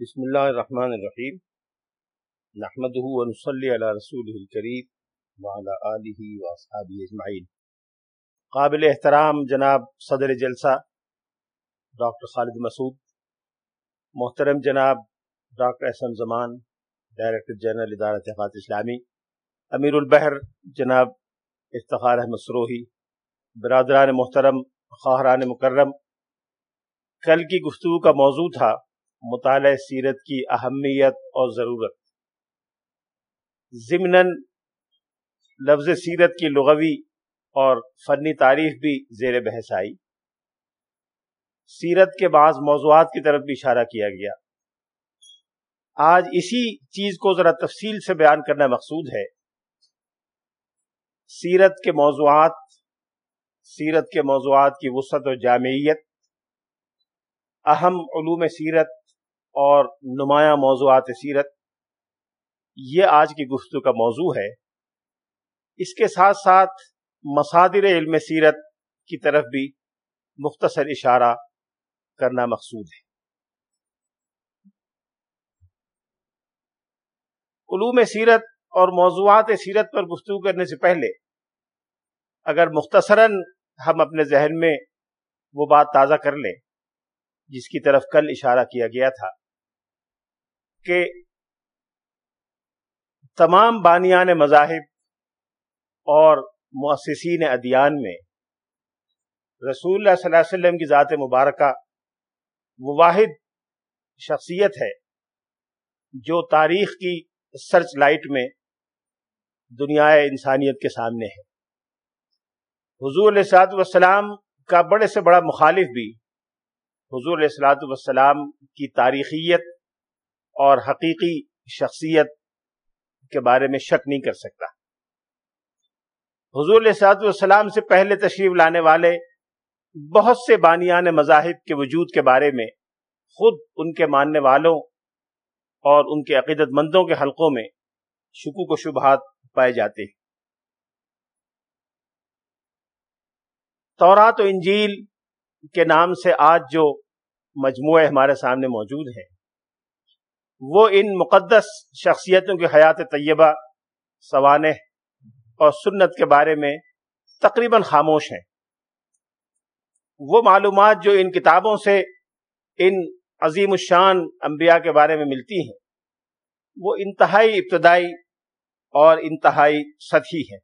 بسم اللہ الرحمن الرحیم۔ نحمده ونصلي على رسوله الكريم وعلى آلہ واصحابہ اجمعین۔ قابل احترام جناب صدر جلسہ ڈاکٹر خالد مسعود، محترم جناب ڈاکٹر احسن زمان، ڈائریکٹر جنرل ادارہ تحفظ اسلامی، امیر البحر جناب افتخار احمد سروہی، برادران محترم، خواہران مکرم۔ کل کی گفتگو کا موضوع تھا مطالعہ سیرت کی اہمیت اور ضرورت۔ ضمن لفظ سیرت کی لغوی اور فنی تعریف بھی زیر بحث آئی۔ سیرت کے بعض موضوعات کی طرف بھی اشارہ کیا گیا۔ آج اسی چیز کو ذرا تفصیل سے بیان کرنا مقصود ہے۔ سیرت کے موضوعات، سیرت کے موضوعات کی وسعت و جامعیت، اہم علوم سیرت اور نمایاں موضوعات سیرت، یہ آج کی گفتگو کا موضوع ہے۔ اس کے ساتھ ساتھ مصادر علم سیرت کی طرف بھی مختصر اشارہ کرنا مقصود ہے۔ علوم سیرت اور موضوعات سیرت پر گفتگو کرنے سے پہلے، اگر مختصراً ہم اپنے ذہن میں وہ بات تازہ کر لیں، جس کی طرف کل اشارہ کیا گیا تھا۔ کہ تمام بانیان مذاہب اور مؤسسین ادیان میں رسول اللہ صلی اللہ علیہ وسلم کی ذات مبارکہ وہ واحد شخصیت ہے جو تاریخ کی سرچ لائٹ میں دنیا انسانیت کے سامنے ہے۔ حضور علیہ السلاط والسلام کا بڑے سے بڑا مخالف بھی حضور علیہ السلاط والسلام کی تاریخیت اور حقیقی شخصیت کے بارے میں شک نہیں کر سکتا۔ حضور علیہ والسلام سے پہلے تشریف لانے والے بہت سے بانیان مذاہب کے وجود کے بارے میں خود ان کے ماننے والوں اور ان کے عقیدت مندوں کے حلقوں میں شکوک و شبہات پائے جاتے ہیں۔ تورات و انجیل کے نام سے آج جو مجموعے ہمارے سامنے موجود ہیں وہ ان مقدس شخصیتوں کی حیات طیبہ سوانح اور سنت کے بارے میں تقریباً خاموش ہیں۔ وہ معلومات جو ان کتابوں سے ان عظیم الشان انبیاء کے بارے میں ملتی ہیں، وہ انتہائی ابتدائی اور انتہائی سطحی ہیں۔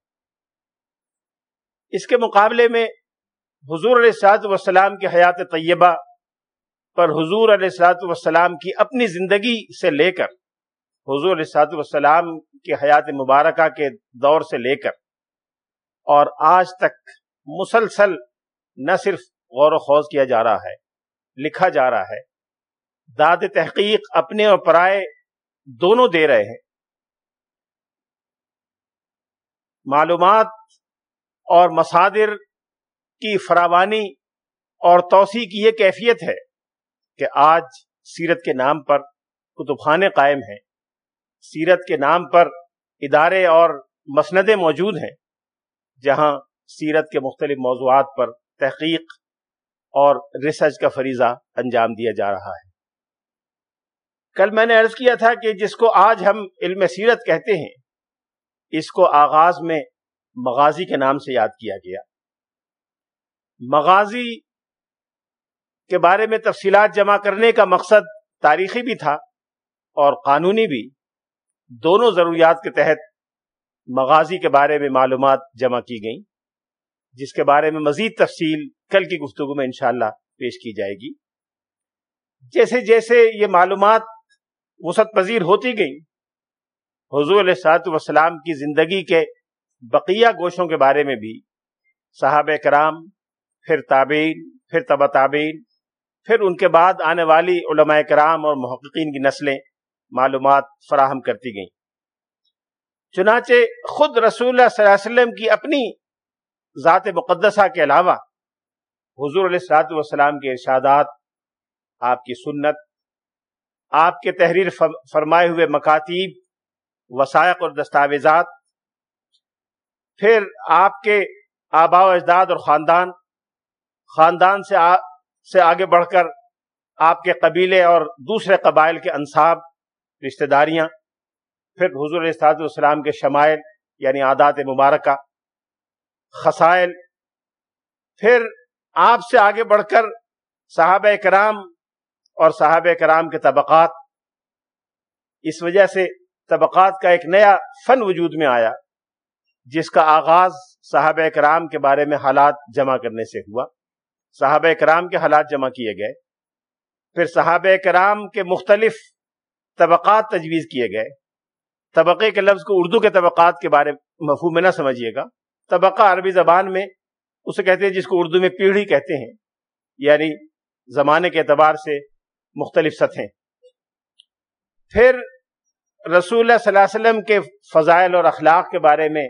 اس کے مقابلے میں حضور علیہ وسلام کی حیات طیبہ پر حضور علیہ السلاۃ والسلام کی اپنی زندگی سے لے کر، حضور علیہ السلاۃ والسلام کی حیات مبارکہ کے دور سے لے کر، اور آج تک مسلسل نہ صرف غور و خوض کیا جا رہا ہے، لکھا جا رہا ہے۔ داد تحقیق اپنے اور پرائے دونوں دے رہے ہیں۔ معلومات اور مصادر کی فراوانی اور توسیع کی یہ کیفیت ہے کہ آج سیرت کے نام پر کتب خانے قائم ہیں۔ سیرت کے نام پر ادارے اور مسندیں موجود ہیں، جہاں سیرت کے مختلف موضوعات پر تحقیق اور ریسرچ کا فریضہ انجام دیا جا رہا ہے۔ کل میں نے عرض کیا تھا کہ جس کو آج ہم علم سیرت کہتے ہیں، اس کو آغاز میں مغازی کے نام سے یاد کیا گیا۔ مغازی کے بارے میں تفصیلات جمع کرنے کا مقصد تاریخی بھی تھا اور قانونی بھی، دونوں ضروریات کے تحت مغازی کے بارے میں معلومات جمع کی گئیں، جس کے بارے میں مزید تفصیل کل کی گفتگو میں انشاءاللہ پیش کی جائے گی۔ جیسے جیسے یہ معلومات وسعت پذیر ہوتی گئیں، حضور علیہ سات وسلام کی زندگی کے بقیہ گوشوں کے بارے میں بھی صحابہ کرام، پھر تابعین، پھر تبا تابعین پھر ان کے بعد آنے والی علماء کرام اور محققین کی نسلیں معلومات فراہم کرتی گئیں۔ چنانچہ خود رسول اللہ صلی اللہ علیہ وسلم کی اپنی ذات مقدسہ کے علاوہ حضور علیہ السلاۃ والسلام کے ارشادات، آپ کی سنت، آپ کے تحریر فرمائے ہوئے مکاتیب وسائق اور دستاویزات، پھر آپ کے آبا و اجداد اور خاندان خاندان سے سے آگے بڑھ کر آپ کے قبیلے اور دوسرے قبائل کے انصاب، رشتہ داریاں، پھر حضور استاد والسلام کے شمائل یعنی عادات مبارکہ، خسائل، پھر آپ سے آگے بڑھ کر صحابہ کرام اور صحابہ کرام کے طبقات۔ اس وجہ سے طبقات کا ایک نیا فن وجود میں آیا، جس کا آغاز صحابہ کرام کے بارے میں حالات جمع کرنے سے ہوا۔ صحابہ کرام کے حالات جمع کیے گئے۔ پھر صحابہ کرام کے مختلف طبقات تجویز کیے گئے۔ طبقے کے لفظ کو اردو کے طبقات کے بارے مفہوم میں نہ سمجھیے گا۔ طبقہ عربی زبان میں اسے کہتے ہیں جس کو اردو میں پیڑھی کہتے ہیں یعنی زمانے کے اعتبار سے مختلف سطحیں۔ پھر رسول اللہ صلی اللہ علیہ وسلم کے فضائل اور اخلاق کے بارے میں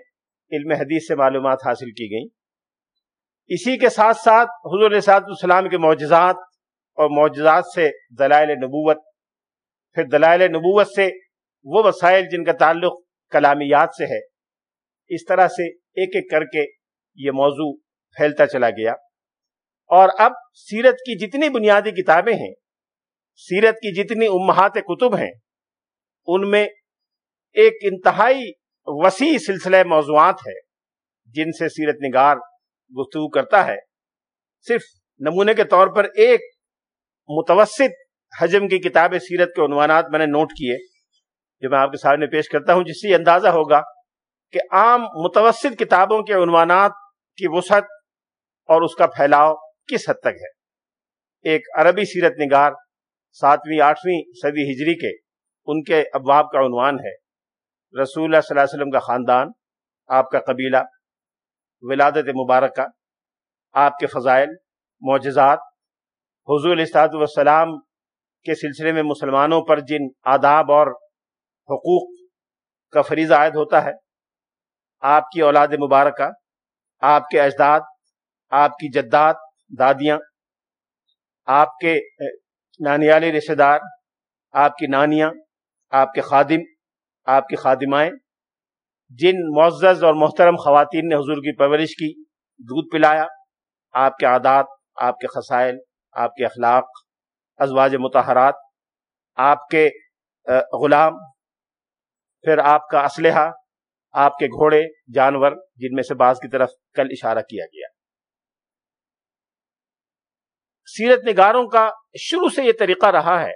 علم حدیث سے معلومات حاصل کی گئیں۔ اسی کے ساتھ ساتھ حضور صاحب السلام کے معجزات اور معجزات سے دلائل نبوت، پھر دلائل نبوت سے وہ وسائل جن کا تعلق کلامیات سے ہے، اس طرح سے ایک ایک کر کے یہ موضوع پھیلتا چلا گیا۔ اور اب سیرت کی جتنی بنیادی کتابیں ہیں، سیرت کی جتنی امہات کتب ہیں، ان میں ایک انتہائی وسیع سلسلہ موضوعات ہے جن سے سیرت نگار گفتگو کرتا ہے، صرف نمونے کے طور پر ایک متوسط حجم کی کتاب سیرت کے عنوانات میں نے نوٹ کیے، جو میں آپ کے سامنے پیش کرتا ہوں، جس سے اندازہ ہوگا کہ عام متوسط کتابوں کے عنوانات کی وسعت اور اس کا پھیلاؤ کس حد تک ہے۔ ایک عربی سیرت نگار، ساتویں، آٹھویں صدی ہجری کے ان کے ابواب کا عنوان ہے، رسول اللہ صلی اللہ علیہ وسلم کا خاندان، آپ کا قبیلہ ولادت مبارکہ، آپ کے فضائل، معجزات، حضور استاد والسلام کے سلسلے میں مسلمانوں پر جن آداب اور حقوق کا فریضہ عائد ہوتا ہے، آپ کی اولاد مبارکہ، آپ کے اجداد، آپ کی جداد، دادیاں، آپ کے نانیالی رشتے دار، آپ کی نانیاں، آپ کے خادم، آپ کی خادمائیں جن معزز اور محترم خواتین نے حضور کی پرورش کی، دودھ پلایا، آپ کے عادات، آپ کے خسائل، آپ کے اخلاق، ازواج متحرات آپ کے غلام، پھر آپ کا اسلحہ، آپ کے گھوڑے، جانور، جن میں سے بعض کی طرف کل اشارہ کیا گیا۔ سیرت نگاروں کا شروع سے یہ طریقہ رہا ہے۔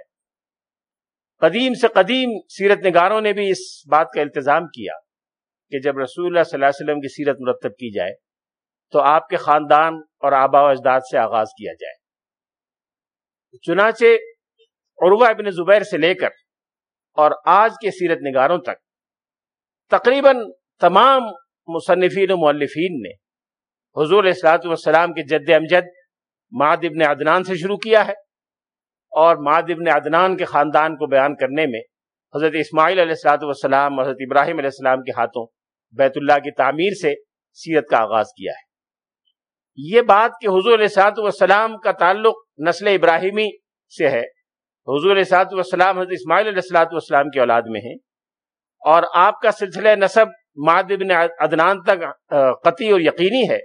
قدیم سے قدیم سیرت نگاروں نے بھی اس بات کا التظام کیا۔ کہ جب رسول اللہ صلی اللہ علیہ وسلم کی سیرت مرتب کی جائے تو آپ کے خاندان اور آبا و اجداد سے آغاز کیا جائے۔ چنانچہ عروہ ابن زبیر سے لے کر اور آج کے سیرت نگاروں تک تقریباً تمام مصنفین و مؤلفین نے حضور اصلاۃ والسلام کے جد امجد ماد ابن عدنان سے شروع کیا ہے اور ماد ابن عدنان کے خاندان کو بیان کرنے میں حضرت اسماعیل علیہ السلاۃ والسلام، حضرت ابراہیم علیہ السلام کے ہاتھوں بیت اللہ کی تعمیر سے سیرت کا آغاز کیا ہے۔ یہ بات کہ حضور علیہ سات والسلام کا تعلق نسل ابراہیمی سے ہے۔ حضور علیہ سات والسلام حضرت اسماعیل علیہ السلاۃ والسلام کی اولاد میں ہیں۔ اور آپ کا سلسلہ نصب ماد ابن عدنان تک قطعی اور یقینی ہے۔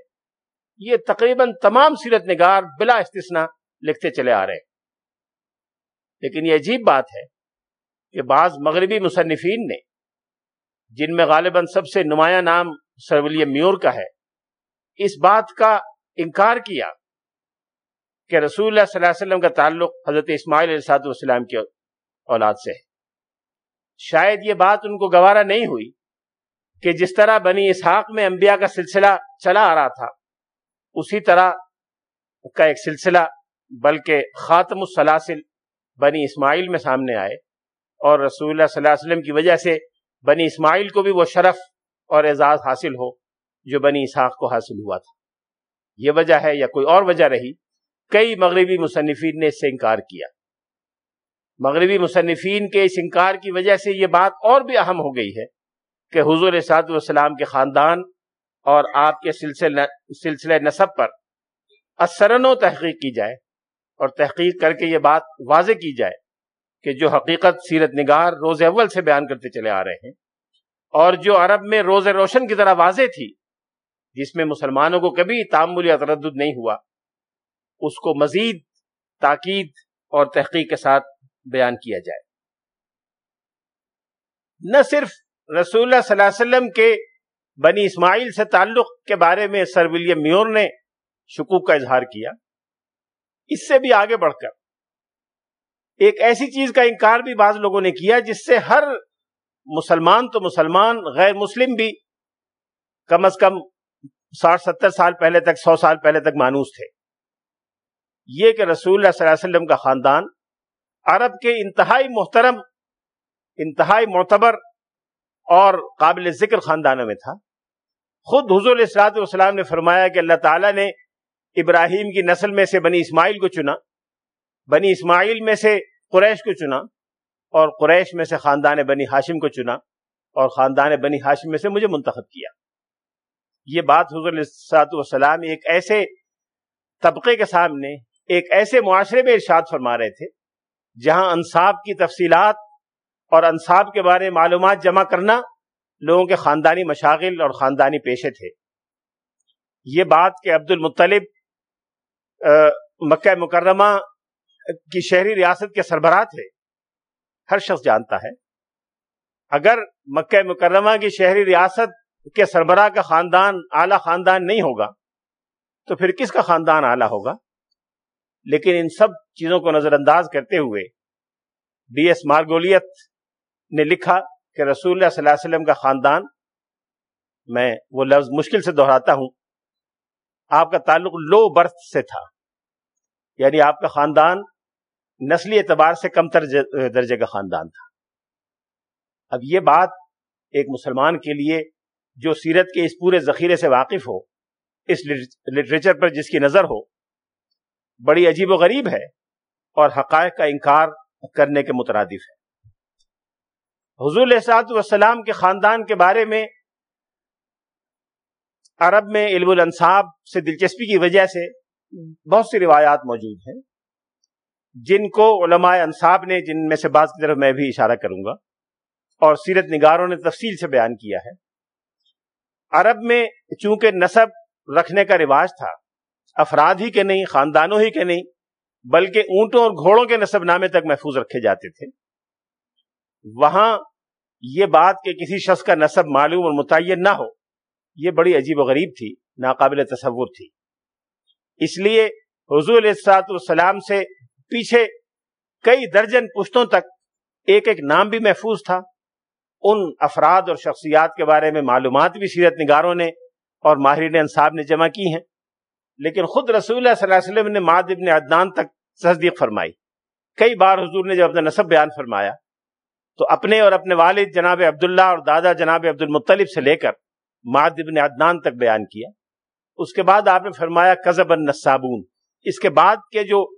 یہ تقریباً تمام سیرت نگار بلا استثنا لکھتے چلے آ رہے ہیں۔ لیکن یہ عجیب بات ہے کہ بعض مغربی مصنفین نے جن میں غالباً سب سے نمایاں نام سر ولیم میور کا ہے، اس بات کا انکار کیا کہ رسول اللہ صلی اللہ علیہ وسلم کا تعلق حضرت اسماعیل علیہ والسلام کی اولاد سے ہے۔ شاید یہ بات ان کو گوارا نہیں ہوئی کہ جس طرح بنی اسحاق میں انبیاء کا سلسلہ چلا آ رہا تھا، اسی طرح کا ایک سلسلہ بلکہ خاتم السلاسل بنی اسماعیل میں سامنے آئے اور رسول اللہ صلی اللہ علیہ وسلم کی وجہ سے بنی اسماعیل کو بھی وہ شرف اور اعزاز حاصل ہو جو بنی اسحاق کو حاصل ہوا تھا۔ یہ وجہ ہے یا کوئی اور وجہ رہی، کئی مغربی مصنفین نے اس سے انکار کیا۔ مغربی مصنفین کے اس انکار کی وجہ سے یہ بات اور بھی اہم ہو گئی ہے کہ حضور سعد والسلام کے خاندان اور آپ کے سلسلہ سلسلہ نصب پر اثرن و تحقیق کی جائے اور تحقیق کر کے یہ بات واضح کی جائے۔ کہ جو حقیقت سیرت نگار روز اول سے بیان کرتے چلے آ رہے ہیں، اور جو عرب میں روز روشن کی طرح واضح تھی، جس میں مسلمانوں کو کبھی تعمل یا تردد نہیں ہوا، اس کو مزید تاکید اور تحقیق کے ساتھ بیان کیا جائے۔ نہ صرف رسول اللہ صلی اللہ علیہ وسلم کے بنی اسماعیل سے تعلق کے بارے میں سر ولیم میور نے شکوک کا اظہار کیا، اس سے بھی آگے بڑھ کر ایک ایسی چیز کا انکار بھی بعض لوگوں نے کیا جس سے ہر مسلمان تو مسلمان، غیر مسلم بھی کم از کم ساٹھ ستر سال پہلے تک، سو سال پہلے تک مانوس تھے۔ یہ کہ رسول اللہ صلی اللہ علیہ وسلم کا خاندان عرب کے انتہائی محترم، انتہائی معتبر اور قابل ذکر خاندانوں میں تھا۔ خود حضور السلاط والسلام نے فرمایا کہ اللہ تعالیٰ نے ابراہیم کی نسل میں سے بنی اسماعیل کو چنا۔ بنی اسماعیل میں سے قریش کو چنا اور قریش میں سے خاندان بنی ہاشم کو چنا اور خاندان بنی ہاشم میں سے مجھے منتخب کیا۔ یہ بات حضور السلاط والسلام ایک ایسے طبقے کے سامنے ایک ایسے معاشرے میں ارشاد فرما رہے تھے جہاں انصاب کی تفصیلات اور انصاب کے بارے میں معلومات جمع کرنا لوگوں کے خاندانی مشاغل اور خاندانی پیشے تھے۔ یہ بات کہ عبد المطلب مکہ مکرمہ کی شہری ریاست کے سربراہ تھے، ہر شخص جانتا ہے۔ اگر مکہ مکرمہ کی شہری ریاست کے سربراہ کا خاندان، اعلی خاندان نہیں ہوگا، تو پھر کس کا خاندان اعلیٰ ہوگا؟ لیکن ان سب چیزوں کو نظر انداز کرتے ہوئے ڈی ایس مارگولیت نے لکھا کہ رسول اللہ صلی اللہ علیہ وسلم کا خاندان، میں وہ لفظ مشکل سے دہراتا ہوں، آپ کا تعلق لو برتھ سے تھا۔ یعنی آپ کا خاندان نسلی اعتبار سے کم تر درجے کا خاندان تھا۔ اب یہ بات ایک مسلمان کے لیے جو سیرت کے اس پورے ذخیرے سے واقف ہو، اس لٹریچر پر جس کی نظر ہو، بڑی عجیب و غریب ہے اور حقائق کا انکار کرنے کے مترادف ہے۔ حضور احساط والسلام کے خاندان کے بارے میں عرب میں علم الانصاب سے دلچسپی کی وجہ سے بہت سی روایات موجود ہیں جن کو علماء انصاب نے، جن میں سے بعض کی طرف میں بھی اشارہ کروں گا اور سیرت نگاروں نے تفصیل سے بیان کیا ہے۔ عرب میں چونکہ نصب رکھنے کا رواج تھا، افراد ہی کے نہیں، خاندانوں ہی کے نہیں، بلکہ اونٹوں اور گھوڑوں کے نصب نامے تک محفوظ رکھے جاتے تھے۔ وہاں یہ بات کہ کسی شخص کا نصب معلوم اور متعین نہ ہو، یہ بڑی عجیب و غریب تھی، ناقابل تصور تھی۔ اس لیے حضور السلاط والسلام سے پیچھے کئی درجن پشتوں تک ایک ایک نام بھی محفوظ تھا۔ ان افراد اور شخصیات کے بارے میں معلومات بھی سیرت نگاروں نے اور ماہرین انصاب نے جمع کی ہیں۔ لیکن خود رسول اللہ صلی اللہ علیہ وسلم نے ماد ابن عدنان تک تصدیق فرمائی۔ کئی بار حضور نے جب اپنا نصب بیان فرمایا، تو اپنے اور اپنے والد جناب عبداللہ اور دادا جناب عبد المطلب سے لے کر ماد ابن عدنان تک بیان کیا۔ اس کے بعد آپ نے فرمایا قزب النصابون اس کے بعد کے جو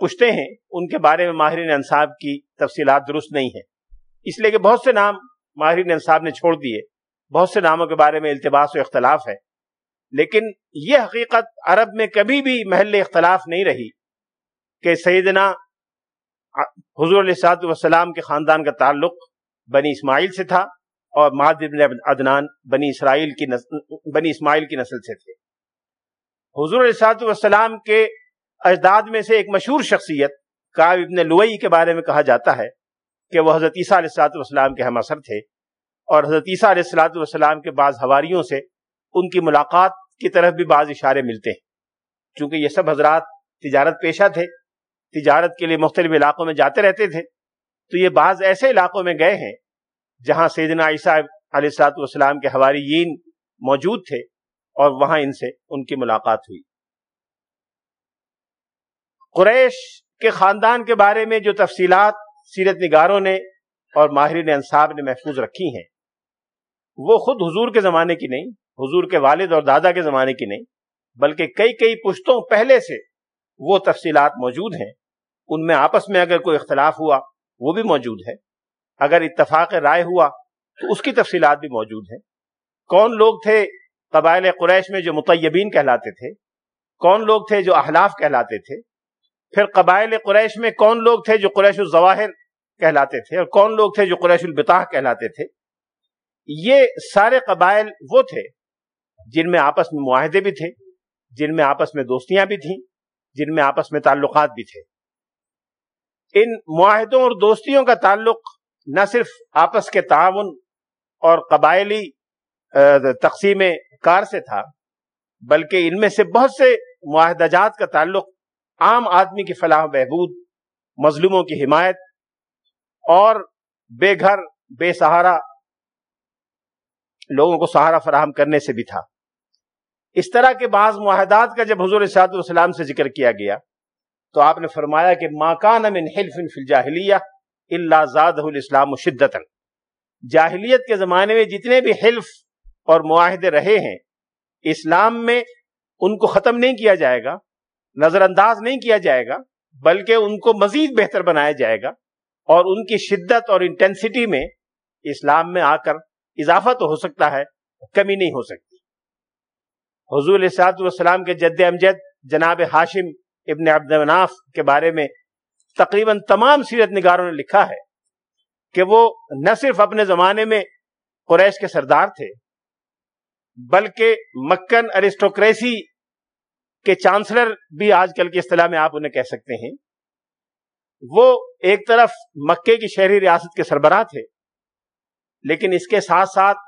پشتے ہیں، ان کے بارے میں ماہرین انصاب کی تفصیلات درست نہیں ہیں۔ اس لیے کہ بہت سے نام ماہرین انصاب نے چھوڑ دیے۔ بہت سے ناموں کے بارے میں التباس و اختلاف ہے۔ لیکن یہ حقیقت عرب میں کبھی بھی محل اختلاف نہیں رہی کہ سیدنا حضور علیہ صاحب والسلام کے خاندان کا تعلق بنی اسماعیل سے تھا۔ اور بن عدنان بنی اسرائیل کی نسل بنی اسماعیل کی نسل سے تھے۔ حضور علیہ صاحب والسلام کے اجداد میں سے ایک مشہور شخصیت کاب ابن لوئی کے بارے میں کہا جاتا ہے کہ وہ حضرت عیسیٰ علیہ السلاۃ والسلام کے ہم اثر تھے اور حضرت عیسیٰ علیہ السلاۃ والسلام کے بعض حواریوں سے ان کی ملاقات کی طرف بھی بعض اشارے ملتے ہیں۔ چونکہ یہ سب حضرات تجارت پیشہ تھے، تجارت کے لیے مختلف علاقوں میں جاتے رہتے تھے، تو یہ بعض ایسے علاقوں میں گئے ہیں جہاں سیدنا عیسیٰ علیہ السلاط والسلام کے حواریین موجود تھے اور وہاں ان سے ان کی ملاقات ہوئی۔ قریش کے خاندان کے بارے میں جو تفصیلات سیرت نگاروں نے اور ماہرین انصاب نے محفوظ رکھی ہیں، وہ خود حضور کے زمانے کی نہیں، حضور کے والد اور دادا کے زمانے کی نہیں، بلکہ کئی کئی پشتوں پہلے سے وہ تفصیلات موجود ہیں۔ ان میں آپس میں اگر کوئی اختلاف ہوا، وہ بھی موجود ہے۔ اگر اتفاق رائے ہوا تو اس کی تفصیلات بھی موجود ہیں۔ کون لوگ تھے قبائل قریش میں جو مطیبین کہلاتے تھے؟ کون لوگ تھے جو احلاف کہلاتے تھے؟ پھر قبائل قریش میں کون لوگ تھے جو قریش الظواہر کہلاتے تھے اور کون لوگ تھے جو قریش البتاح کہلاتے تھے؟ یہ سارے قبائل وہ تھے جن میں آپس میں معاہدے بھی تھے، جن میں آپس میں دوستیاں بھی تھیں، جن میں آپس میں تعلقات بھی تھے۔ ان معاہدوں اور دوستیوں کا تعلق نہ صرف آپس کے تعاون اور قبائلی تقسیم کار سے تھا، بلکہ ان میں سے بہت سے معاہدہ جات کا تعلق عام آدمی کی فلاح بہبود، مظلوموں کی حمایت اور بے گھر، بے سہارا لوگوں کو سہارا فراہم کرنے سے بھی تھا۔ اس طرح کے بعض معاہدات کا جب حضور صاحب السلام سے ذکر کیا گیا، تو آپ نے فرمایا کہ ماکان من حلف فی الجاہلیہ اللہ زاد الاسلام شدت جاہلیت کے زمانے میں جتنے بھی حلف اور معاہدے رہے ہیں، اسلام میں ان کو ختم نہیں کیا جائے گا، نظر انداز نہیں کیا جائے گا، بلکہ ان کو مزید بہتر بنایا جائے گا۔ اور ان کی شدت اور انٹینسٹی میں اسلام میں آ کر اضافہ تو ہو سکتا ہے، کمی نہیں ہو سکتی۔ حضور والسلام کے جد امجد جناب ہاشم ابن عبد مناف کے بارے میں تقریباً تمام سیرت نگاروں نے لکھا ہے کہ وہ نہ صرف اپنے زمانے میں قریش کے سردار تھے، بلکہ مکن ارسٹوکریسی کے چانسلر بھی آج کل کی اصطلاح میں آپ انہیں کہہ سکتے ہیں۔ وہ ایک طرف مکے کی شہری ریاست کے سربراہ تھے، لیکن اس کے ساتھ ساتھ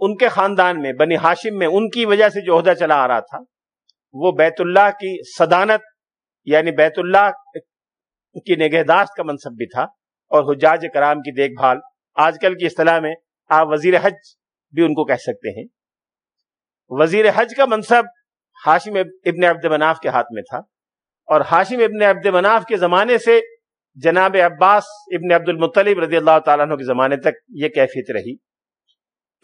ان کے خاندان میں، بنی ہاشم میں ان کی وجہ سے جو عہدہ چلا آ رہا تھا، وہ بیت اللہ کی صدانت یعنی بیت اللہ کی نگہداشت کا منصب بھی تھا اور حجاج کرام کی دیکھ بھال آج کل کی اصطلاح میں آپ وزیر حج بھی ان کو کہہ سکتے ہیں۔ وزیر حج کا منصب ہاشم ابن عبد مناف کے ہاتھ میں تھا اور ہاشم ابن عبد مناف کے زمانے سے جناب عباس ابن عبد المطلب رضی اللہ تعالیٰ عنہ کے زمانے تک یہ کیفیت رہی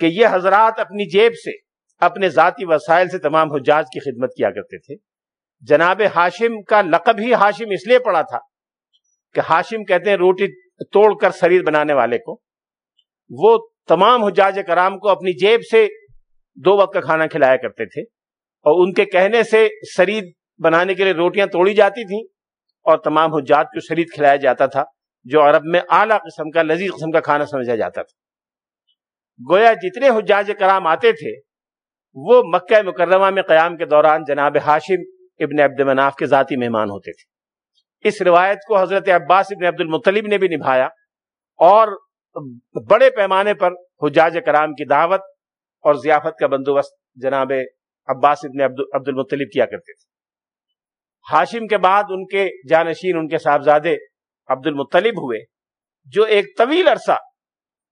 کہ یہ حضرات اپنی جیب سے اپنے ذاتی وسائل سے تمام حجاج کی خدمت کیا کرتے تھے۔ جناب ہاشم کا لقب ہی ہاشم اس لیے پڑا تھا کہ ہاشم کہتے ہیں روٹی توڑ کر شریر بنانے والے کو، وہ تمام حجاج کرام کو اپنی جیب سے دو وقت کا کھانا کھلایا کرتے تھے اور ان کے کہنے سے شرید بنانے کے لیے روٹیاں توڑی جاتی تھیں اور تمام حجات کو شرید کھلایا جاتا تھا، جو عرب میں اعلیٰ قسم کا، لذیذ قسم کا کھانا سمجھا جاتا تھا۔ گویا جتنے حجاج کرام آتے تھے، وہ مکہ مکرمہ میں قیام کے دوران جناب ہاشم ابن عبد مناف کے ذاتی مہمان ہوتے تھے۔ اس روایت کو حضرت عباس ابن عبد المطلب نے بھی نبھایا اور بڑے پیمانے پر حجاج کرام کی دعوت اور ضیافت کا بندوبست جناب عباس ابن عبد المطلب کیا کرتے تھے۔ ہاشم کے بعد ان کے جانشین، ان کے صاحبزادے عبد المطلب ہوئے، جو ایک طویل عرصہ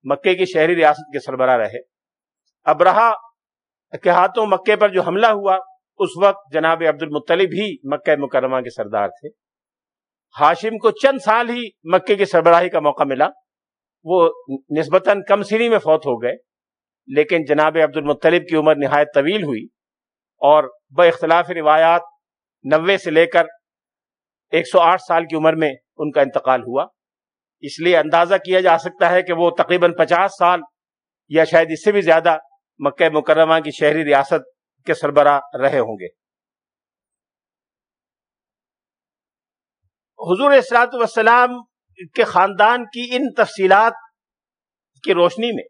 مکے کی شہری ریاست کے سربراہ رہے۔ ابرہا کے ہاتھوں مکے پر جو حملہ ہوا، اس وقت جناب عبد المطلب ہی مکہ مکرمہ کے سردار تھے۔ ہاشم کو چند سال ہی مکے کی سربراہی کا موقع ملا۔ وہ نسبتاً کم سنی میں فوت ہو گئے، لیکن جناب عبد المطلب کی عمر نہایت طویل ہوئی اور با اختلاف روایات نوے سے لے کر ایک سو آٹھ سال کی عمر میں ان کا انتقال ہوا۔ اس لیے اندازہ کیا جا سکتا ہے کہ وہ تقریباً پچاس سال یا شاید اس سے بھی زیادہ مکہ مکرمہ کی شہری ریاست کے سربراہ رہے ہوں گے۔ حضور اصلاۃ والسلام کے خاندان کی ان تفصیلات کی روشنی میں،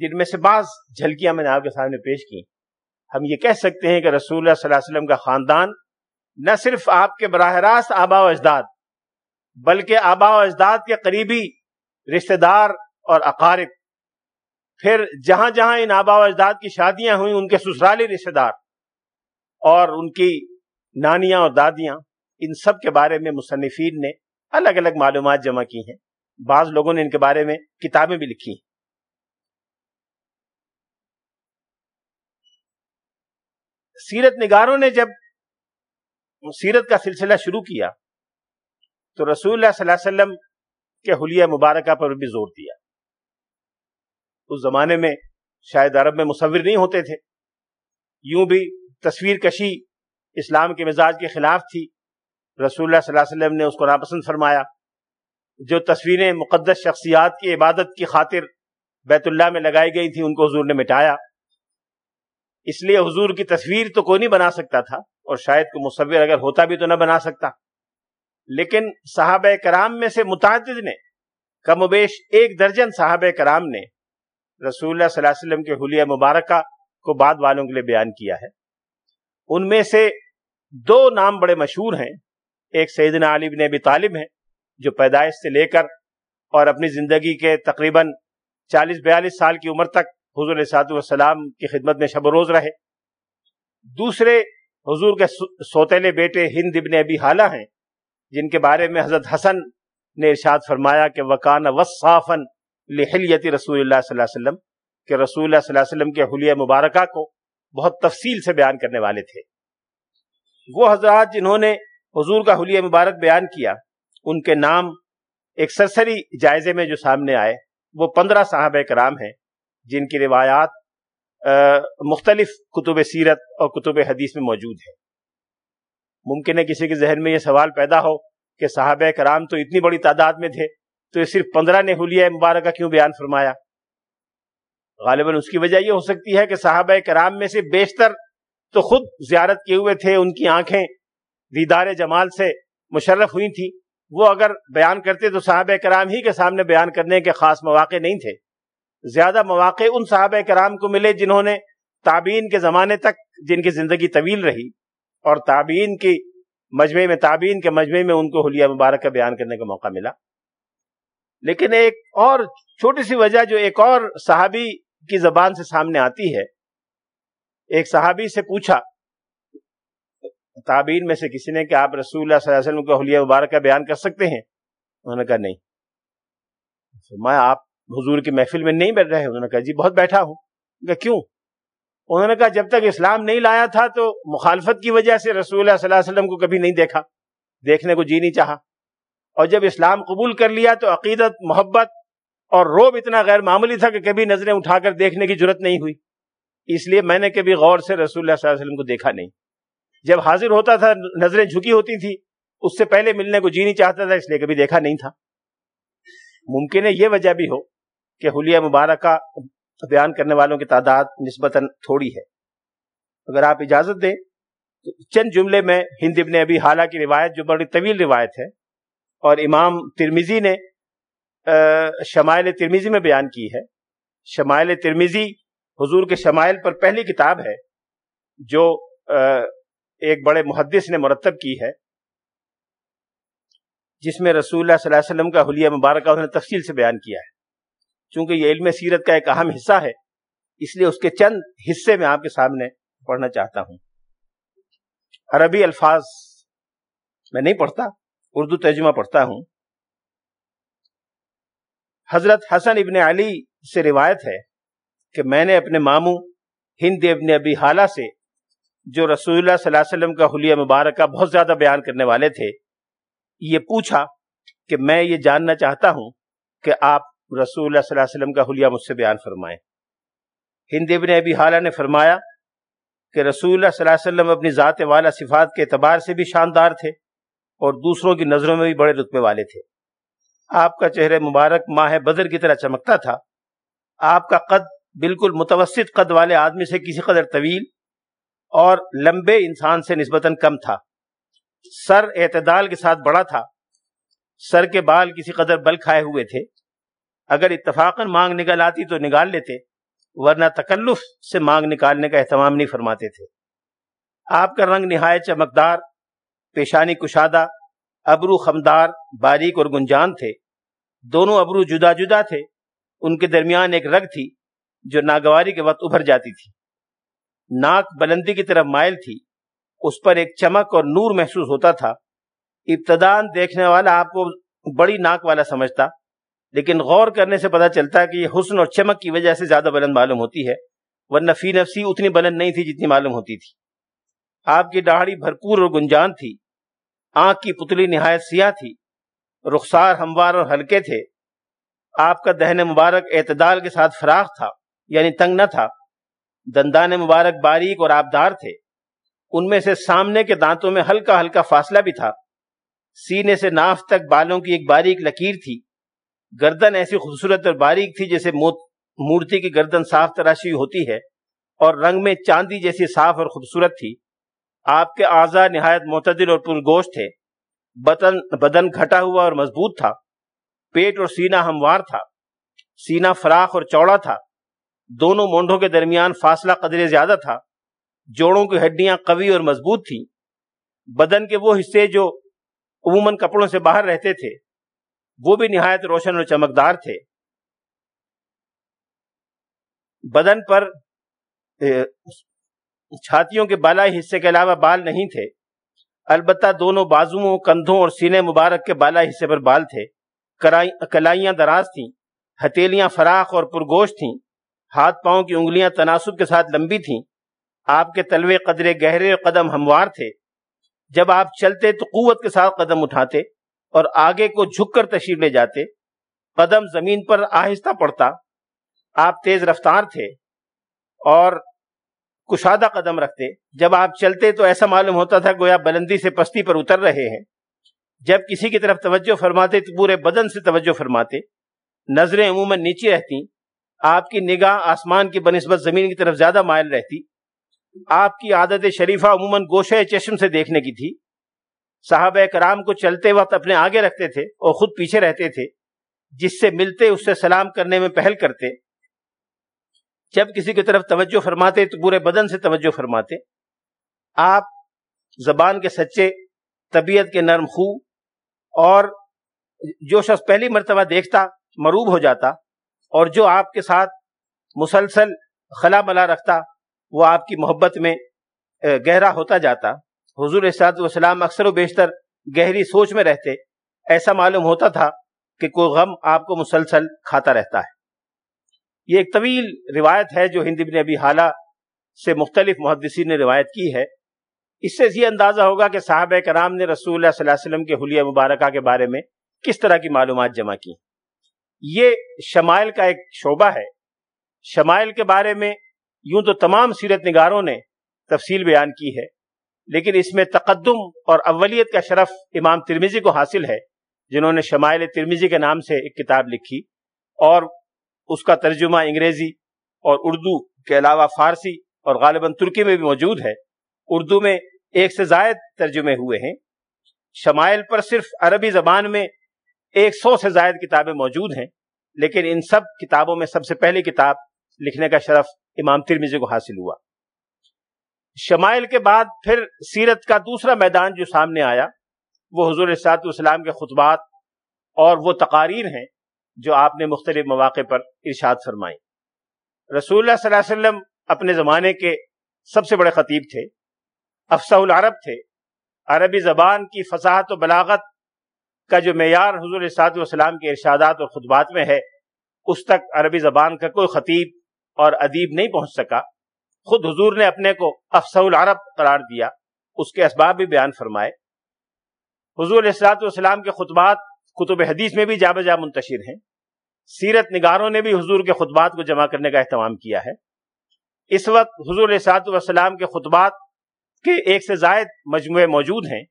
جن میں سے بعض جھلکیاں میں نے آپ کے سامنے پیش کی ہم یہ کہہ سکتے ہیں کہ رسول اللہ صلی اللہ علیہ وسلم کا خاندان نہ صرف آپ کے براہ راست آبا و اجداد، بلکہ آبا و اجداد کے قریبی رشتہ دار اور اقارب، پھر جہاں جہاں ان آبا و اجداد کی شادیاں ہوئیں، ان کے سسرالی رشتہ دار اور ان کی نانیاں اور دادیاں ان سب کے بارے میں مصنفین نے الگ الگ معلومات جمع کی ہیں۔ بعض لوگوں نے ان کے بارے میں کتابیں بھی لکھی ہیں۔ سیرت نگاروں نے جب سیرت کا سلسلہ شروع کیا، تو رسول اللہ صلی اللہ علیہ وسلم کے حلیہ مبارکہ پر بھی زور دیا۔ اس زمانے میں شاید عرب میں مصور نہیں ہوتے تھے۔ یوں بھی تصویر کشی اسلام کے مزاج کے خلاف تھی۔ رسول اللہ صلی اللہ علیہ وسلم نے اس کو ناپسند فرمایا۔ جو تصویریں مقدس شخصیات کی عبادت کی خاطر بیت اللہ میں لگائی گئی تھی ان کو حضور نے مٹایا۔ اس لیے حضور کی تصویر تو کوئی نہیں بنا سکتا تھا، اور شاید کو مصور اگر ہوتا بھی تو نہ بنا سکتا۔ لیکن صحابہ کرام میں سے متعدد نے، کم و بیش ایک درجن صحابہ کرام نے رسول اللہ صلی اللہ علیہ وسلم کے حلیہ مبارکہ کو بعد والوں کے لیے بیان کیا ہے۔ ان میں سے دو نام بڑے مشہور ہیں۔ ایک سیدنا علی بن ابی طالب ہیں جو پیدائش سے لے کر اور اپنی زندگی کے تقریباً چالیس بیالیس سال کی عمر تک حضور صاحب والسلام کی خدمت میں شب و روز رہے۔ دوسرے حضور کے سوتےلے بیٹے ہند ابن ابی حالہ ہیں، جن کے بارے میں حضرت حسن نے ارشاد فرمایا کہ وکان وصافن لحلیت رسول اللہ صلی اللہ علیہ وسلم، کہ رسول اللہ صلی اللہ علیہ وسلم کے حلیہ مبارکہ کو بہت تفصیل سے بیان کرنے والے تھے۔ وہ حضرات جنہوں نے حضور کا حلیہ مبارک بیان کیا، ان کے نام ایک سرسری جائزے میں جو سامنے آئے، وہ پندرہ صحابہ کرام ہیں، جن کی روایات مختلف کتب سیرت اور کتب حدیث میں موجود ہے ممکن ہے کسی کے ذہن میں یہ سوال پیدا ہو کہ صحابہ کرام تو اتنی بڑی تعداد میں تھے، تو یہ صرف پندرہ نے حلیہ مبارکہ کیوں بیان فرمایا؟ غالباً اس کی وجہ یہ ہو سکتی ہے کہ صحابہ کرام میں سے بیشتر تو خود زیارت کیے ہوئے تھے، ان کی آنکھیں دیدار جمال سے مشرف ہوئی تھی وہ اگر بیان کرتے تو صحابہ کرام ہی کے سامنے بیان کرنے کے خاص مواقع نہیں تھے۔ زیادہ مواقع ان صحابہ کرام کو ملے جنہوں نے تابعین کے زمانے تک جن کی زندگی طویل رہی اور تابعین کی مجمع میں تابعین کے مجمع میں ان کو حلیہ مبارک کا بیان کرنے کا موقع ملا۔ لیکن ایک اور چھوٹی سی وجہ جو ایک اور صحابی کی زبان سے سامنے آتی ہے۔ ایک صحابی سے پوچھا تابعین میں سے کسی نے کہ آپ رسول اللہ صلی اللہ علیہ وسلم کو حلیہ مبارک کا بیان کر سکتے ہیں؟ انہوں نے کہا نہیں۔ میں آپ حضور کی محفل میں نہیں بیٹھ رہے؟ انہوں نے کہا جی بہت بیٹھا ہوں۔ کہ کیوں؟ انہوں نے کہا، جب تک اسلام نہیں لایا تھا تو مخالفت کی وجہ سے رسول اللہ صلی اللہ علیہ وسلم کو کبھی نہیں دیکھا، دیکھنے کو جی نہیں چاہا۔ اور جب اسلام قبول کر لیا تو عقیدت، محبت اور روب اتنا غیر معمولی تھا کہ کبھی نظریں اٹھا کر دیکھنے کی ضرورت نہیں ہوئی۔ اس لیے میں نے کبھی غور سے رسول اللہ صلی اللہ علیہ وسلم کو دیکھا نہیں۔ جب حاضر ہوتا تھا، نظریں جھکی ہوتی تھی اس سے پہلے ملنے کو جی نہیں چاہتا تھا، اس لیے کبھی دیکھا نہیں تھا۔ ممکن ہے یہ وجہ بھی ہو کہ حلیہ مبارکہ بیان کرنے والوں کی تعداد نسبتاً تھوڑی ہے۔ اگر آپ اجازت دیں تو چند جملے میں ہند ابن ابی حالہ کی روایت، جو بڑی طویل روایت ہے، اور امام ترمیزی نے شمائل ترمیزی میں بیان کی ہے۔ شمائل ترمیزی حضور کے شمائل پر پہلی کتاب ہے، جو ایک بڑے محدث نے مرتب کی ہے، جس میں رسول اللہ صلی اللہ علیہ وسلم کا حلیہ مبارکہ انہوں نے تفصیل سے بیان کیا ہے۔ چونکہ یہ علم سیرت کا ایک اہم حصہ ہے، اس لیے اس کے چند حصے میں آپ کے سامنے پڑھنا چاہتا ہوں۔ عربی الفاظ میں نہیں پڑھتا، اردو ترجمہ پڑھتا ہوں۔ حضرت حسن ابن علی سے روایت ہے کہ میں نے اپنے ماموں ہند ابن ابی حالہ سے جو رسول اللہ صلی اللہ علیہ وسلم کا حلیہ مبارکہ بہت زیادہ بیان کرنے والے تھے، یہ پوچھا کہ میں یہ جاننا چاہتا ہوں کہ آپ رسول اللہ صلی اللہ علیہ وسلم کا حلیہ مجھ سے بیان فرمائے ہند ابن ابی حالہ نے فرمایا کہ رسول اللہ صلی اللہ علیہ وسلم اپنی ذات والا صفات کے اعتبار سے بھی شاندار تھے اور دوسروں کی نظروں میں بھی بڑے رتبے والے تھے۔ آپ کا چہرے مبارک ماہ بدر کی طرح چمکتا تھا۔ آپ کا قد بالکل متوسط قد والے آدمی سے کسی قدر طویل اور لمبے انسان سے نسبتاً کم تھا۔ سر اعتدال کے ساتھ بڑا تھا۔ سر کے بال کسی قدر بل کھائے ہوئے تھے۔ اگر اتفاقاً مانگ نکل آتی تو نکال لیتے، ورنہ تکلف سے مانگ نکالنے کا اہتمام نہیں فرماتے تھے۔ آپ کا رنگ نہایت چمکدار، پیشانی کشادہ، ابرو خمدار، باریک اور گنجان تھے۔ دونوں ابرو جدا جدا تھے۔ ان کے درمیان ایک رگ تھی جو ناگواری کے وقت ابھر جاتی تھی۔ ناک بلندی کی طرف مائل تھی۔ اس پر ایک چمک اور نور محسوس ہوتا تھا۔ ابتدان دیکھنے والا آپ کو بڑی ناک والا سمجھتا، لیکن غور کرنے سے پتا چلتا کہ یہ حسن اور چمک کی وجہ سے زیادہ بلند معلوم ہوتی ہے، ورنہ فی نفسی اتنی بلند نہیں تھی جتنی معلوم ہوتی تھی۔ آپ کی داڑھی بھرپور اور گنجان تھی۔ آنکھ کی پتلی نہایت سیاہ تھی۔ رخسار ہموار اور ہلکے تھے۔ آپ کا دہن مبارک اعتدال کے ساتھ فراخ تھا یعنی تنگ نہ تھا۔ دندان مبارک باریک اور آبدار تھے۔ ان میں سے سامنے کے دانتوں میں ہلکا ہلکا فاصلہ بھی تھا۔ سینے سے ناف تک بالوں کی ایک باریک لکیر تھی۔ گردن ایسی خوبصورت اور باریک تھی جیسے مورتی کی گردن صاف تراشی ہوتی ہے اور رنگ میں چاندی جیسی صاف اور خوبصورت تھی۔ آپ کے اعضاء نہایت معتدل اور پرگوشت تھے۔ بدن بدن گھٹا ہوا اور مضبوط تھا۔ پیٹ اور سینہ ہموار تھا۔ سینہ فراخ اور چوڑا تھا۔ دونوں مونڈوں کے درمیان فاصلہ قدرے زیادہ تھا، جوڑوں کی ہڈیاں قوی اور مضبوط تھیں۔ بدن کے وہ حصے جو عموماً کپڑوں سے باہر رہتے تھے، وہ بھی نہایت روشن اور چمکدار تھے۔ بدن پر چھاتیوں کے بالائی حصے کے علاوہ بال نہیں تھے۔ البتہ دونوں بازوؤں، کندھوں اور سینے مبارک کے بالا حصے پر بال تھے۔ کلائیاں دراز تھیں ہتیلیاں فراخ اور پرگوش تھیں۔ ہاتھ پاؤں کی انگلیاں تناسب کے ساتھ لمبی تھیں۔ آپ کے تلوے قدرے گہرے قدم ہموار تھے۔ جب آپ چلتے تو قوت کے ساتھ قدم اٹھاتے اور آگے کو جھک کر تشریف لے جاتے۔ قدم زمین پر آہستہ پڑتا۔ آپ تیز رفتار تھے اور کشادہ قدم رکھتے۔ جب آپ چلتے تو ایسا معلوم ہوتا تھا گویا بلندی سے پستی پر اتر رہے ہیں۔ جب کسی کی طرف توجہ فرماتے تو پورے بدن سے توجہ فرماتے۔ نظریں عموماً نیچی رہتی آپ کی نگاہ آسمان کی بنسبت زمین کی طرف زیادہ مائل رہتی۔ آپ کی عادت شریفہ عموماً گوشہ چشم سے دیکھنے کی تھی۔ صحابہ کرام کو چلتے وقت اپنے آگے رکھتے تھے اور خود پیچھے رہتے تھے، جس سے ملتے اس سے سلام کرنے میں پہل کرتے۔ جب کسی کی طرف توجہ فرماتے تو پورے بدن سے توجہ فرماتے۔ آپ زبان کے سچے، طبیعت کے نرم خو اور جو شخص پہلی مرتبہ دیکھتا، مروب ہو جاتا۔ اور جو آپ کے ساتھ مسلسل خلا ملا رکھتا، وہ آپ کی محبت میں گہرا ہوتا جاتا۔ حضور اسات والسلام اکثر و بیشتر گہری سوچ میں رہتے۔ ایسا معلوم ہوتا تھا کہ کوئی غم آپ کو مسلسل کھاتا رہتا ہے۔ یہ ایک طویل روایت ہے جو ہند بن ابی حالہ سے مختلف محدثین نے روایت کی ہے۔ اس سے یہ اندازہ ہوگا کہ صحابہ کرام نے رسول اللہ صلی اللہ علیہ وسلم کے حلیہ مبارکہ کے بارے میں کس طرح کی معلومات جمع کی۔ یہ شمائل کا ایک شعبہ ہے۔ شمائل کے بارے میں یوں تو تمام سیرت نگاروں نے تفصیل بیان کی ہے، لیکن اس میں تقدم اور اولیت کا شرف امام ترمیزی کو حاصل ہے، جنہوں نے شمائل ترمیزی کے نام سے ایک کتاب لکھی اور اس کا ترجمہ انگریزی اور اردو کے علاوہ فارسی اور غالباً ترکی میں بھی موجود ہے۔ اردو میں ایک سے زائد ترجمے ہوئے ہیں۔ شمائل پر صرف عربی زبان میں ایک سو سے زائد کتابیں موجود ہیں، لیکن ان سب کتابوں میں سب سے پہلی کتاب لکھنے کا شرف امام ترمیزی کو حاصل ہوا۔ شمائل کے بعد پھر سیرت کا دوسرا میدان جو سامنے آیا، وہ حضور صاحب السلام کے خطبات اور وہ تقاریر ہیں جو آپ نے مختلف مواقع پر ارشاد فرمائی رسول اللہ صلی اللہ علیہ وسلم اپنے زمانے کے سب سے بڑے خطیب تھے افسہ العرب تھے۔ عربی زبان کی فصاحت و بلاغت کا جو معیار حضور صاحب والسلام کے ارشادات اور خطبات میں ہے، اس تک عربی زبان کا کوئی خطیب اور ادیب نہیں پہنچ سکا۔ خود حضور نے اپنے کو افسہ العرب قرار دیا، اس کے اسباب بھی بیان فرمائے۔ حضور السلاط والسلام کے خطبات کتب حدیث میں بھی جا بجا منتشر ہیں۔ سیرت نگاروں نے بھی حضور کے خطبات کو جمع کرنے کا اہتمام کیا ہے۔ اس وقت حضور السلاط والسلام کے خطبات کے ایک سے زائد مجموعے موجود ہیں،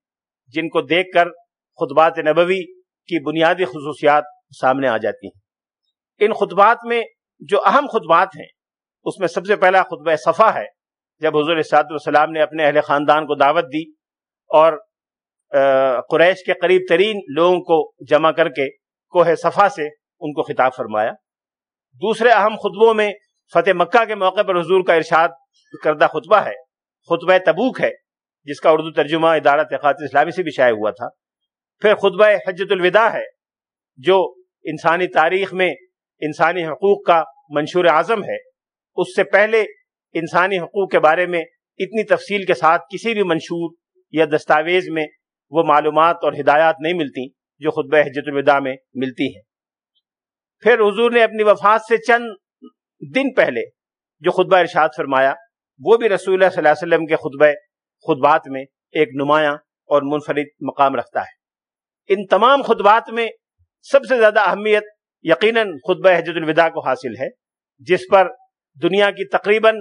جن کو دیکھ کر خطبات نبوی کی بنیادی خصوصیات سامنے آ جاتی ہیں۔ ان خطبات میں جو اہم خطبات ہیں، اس میں سب سے پہلا خطبہ صفا ہے، جب حضور صاحب السلام نے اپنے اہل خاندان کو دعوت دی اور قریش کے قریب ترین لوگوں کو جمع کر کے کوہ صفا سے ان کو خطاب فرمایا۔ دوسرے اہم خطبوں میں فتح مکہ کے موقع پر حضور کا ارشاد کردہ خطبہ ہے۔ خطبہ تبوک ہے، جس کا اردو ترجمہ ادارہ خاطر اسلامی سے بھی شائع ہوا تھا۔ پھر خطبہ حجت الوداع ہے، جو انسانی تاریخ میں انسانی حقوق کا منشور اعظم ہے۔ اس سے پہلے انسانی حقوق کے بارے میں اتنی تفصیل کے ساتھ کسی بھی منشور یا دستاویز میں وہ معلومات اور ہدایات نہیں ملتی جو خطبہ حجت الوداع میں ملتی ہیں۔ پھر حضور نے اپنی وفات سے چند دن پہلے جو خطبہ ارشاد فرمایا، وہ بھی رسول اللہ صلی اللہ علیہ وسلم کے خطبہ خطبات میں ایک نمایاں اور منفرد مقام رکھتا ہے۔ ان تمام خطبات میں سب سے زیادہ اہمیت یقیناً خطبہ حجت الوداع کو حاصل ہے، جس پر دنیا کی تقریباً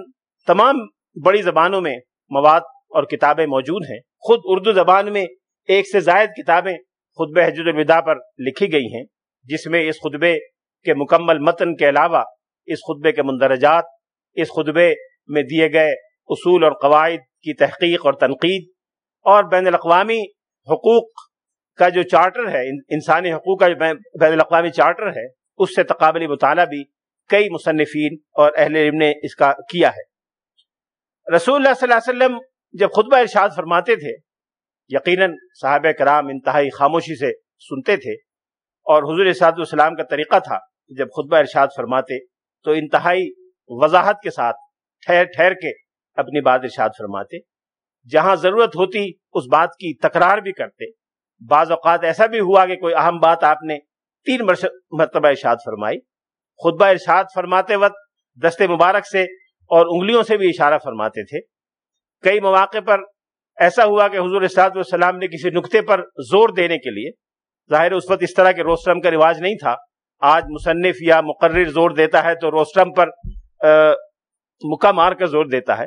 تمام بڑی زبانوں میں مواد اور کتابیں موجود ہیں۔ خود اردو زبان میں ایک سے زائد کتابیں خطبہ حجت الوداع پر لکھی گئی ہیں، جس میں اس خطبے کے مکمل متن کے علاوہ اس خطبے کے مندرجات، اس خطبے میں دیے گئے اصول اور قواعد کی تحقیق اور تنقید اور بین الاقوامی حقوق کا جو چارٹر ہے انسانی حقوق کا جو بین الاقوامی چارٹر ہے، اس سے تقابلی مطالعہ بھی کئی مصنفین اور اہل علم نے اس کا کیا ہے۔ رسول اللہ صلی اللہ علیہ وسلم جب خطبہ ارشاد فرماتے تھے، یقیناً صاحب کرام انتہائی خاموشی سے سنتے تھے اور حضور صاحب السلام کا طریقہ تھا جب خطبہ ارشاد فرماتے تو انتہائی وضاحت کے ساتھ ٹھہر ٹھہر کے اپنی بات ارشاد فرماتے۔ جہاں ضرورت ہوتی، اس بات کی تکرار بھی کرتے۔ بعض اوقات ایسا بھی ہوا کہ کوئی اہم بات آپ نے تین مرتبہ ارشاد فرمائی۔ خطبہ ارشاد فرماتے وقت دستے مبارک سے اور انگلیوں سے بھی اشارہ فرماتے تھے۔ کئی مواقع پر ایسا ہوا کہ حضور اسراد والسلام نے کسی نقطے پر زور دینے کے لیے، ظاہر اس وقت اس طرح کے روسٹرم کا رواج نہیں تھا، آج مصنف یا مقرر زور دیتا ہے تو روسٹرم پر مکہ مار کر زور دیتا ہے۔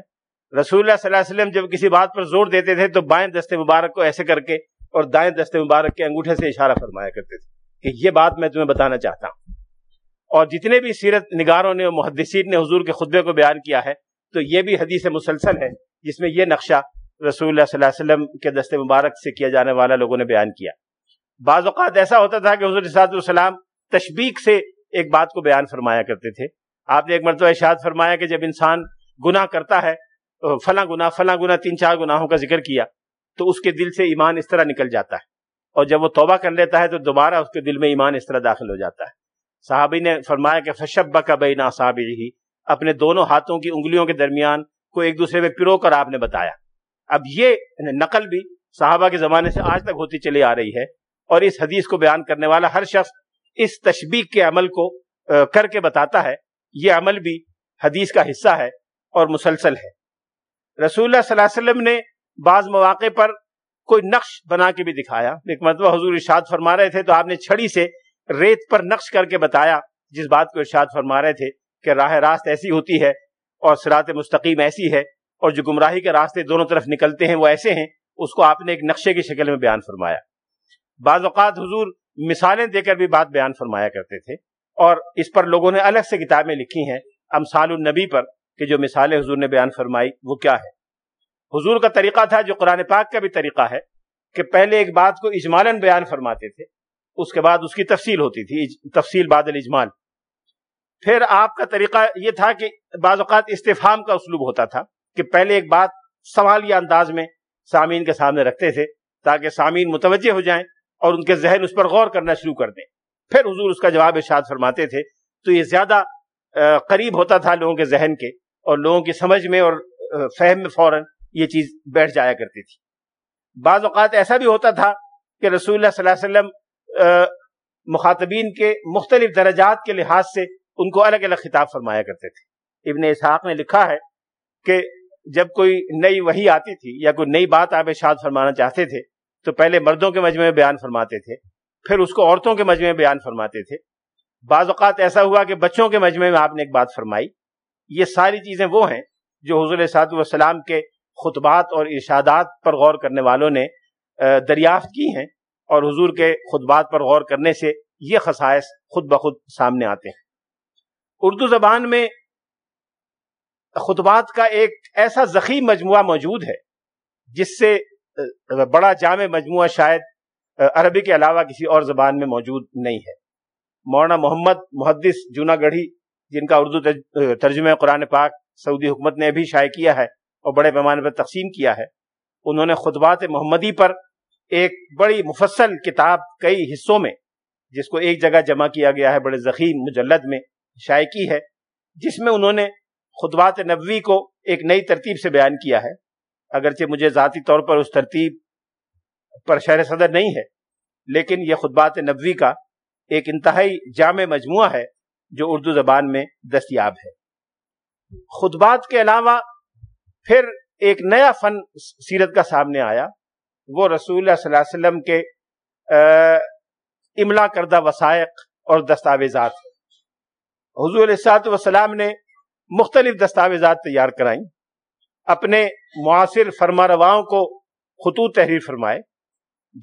رسول اللہ صلی اللہ علیہ وسلم جب کسی بات پر زور دیتے تھے تو بائیں دستے مبارک کو ایسے کر کے اور دائیں دستے مبارک کے انگوٹھے سے اشارہ فرمایا کرتے تھے کہ یہ بات میں تمہیں بتانا چاہتا ہوں۔ اور جتنے بھی سیرت نگاروں نے اور محدثین نے حضور کے خطبے کو بیان کیا ہے، تو یہ بھی حدیث مسلسل ہے، جس میں یہ نقشہ رسول اللہ صلی اللہ علیہ وسلم کے دست مبارک سے کیا جانے والا لوگوں نے بیان کیا۔ بعض اوقات ایسا ہوتا تھا کہ حضور صاحب السلام تشبیق سے ایک بات کو بیان فرمایا کرتے تھے۔ آپ نے ایک مرتبہ اشاد فرمایا کہ جب انسان گناہ کرتا ہے، فلاں گناہ فلاں گناہ، تین چار گناہوں کا ذکر کیا تو اس کے دل سے ایمان اس طرح نکل جاتا ہے۔ اور جب وہ توبہ کر لیتا ہے تو دوبارہ اس کے دل میں ایمان اس طرح داخل ہو جاتا ہے۔ صحابی نے فرمایا کہ فشبہ کا بینا صحابی ہی اپنے دونوں ہاتھوں کی انگلیوں کے درمیان کو ایک دوسرے میں پرو کر آپ نے بتایا۔ اب یہ یعنی نقل بھی صحابہ کے زمانے سے آج تک ہوتی چلی آ رہی ہے۔ اور اس حدیث کو بیان کرنے والا ہر شخص اس تشبیق کے عمل کو کر کے بتاتا ہے۔ یہ عمل بھی حدیث کا حصہ ہے اور مسلسل ہے۔ رسول اللہ صلی اللہ علیہ وسلم نے بعض مواقع پر کوئی نقش بنا کے بھی دکھایا۔ ایک مرتبہ حضور ارشاد فرما رہے تھے تو آپ نے چھڑی سے ریت پر نقش کر کے بتایا، جس بات کو ارشاد فرما رہے تھے کہ راہ راست ایسی ہوتی ہے اور سرات مستقیم ایسی ہے اور جو گمراہی کے راستے دونوں طرف نکلتے ہیں وہ ایسے ہیں، اس کو آپ نے ایک نقشے کی شکل میں بیان فرمایا۔ بعض اوقات حضور مثالیں دے کر بھی بات بیان فرمایا کرتے تھے اور اس پر لوگوں نے الگ سے کتابیں لکھی ہیں۔ امثال النبی پر کہ جو مثالیں حضور نے بیان فرمائی وہ کیا ہے؟ حضور کا طریقہ تھا جو قرآن پاک کا بھی طریقہ ہے کہ پہلے ایک بات کو اجمالاً بیان فرماتے تھے، اس کے بعد اس کی تفصیل ہوتی تھی تفصیل بعد الاجمال۔ پھر آپ کا طریقہ یہ تھا کہ بعض اوقات استفام کا اسلوب ہوتا تھا کہ پہلے ایک بات سوالیہ انداز میں سامعین کے سامنے رکھتے تھے تاکہ سامعین متوجہ ہو جائیں اور ان کے ذہن اس پر غور کرنا شروع کر دیں۔ پھر حضور اس کا جواب ارشاد فرماتے تھے، تو یہ زیادہ قریب ہوتا تھا لوگوں کے ذہن کے اور لوگوں کی سمجھ میں اور فہم میں فوراً یہ چیز بیٹھ جایا کرتی تھی۔ بعض اوقات ایسا بھی ہوتا تھا کہ رسول اللہ صلی اللہ علیہ وسلم مخاطبین کے مختلف درجات کے لحاظ سے ان کو الگ الگ خطاب فرمایا کرتے تھے۔ ابن اسحاق نے لکھا ہے کہ جب کوئی نئی وہی آتی تھی یا کوئی نئی بات آپ اشاد فرمانا چاہتے تھے، تو پہلے مردوں کے مجمع میں بیان فرماتے تھے، پھر اس کو عورتوں کے مجمع میں بیان فرماتے تھے۔ بعض اوقات ایسا ہوا کہ بچوں کے مجمع میں آپ نے ایک بات فرمائی۔ یہ ساری چیزیں وہ ہیں جو حضور صاحب والسلام کے خطبات اور ارشادات پر غور کرنے والوں نے دریافت کی ہیں اور حضور کے خطبات پر غور کرنے سے یہ خصائص خود بخود سامنے آتے ہیں۔ اردو زبان میں خطبات کا ایک ایسا زخیم مجموعہ موجود ہے، جس سے بڑا جامع مجموعہ شاید عربی کے علاوہ کسی اور زبان میں موجود نہیں ہے۔ مولانا محمد محدث جونا گڑھی جن کا اردو ترجمہ قرآن پاک سعودی حکومت نے بھی شائع کیا ہے اور بڑے پیمانے پر تقسیم کیا ہے۔ انہوں نے خطبات محمدی پر ایک بڑی مفصل کتاب کئی حصوں میں، جس کو ایک جگہ جمع کیا گیا ہے بڑے زخیم مجلد میں، شائع کی ہے، جس میں انہوں نے خطبات نبوی کو ایک نئی ترتیب سے بیان کیا ہے۔ اگرچہ مجھے ذاتی طور پر اس ترتیب پر شہر صدر نہیں ہے، لیکن یہ خطبات نبوی کا ایک انتہائی جامع مجموعہ ہے جو اردو زبان میں دستیاب ہے۔ خطبات کے علاوہ پھر ایک نیا فن سیرت کا سامنے آیا۔ وہ رسول اللہ صلی اللہ علیہ وسلم کے املا کردہ وسائق اور دستاویزات۔ حضور علیہ وسلام نے مختلف دستاویزات تیار کرائیں اپنے معاصر فرما رواؤں کو خطوط تحریر فرمائے،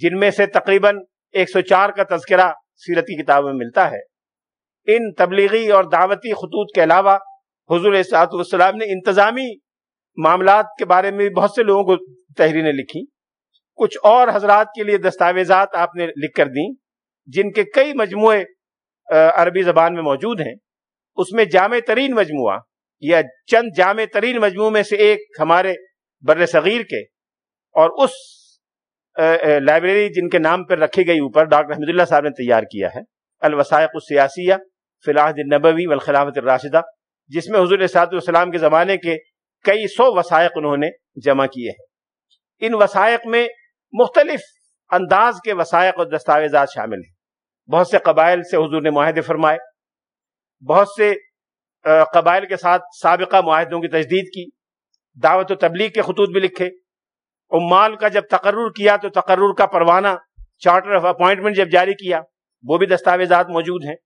جن میں سے تقریباً ایک سو چار کا تذکرہ سیرتی کتاب میں ملتا ہے۔ ان تبلیغی اور دعوتی خطوط کے علاوہ حضور صاحب والسلام نے انتظامی معاملات کے بارے میں بہت سے لوگوں کو تحریریں لکھی کچھ اور حضرات کے لیے دستاویزات آپ نے لکھ کر دیں، جن کے کئی مجموعے عربی زبان میں موجود ہیں۔ اس میں جامع ترین مجموعہ یا چند جامع ترین مجموعوں میں سے ایک ہمارے بر صغیر کے اور اس لائبریری جن کے نام پر رکھی گئی اوپر ڈاکٹر احمد اللہ صاحب نے تیار کیا ہے۔ الوسائق السیاسیہ فلاحد النبوی والخلافت الراشدہ، جس میں حضور صاحب السلام کے زمانے کے کئی سو وسائق انہوں نے جمع کیے ہیں۔ ان وسائق میں مختلف انداز کے وسائق اور دستاویزات شامل ہیں۔ بہت سے قبائل سے حضور نے معاہدے فرمائے۔ بہت سے قبائل کے ساتھ سابقہ معاہدوں کی تجدید کی۔ دعوت و تبلیغ کے خطوط بھی لکھے۔ عمال کا جب تقرر کیا تو تقرر کا پروانہ، چارٹر آف اپوائنٹمنٹ جب جاری کیا، وہ بھی دستاویزات موجود ہیں۔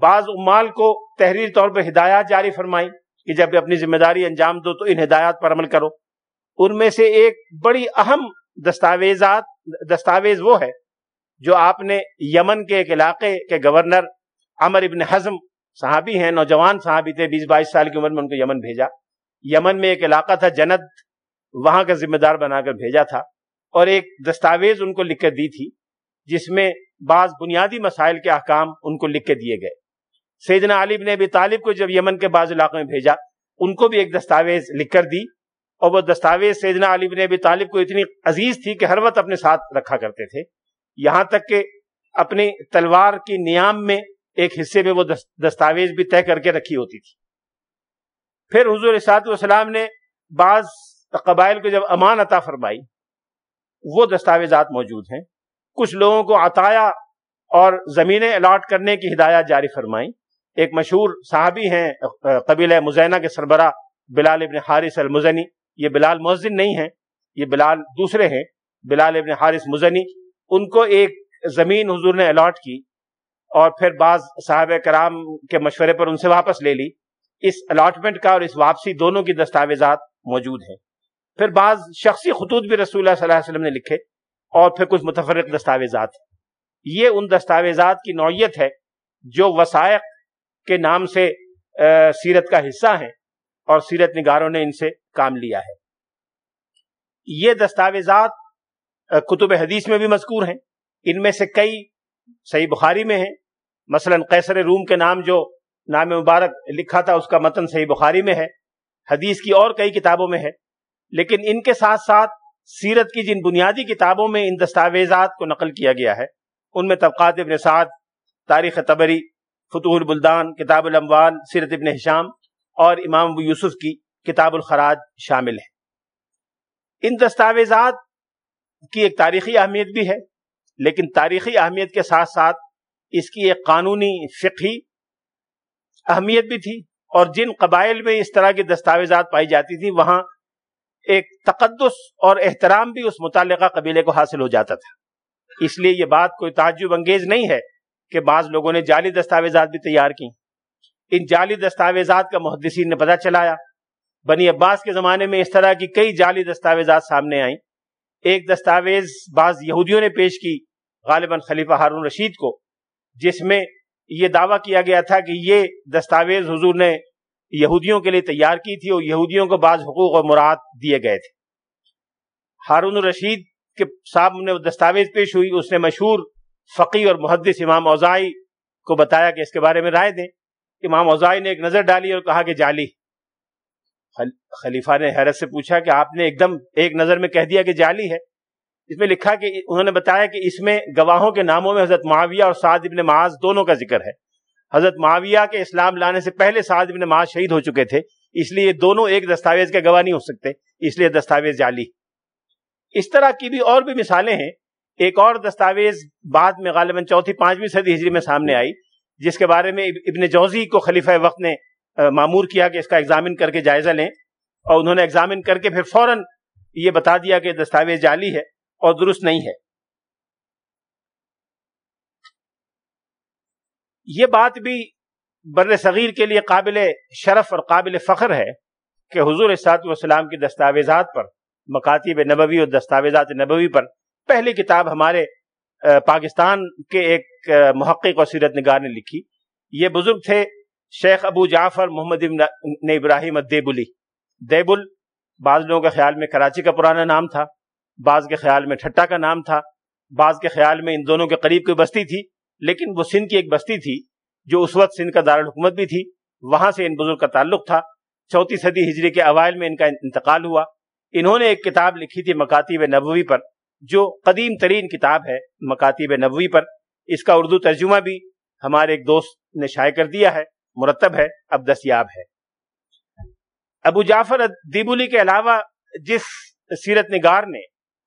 بعض عمال کو تحریر طور پر ہدایات جاری فرمائی۔ کہ جب اپنی ذمہ داری انجام دو تو ان ہدایات پر عمل کرو۔ ان میں سے ایک بڑی اہم دستاویزات، دستاویز وہ ہے جو آپ نے یمن کے ایک علاقے کے گورنر عمر ابن حزم صحابی ہیں، نوجوان صحابی تھے، بیس بائیس سال کی عمر میں ان کو یمن بھیجا۔ یمن میں ایک علاقہ تھا جنت وہاں کا ذمہ دار بنا کر بھیجا تھا۔ اور ایک دستاویز ان کو لکھ کر دی تھی، جس میں بعض بنیادی مسائل کے احکام ان کو لکھ کے دیے گئے۔ سیدنا علی بن ابی طالب کو جب یمن کے بعض علاقوں میں بھیجا، ان کو بھی ایک دستاویز لکھ کر دی اور وہ دستاویز سیدنا علی بن ابی طالب کو اتنی عزیز تھی کہ ہر وقت اپنے ساتھ رکھا کرتے تھے۔ یہاں تک کہ اپنی تلوار کی نیام میں ایک حصے میں وہ دستاویز بھی طے کر کے رکھی ہوتی تھی۔ پھر حضور صاحب والسلام نے بعض قبائل کو جب امان عطا فرمائی، وہ دستاویزات موجود ہیں۔ کچھ لوگوں کو عطایا اور زمینیں الاٹ کرنے کی ہدایات جاری فرمائی ایک مشہور صحابی ہیں، قبیلہ مزینہ کے سربراہ بلال ابن حارث المزنی۔ یہ بلال مؤذن نہیں ہیں، یہ بلال دوسرے ہیں، بلال ابن حارث مزنی ان کو ایک زمین حضور نے الاٹ کی اور پھر بعض صحابہ کرام کے مشورے پر ان سے واپس لے لی۔ اس الاٹمنٹ کا اور اس واپسی دونوں کی دستاویزات موجود ہیں۔ پھر بعض شخصی خطوط بھی رسول اللہ صلی اللہ علیہ وسلم نے لکھے اور پھر کچھ متفرق دستاویزات۔ یہ ان دستاویزات کی نوعیت ہے جو وسائق کے نام سے سیرت کا حصہ ہیں اور سیرت نگاروں نے ان سے کام لیا ہے۔ یہ دستاویزات کتب حدیث میں بھی مذکور ہیں۔ ان میں سے کئی صحیح بخاری میں ہیں۔ مثلا قیصر روم کے نام جو نام مبارک لکھا تھا، اس کا متن صحیح بخاری میں ہے۔ حدیث کی اور کئی کتابوں میں ہے۔ لیکن ان کے ساتھ ساتھ سیرت کی جن بنیادی کتابوں میں ان دستاویزات کو نقل کیا گیا ہے، ان میں طبقات ابن سعد، تاریخ تبری فتح البلدان، کتاب الاموال، سیرت ابن حشام اور امام ابو یوسف کی کتاب الخراج شامل ہے ان دستاویزات کی ایک تاریخی اہمیت بھی ہے، لیکن تاریخی اہمیت کے ساتھ ساتھ اس کی ایک قانونی فقہی اہمیت بھی تھی اور جن قبائل میں اس طرح کی دستاویزات پائی جاتی تھی، وہاں ایک تقدس اور احترام بھی اس متعلقہ قبیلے کو حاصل ہو جاتا تھا۔ اس لیے یہ بات کوئی تعجب انگیز نہیں ہے کہ بعض لوگوں نے جعلی دستاویزات بھی تیار کی ان جعلی دستاویزات کا محدثین نے پتہ چلایا۔ بنی عباس کے زمانے میں اس طرح کی کئی جعلی دستاویزات سامنے آئیں۔ ایک دستاویز بعض یہودیوں نے پیش کی، غالباً خلیفہ ہارون رشید کو، جس میں یہ دعویٰ کیا گیا تھا کہ یہ دستاویز حضور نے یہودیوں کے لیے تیار کی تھی اور یہودیوں کو بعض حقوق و مراد دیے گئے تھے۔ ہارون الرشید کے سامنے وہ دستاویز پیش ہوئی، اس نے مشہور فقی اور محدث امام اوزائی کو بتایا کہ اس کے بارے میں رائے دیں۔ امام اوزائی نے ایک نظر ڈالی اور کہا کہ جعلی۔ خلیفہ نے حیرت سے پوچھا کہ آپ نے ایک دم ایک نظر میں کہہ دیا کہ جعلی ہے۔ اس میں لکھا کہ انہوں نے بتایا کہ اس میں گواہوں کے ناموں میں حضرت معاویہ اور سعد ابن معاذ دونوں کا ذکر ہے۔ حضرت معاویہ کے اسلام لانے سے پہلے سعد ابن معاذ شہید ہو چکے تھے، اس لیے دونوں ایک دستاویز کے گواہ نہیں ہو سکتے، اس لیے دستاویز جعلی۔ اس طرح کی بھی اور بھی مثالیں ہیں۔ ایک اور دستاویز بعد میں غالباً چوتھی پانچویں صدی ہجری میں سامنے آئی، جس کے بارے میں ابن جوزی کو خلیفہ وقت نے معمور کیا کہ اس کا ایگزامن کر کے جائزہ لیں۔ اور انہوں نے ایگزامن کر کے پھر فوراً یہ بتا دیا کہ دستاویز جعلی ہے اور درست نہیں ہے۔ یہ بات بھی بر صغیر کے لیے قابل شرف اور قابل فخر ہے کہ حضور اسات والسلام کی دستاویزات پر، مکاتب نبوی اور دستاویزات نبوی پر پہلی کتاب ہمارے پاکستان کے ایک محقق اور سیرت نگار نے لکھی۔ یہ بزرگ تھے شیخ ابو جعفر محمد ابن ابراہیم دیبلی دیبل بعض لوگوں کے خیال میں کراچی کا پرانا نام تھا، بعض کے خیال میں ٹھٹا کا نام تھا، بعض کے خیال میں ان دونوں کے قریب کوئی بستی تھی، لیکن وہ سندھ کی ایک بستی تھی جو اس وقت سندھ کا دارالحکومت بھی تھی۔ وہاں سے ان بزرگ کا تعلق تھا۔ چوتھی صدی ہجری کے اوائل میں ان کا انتقال ہوا۔ انہوں نے ایک کتاب لکھی تھی مکاتیب نبوی پر۔ جو قدیم ترین کتاب ہے مکاتب نبوی پر اس کا اردو ترجمہ بھی ہمارے ایک دوست نے شائع کر دیا ہے مرتب ہے اب دستیاب ہے۔ ابو جعفر دیبولی کے علاوہ جس سیرت نگار نے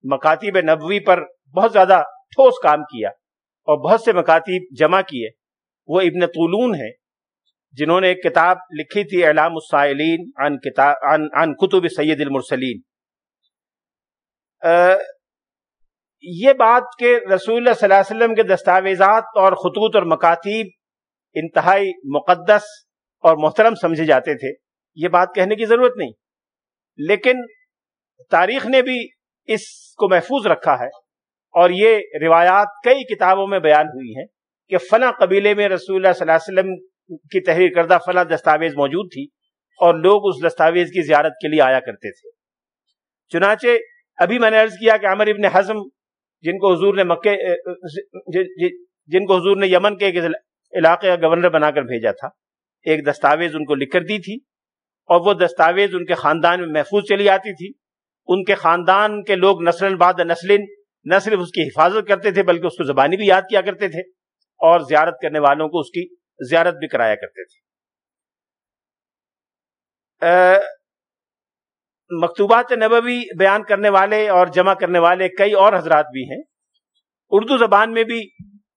مکاتب نبوی پر بہت زیادہ ٹھوس کام کیا اور بہت سے مکاتب جمع کیے وہ ابن طولون ہیں جنہوں نے ایک کتاب لکھی تھی اعلام السائلین عن, کتاب عن, عن کتب سید المرسلین۔ یہ بات کہ رسول اللہ صلی اللہ علیہ وسلم کے دستاویزات اور خطوط اور مکاتیب انتہائی مقدس اور محترم سمجھے جاتے تھے، یہ بات کہنے کی ضرورت نہیں۔ لیکن تاریخ نے بھی اس کو محفوظ رکھا ہے اور یہ روایات کئی کتابوں میں بیان ہوئی ہیں کہ فلاں قبیلے میں رسول اللہ صلی اللہ علیہ وسلم کی تحریر کردہ فلاں دستاویز موجود تھی اور لوگ اس دستاویز کی زیارت کے لیے آیا کرتے تھے۔ چنانچہ ابھی میں نے عرض کیا کہ عمر ابن حزم جن کو حضور نے مکے جن کو حضور نے یمن کے ایک علاقے کا گورنر بنا کر بھیجا تھا، ایک دستاویز ان کو لکھ کر دی تھی، اور وہ دستاویز ان کے خاندان میں محفوظ چلی آتی تھی۔ ان کے خاندان کے لوگ نسل بعد نسل نہ صرف اس کی حفاظت کرتے تھے، بلکہ اس کو زبانی بھی یاد کیا کرتے تھے، اور زیارت کرنے والوں کو اس کی زیارت بھی کرایا کرتے تھے۔ مکتوبات نبوی بیان کرنے والے اور جمع کرنے والے کئی اور حضرات بھی ہیں۔ اردو زبان میں بھی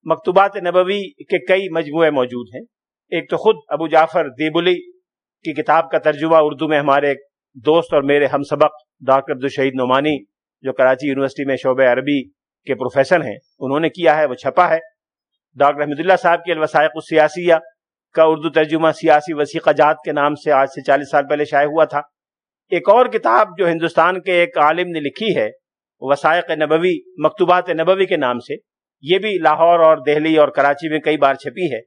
مکتوبات نبوی کے کئی مجموعے موجود ہیں۔ ایک تو خود ابو جعفر دیبلی کی کتاب کا ترجمہ اردو میں ہمارے دوست اور میرے ہم سبق ڈاکٹر عبدالشہید نعمانی، جو کراچی یونیورسٹی میں شعبہ عربی کے پروفیسر ہیں، انہوں نے کیا ہے، وہ چھپا ہے۔ ڈاکٹر احمد اللہ صاحب کی الوسائق السیاسیہ کا اردو ترجمہ سیاسی وسیقہ جات کے نام سے آج سے چالیس سال پہلے شائع ہوا تھا۔ ایک اور کتاب جو ہندوستان کے ایک عالم نے لکھی ہے وسائق نبوی، مکتوبات نبوی کے نام سے، یہ بھی لاہور اور دہلی اور کراچی میں کئی بار چھپی ہے۔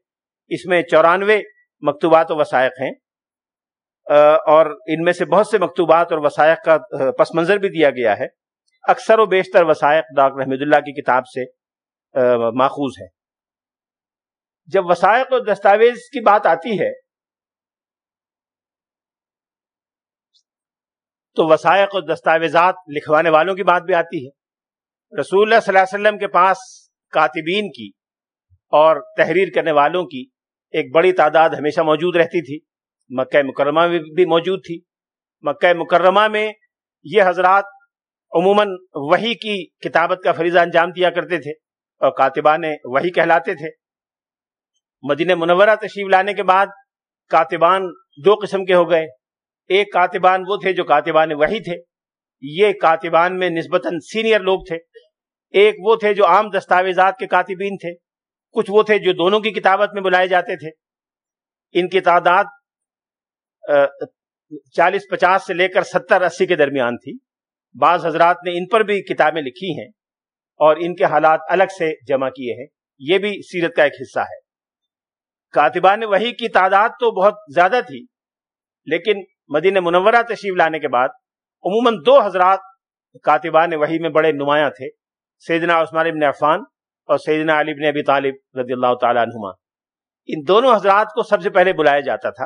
اس میں چورانوے مکتوبات و وسائق ہیں۔ اور ان میں سے بہت سے مکتوبات اور وسائق کا پس منظر بھی دیا گیا ہے۔ اکثر و بیشتر وسائق ڈاکٹر احمد اللہ کی کتاب سے ماخوذ ہے جب وسائق اور دستاویز کی بات آتی ہے تو وسائق اور دستاویزات لکھوانے والوں کی بات بھی آتی ہے۔ رسول اللہ صلی اللہ علیہ وسلم کے پاس کاتبین کی اور تحریر کرنے والوں کی ایک بڑی تعداد ہمیشہ موجود رہتی تھی۔ مکہ مکرمہ میں بھی موجود تھی۔ مکہ مکرمہ میں یہ حضرات عموماً وہی کی کتابت کا فریضہ انجام دیا کرتے تھے اور کاتبان وہی کہلاتے تھے۔ مدینہ منورہ تشریف لانے کے بعد کاتبان دو قسم کے ہو گئے۔ ایک کاتبان وہ تھے جو کاتبان وہی تھے۔ یہ کاتبان میں نسبتاً سینئر لوگ تھے۔ ایک وہ تھے جو عام دستاویزات کے کاتبین تھے۔ کچھ وہ تھے جو دونوں کی کتابت میں بلائے جاتے تھے۔ ان کی تعداد چالیس، پچاس سے لے کر ستر، اسی کے درمیان تھی۔ بعض حضرات نے ان پر بھی کتابیں لکھی ہیں اور ان کے حالات الگ سے جمع کیے ہیں۔ یہ بھی سیرت کا ایک حصہ ہے۔ کاتبان وہی کی تعداد تو بہت زیادہ تھی، لیکن مدینہ منورہ تشریف لانے کے بعد عموماً دو حضرات کاتبان وہی میں بڑے نمایاں تھے، سیدنا عثمان ابن عفان اور سیدنا علی ابن ابی طالب رضی اللہ تعالیٰ عنہما۔ ان دونوں حضرات کو سب سے پہلے بلایا جاتا تھا۔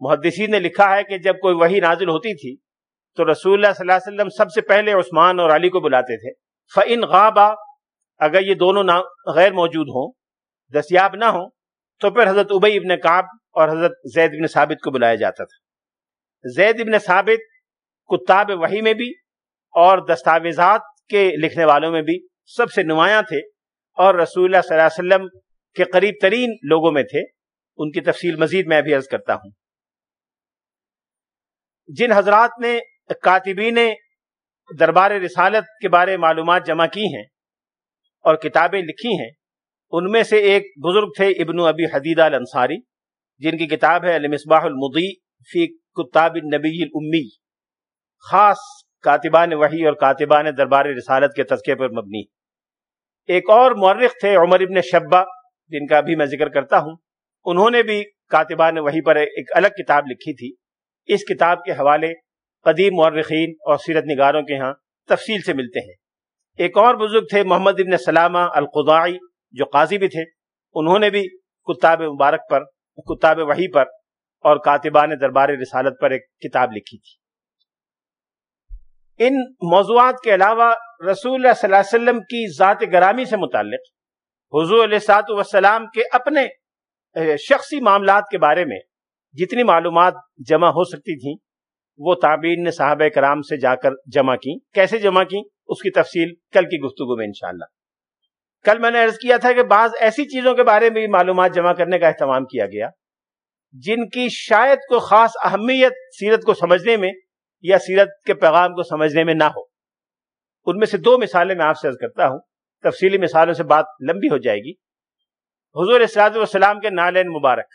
محدثین نے لکھا ہے کہ جب کوئی وہی نازل ہوتی تھی تو رسول اللہ صلی اللہ علیہ وسلم سب سے پہلے عثمان اور علی کو بلاتے تھے۔ فعن غابا، اگر یہ دونوں غیر موجود ہوں، دستیاب نہ ہوں، تو پھر حضرت ابئی ابن کعب اور حضرت زید ابن ثابت کو بلایا جاتا تھا۔ زید ابن ثابت کتاب وحی میں بھی اور دستاویزات کے لکھنے والوں میں بھی سب سے نمایاں تھے اور رسول اللہ صلی اللہ علیہ وسلم کے قریب ترین لوگوں میں تھے۔ ان کی تفصیل مزید میں بھی عرض کرتا ہوں۔ جن حضرات نے کاتبین دربار رسالت کے بارے معلومات جمع کی ہیں اور کتابیں لکھی ہیں، ان میں سے ایک بزرگ تھے ابن ابی حدیدہ الانصاری، جن کی کتاب ہے المصباح المضی فی کتاب النبی الامی، خاص کاتبان وحی اور کاتبان دربار رسالت کے تذکے پر مبنی۔ ایک اور مورخ تھے، عمر ابن شبہ، جن کا بھی میں ذکر کرتا ہوں۔ انہوں نے بھی کاتبان وحی پر ایک الگ کتاب لکھی تھی۔ اس کتاب کے حوالے قدیم مورخین اور سیرت نگاروں کے ہاں تفصیل سے ملتے ہیں۔ ایک اور بزرگ تھے، محمد ابن سلامہ القضائی جو قاضی بھی تھے۔ انہوں نے بھی کتاب مبارک پر، کتاب وحی پر اور کاتبان دربار رسالت پر ایک کتاب لکھی تھی۔ ان موضوعات کے علاوہ رسول اللہ صلی اللہ علیہ وسلم کی ذات گرامی سے متعلق، حضور علیہ سات وسلام کے اپنے شخصی معاملات کے بارے میں جتنی معلومات جمع ہو سکتی تھیں، وہ تعبین نے صحابہ کرام سے جا کر جمع کی کیسے جمع کی اس کی تفصیل کل کی گفتگو میں انشاءاللہ۔ کل میں نے عرض کیا تھا کہ بعض ایسی چیزوں کے بارے میں بھی معلومات جمع کرنے کا اہتمام کیا گیا۔ جن کی شاید کو خاص اہمیت سیرت کو سمجھنے میں یا سیرت کے پیغام کو سمجھنے میں نہ ہو۔ ان میں سے دو مثالیں میں آپ سے عرض کرتا ہوں۔ تفصیلی مثالوں سے بات لمبی ہو جائے گی۔ حضور اسراد والسلام کے نالین مبارک۔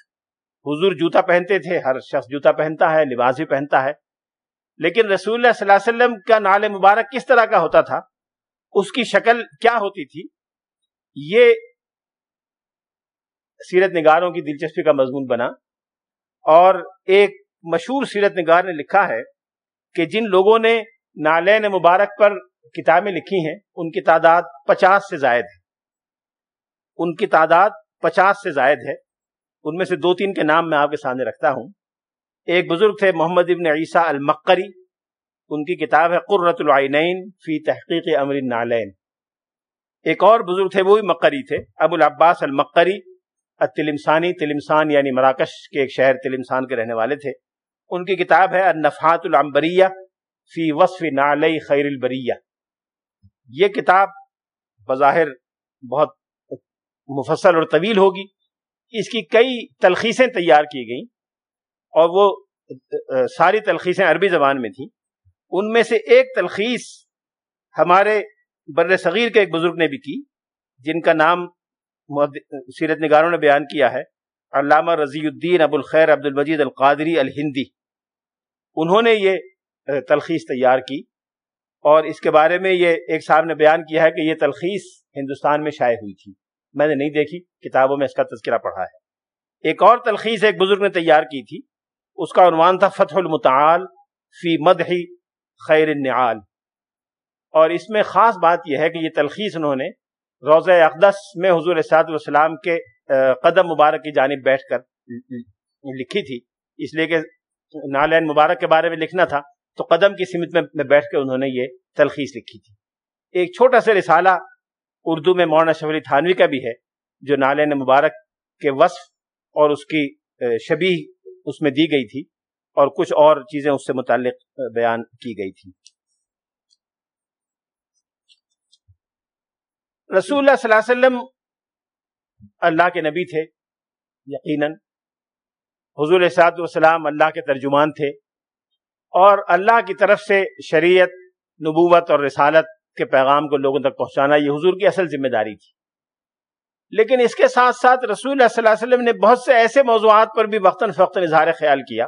حضور جوتا پہنتے تھے، ہر شخص جوتا پہنتا ہے، لباس بھی پہنتا ہے۔ لیکن رسول اللہ صلی اللہ علیہ وسلم کا نال مبارک کس طرح کا ہوتا تھا؟ اس کی شکل کیا ہوتی تھی؟ یہ سیرت نگاروں کی دلچسپی کا مضمون بنا۔ اور ایک مشہور سیرت نگار نے لکھا ہے کہ جن لوگوں نے نالین مبارک پر کتابیں لکھی ہیں، ان کی تعداد پچاس سے زائد ہے۔ ان کی تعداد پچاس سے زائد ہے۔ ان میں سے دو تین کے نام میں آپ کے سامنے رکھتا ہوں۔ ایک بزرگ تھے محمد ابن عیسیٰ المقری۔ ان کی کتاب ہے قرۃ العینین فی تحقیق امر نالین ایک اور بزرگ تھے وہ بھی مکری تھے، ابو العباس المقری۔ تلمسانی تلمسان یعنی مراکش کے ایک شہر تلمسان کے رہنے والے تھے۔ ان کی کتاب ہے النفحات العنبریہ فی وصف نعلی خیر البریہ۔ یہ کتاب بظاہر بہت مفصل اور طویل ہوگی۔ اس کی کئی تلخیصیں تیار کی گئیں اور وہ ساری تلخیصیں عربی زبان میں تھیں۔ ان میں سے ایک تلخیص ہمارے بر صغیر کے ایک بزرگ نے بھی کی، جن کا نام سیرت نگاروں نے بیان کیا ہے، علامہ رضی الدین ابو الخیر عبد المجید القادری الہندی۔ انہوں نے یہ تلخیص تیار کی اور اس کے بارے میں یہ ایک صاحب نے بیان کیا ہے کہ یہ تلخیص ہندوستان میں شائع ہوئی تھی۔ میں نے نہیں دیکھی، کتابوں میں اس کا تذکرہ پڑھا ہے۔ ایک اور تلخیص ایک بزرگ نے تیار کی تھی، اس کا عنوان تھا فتح المتعال فی مدحی خیر النعال۔ اور اس میں خاص بات یہ ہے کہ یہ تلخیص انہوں نے روضہ اقدس میں حضور صاحب والسلام کے قدم مبارک کی جانب بیٹھ کر لکھی تھی۔ اس لیے کہ نالین مبارک کے بارے میں لکھنا تھا، تو قدم کی سمت میں بیٹھ کے انہوں نے یہ تلخیص لکھی تھی۔ ایک چھوٹا سا رسالہ اردو میں مولانا شفری تھانوی کا بھی ہے، جو نالین مبارک کے وصف اور اس کی شبی اس میں دی گئی تھی اور کچھ اور چیزیں اس سے متعلق بیان کی گئی تھی۔ رسول اللہ صلی اللہ علیہ وسلم اللہ کے نبی تھے، یقیناً۔ حضور صاحب والسلام اللہ کے ترجمان تھے۔ اور اللہ کی طرف سے شریعت، نبوت اور رسالت کے پیغام کو لوگوں تک پہنچانا یہ حضور کی اصل ذمہ داری تھی۔ لیکن اس کے ساتھ ساتھ رسول اللہ صلی اللہ علیہ وسلم نے بہت سے ایسے موضوعات پر بھی وقتاً فوقتاً اظہار خیال کیا،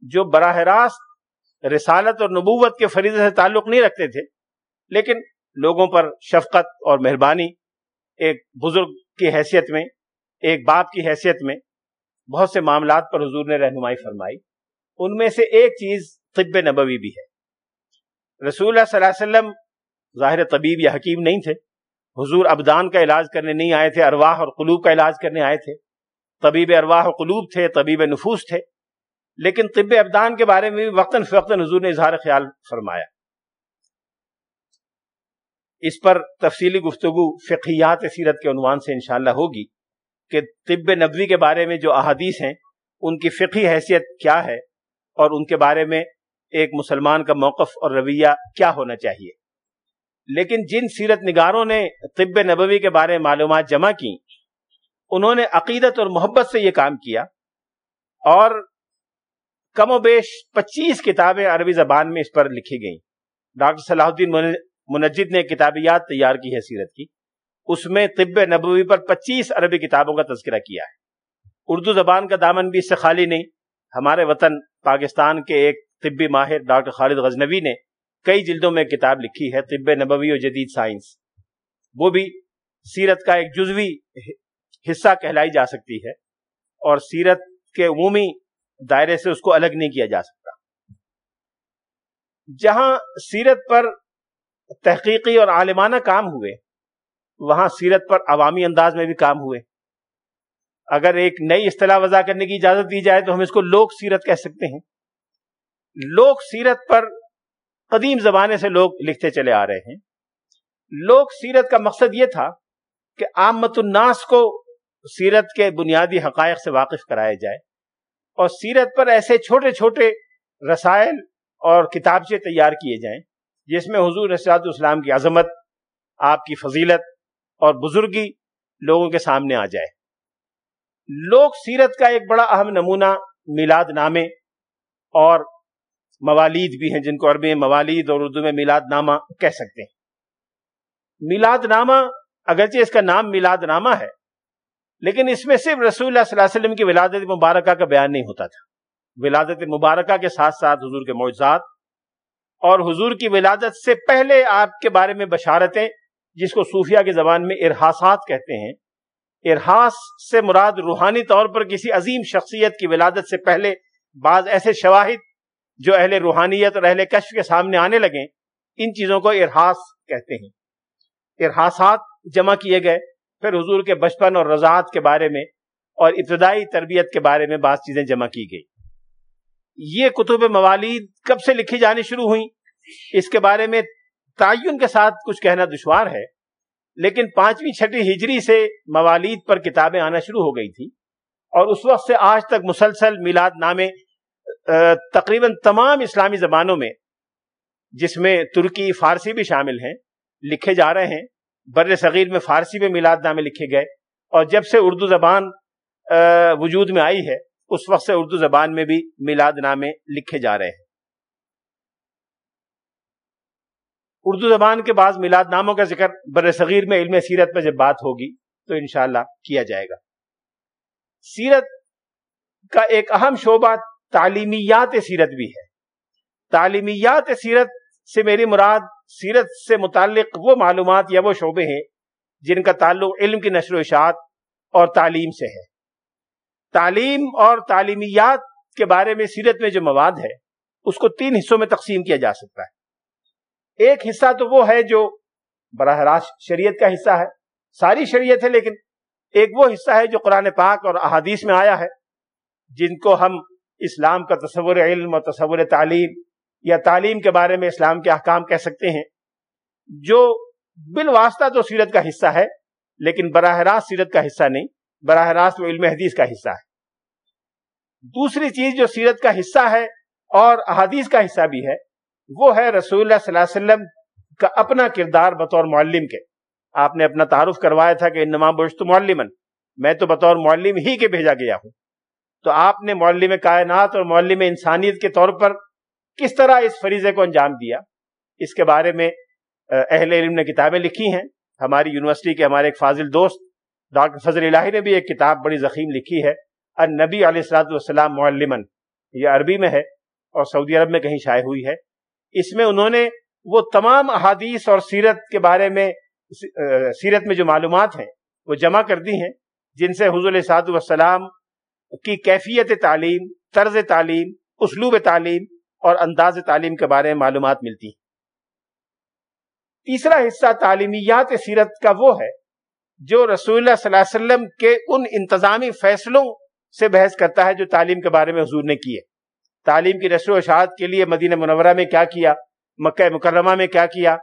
جو براہ راست رسالت اور نبوت کے فریضے سے تعلق نہیں رکھتے تھے، لیکن لوگوں پر شفقت اور مہربانی، ایک بزرگ کی حیثیت میں، ایک باپ کی حیثیت میں بہت سے معاملات پر حضور نے رہنمائی فرمائی۔ ان میں سے ایک چیز طب نبوی بھی ہے۔ رسول اللہ صلی اللہ علیہ وسلم ظاہر طبیب یا حکیم نہیں تھے۔ حضور ابدان کا علاج کرنے نہیں آئے تھے، ارواح اور قلوب کا علاج کرنے آئے تھے۔ طبیب ارواح و قلوب تھے، طبیب نفوس تھے۔ لیکن طب ابدان کے بارے میں بھی وقتاً فوقتاً حضور نے اظہار خیال فرمایا۔ اس پر تفصیلی گفتگو فقیات سیرت کے عنوان سے انشاءاللہ ہوگی کہ طب نبوی کے بارے میں جو احادیث ہیں، ان کی فقی حیثیت کیا ہے اور ان کے بارے میں ایک مسلمان کا موقف اور رویہ کیا ہونا چاہیے۔ لیکن جن سیرت نگاروں نے طب نبوی کے بارے میں معلومات جمع کی، انہوں نے عقیدت اور محبت سے یہ کام کیا اور کم و بیش پچیس کتابیں عربی زبان میں اس پر لکھی گئیں۔ ڈاکٹر صلاح الدین منجد نے کتابیات تیار کی ہے سیرت کی۔ اس میں طب نبوی پر پچیس عربی کتابوں کا تذکرہ کیا ہے۔ اردو زبان کا دامن بھی اس سے خالی نہیں، ہمارے وطن پاکستان کے ایک طبی ماہر ڈاکٹر خالد غزنوی نے کئی جلدوں میں کتاب لکھی ہے، طب نبوی و جدید سائنس۔ وہ بھی سیرت کا ایک جزوی حصہ کہلائی جا سکتی ہے اور سیرت کے عمومی دائرے سے اس کو الگ نہیں کیا جا سکتا۔ جہاں سیرت پر تحقیقی اور عالمانہ کام ہوئے۔ وہاں سیرت پر عوامی انداز میں بھی کام ہوئے۔ اگر ایک نئی اصطلاح وضع کرنے کی اجازت دی جائے تو ہم اس کو لوک سیرت کہہ سکتے ہیں۔ لوک سیرت پر قدیم زمانے سے لوگ لکھتے چلے آ رہے ہیں۔ لوگ سیرت کا مقصد یہ تھا کہ آمت الناس کو سیرت کے بنیادی حقائق سے واقف کرایا جائے اور سیرت پر ایسے چھوٹے چھوٹے رسائل اور کتابچے تیار کیے جائیں جس میں حضور رسالت اسلام کی عظمت، آپ کی فضیلت اور بزرگی لوگوں کے سامنے آ جائے۔ لوگ سیرت کا ایک بڑا اہم نمونہ میلاد نامے اور موالید بھی ہیں جن کو عربی موالید اور اردو میں میلاد نامہ کہہ سکتے ہیں۔ میلاد نامہ اگرچہ اس کا نام میلاد نامہ ہے، لیکن اس میں صرف رسول اللہ صلی اللہ علیہ وسلم کی ولادت مبارکہ کا بیان نہیں ہوتا تھا۔ ولادت مبارکہ کے ساتھ ساتھ حضور کے معجزات اور حضور کی ولادت سے پہلے آپ کے بارے میں بشارتیں جس کو صوفیہ کی زبان میں ارحاسات کہتے ہیں۔ ارحاس سے مراد روحانی طور پر کسی عظیم شخصیت کی ولادت سے پہلے بعض ایسے شواہد جو اہل روحانیت اور اہل کشف کے سامنے آنے لگیں، ان چیزوں کو ارحاس کہتے ہیں۔ ارحاسات جمع کیے گئے پھر حضور کے بچپن اور رضاعت کے بارے میں اور ابتدائی تربیت کے بارے میں بعض چیزیں جمع کی گئی یہ کتب موالید کب سے لکھی جانی شروع ہوئی اس کے بارے میں تعین کے ساتھ کچھ کہنا دشوار ہے، لیکن پانچویں چھٹی ہجری سے موالید پر کتابیں آنا شروع ہو گئی تھی اور اس وقت سے آج تک مسلسل میلاد نامے تقریباً تمام اسلامی زبانوں میں، جس میں ترکی، فارسی بھی شامل ہیں، لکھے جا رہے ہیں۔ بر صغیر میں فارسی میں میلاد نامے لکھے گئے اور جب سے اردو زبان وجود میں آئی ہے اس وقت سے اردو زبان میں بھی میلاد نامے لکھے جا رہے ہیں۔ اردو زبان کے بعض میلاد ناموں کا ذکر بر صغیر میں علم سیرت میں جب بات ہوگی تو انشاءاللہ کیا جائے گا۔ سیرت کا ایک اہم شعبہ تعلیمیات سیرت بھی ہے۔ تعلیمیات سیرت سے میری مراد سیرت سے متعلق وہ معلومات یا وہ شعبے ہیں جن کا تعلق علم کی نشر و اشاعت اور تعلیم سے ہے۔ تعلیم اور تعلیمیات کے بارے میں سیرت میں جو مواد ہے، اس کو تین حصوں میں تقسیم کیا جا سکتا ہے۔ ایک حصہ تو وہ ہے جو براہ راست شریعت کا حصہ ہے، ساری شریعت ہے، لیکن ایک وہ حصہ ہے جو قرآن پاک اور احادیث میں آیا ہے، جن کو ہم اسلام کا تصور علم اور تصور تعلیم یا تعلیم کے بارے میں اسلام کے احکام کہہ سکتے ہیں، جو بالواسطہ تو سیرت کا حصہ ہے، لیکن براہ راست سیرت کا حصہ نہیں۔ براہ راست وہ علم حدیث کا حصہ ہے۔ دوسری چیز جو سیرت کا حصہ ہے اور احادیث کا حصہ بھی ہے، وہ ہے رسول اللہ صلی اللہ علیہ وسلم کا اپنا کردار بطور معلم کے۔ آپ نے اپنا تعارف کروایا تھا کہ انما بشت معلمن میں تو بطور معلم ہی کے بھیجا گیا ہوں۔ تو آپ نے معلم کائنات اور معلم انسانیت کے طور پر کس طرح اس فریضے کو انجام دیا؟ اس کے بارے میں اہل علم نے کتابیں لکھی ہیں۔ ہماری یونیورسٹی کے ہمارے ایک فاضل دوست ڈاکٹر فضل الہی نے بھی ایک کتاب بڑی زخیم لکھی ہے، النبی علیہ السلاۃ والسلام معلمن یہ عربی میں ہے اور سعودی عرب میں کہیں شائع ہوئی ہے۔ اس میں انہوں نے وہ تمام احادیث اور سیرت کے بارے میں، سیرت میں جو معلومات ہیں، وہ جمع کر دی ہیں، جن سے حضور صاحب والسلام کی کیفیت تعلیم، طرز تعلیم، اسلوب تعلیم اور انداز تعلیم کے بارے میں معلومات ملتی ہیں۔ تیسرا حصہ تعلیمیات سیرت کا وہ ہے جو رسول اللہ صلی اللہ علیہ وسلم کے ان انتظامی فیصلوں سے بحث کرتا ہے جو تعلیم کے بارے میں حضور نے کیے تعلیم کی رسو و اشاعت کے لیے مدینہ منورہ میں کیا کیا؟ مکہ مکرمہ میں کیا کیا؟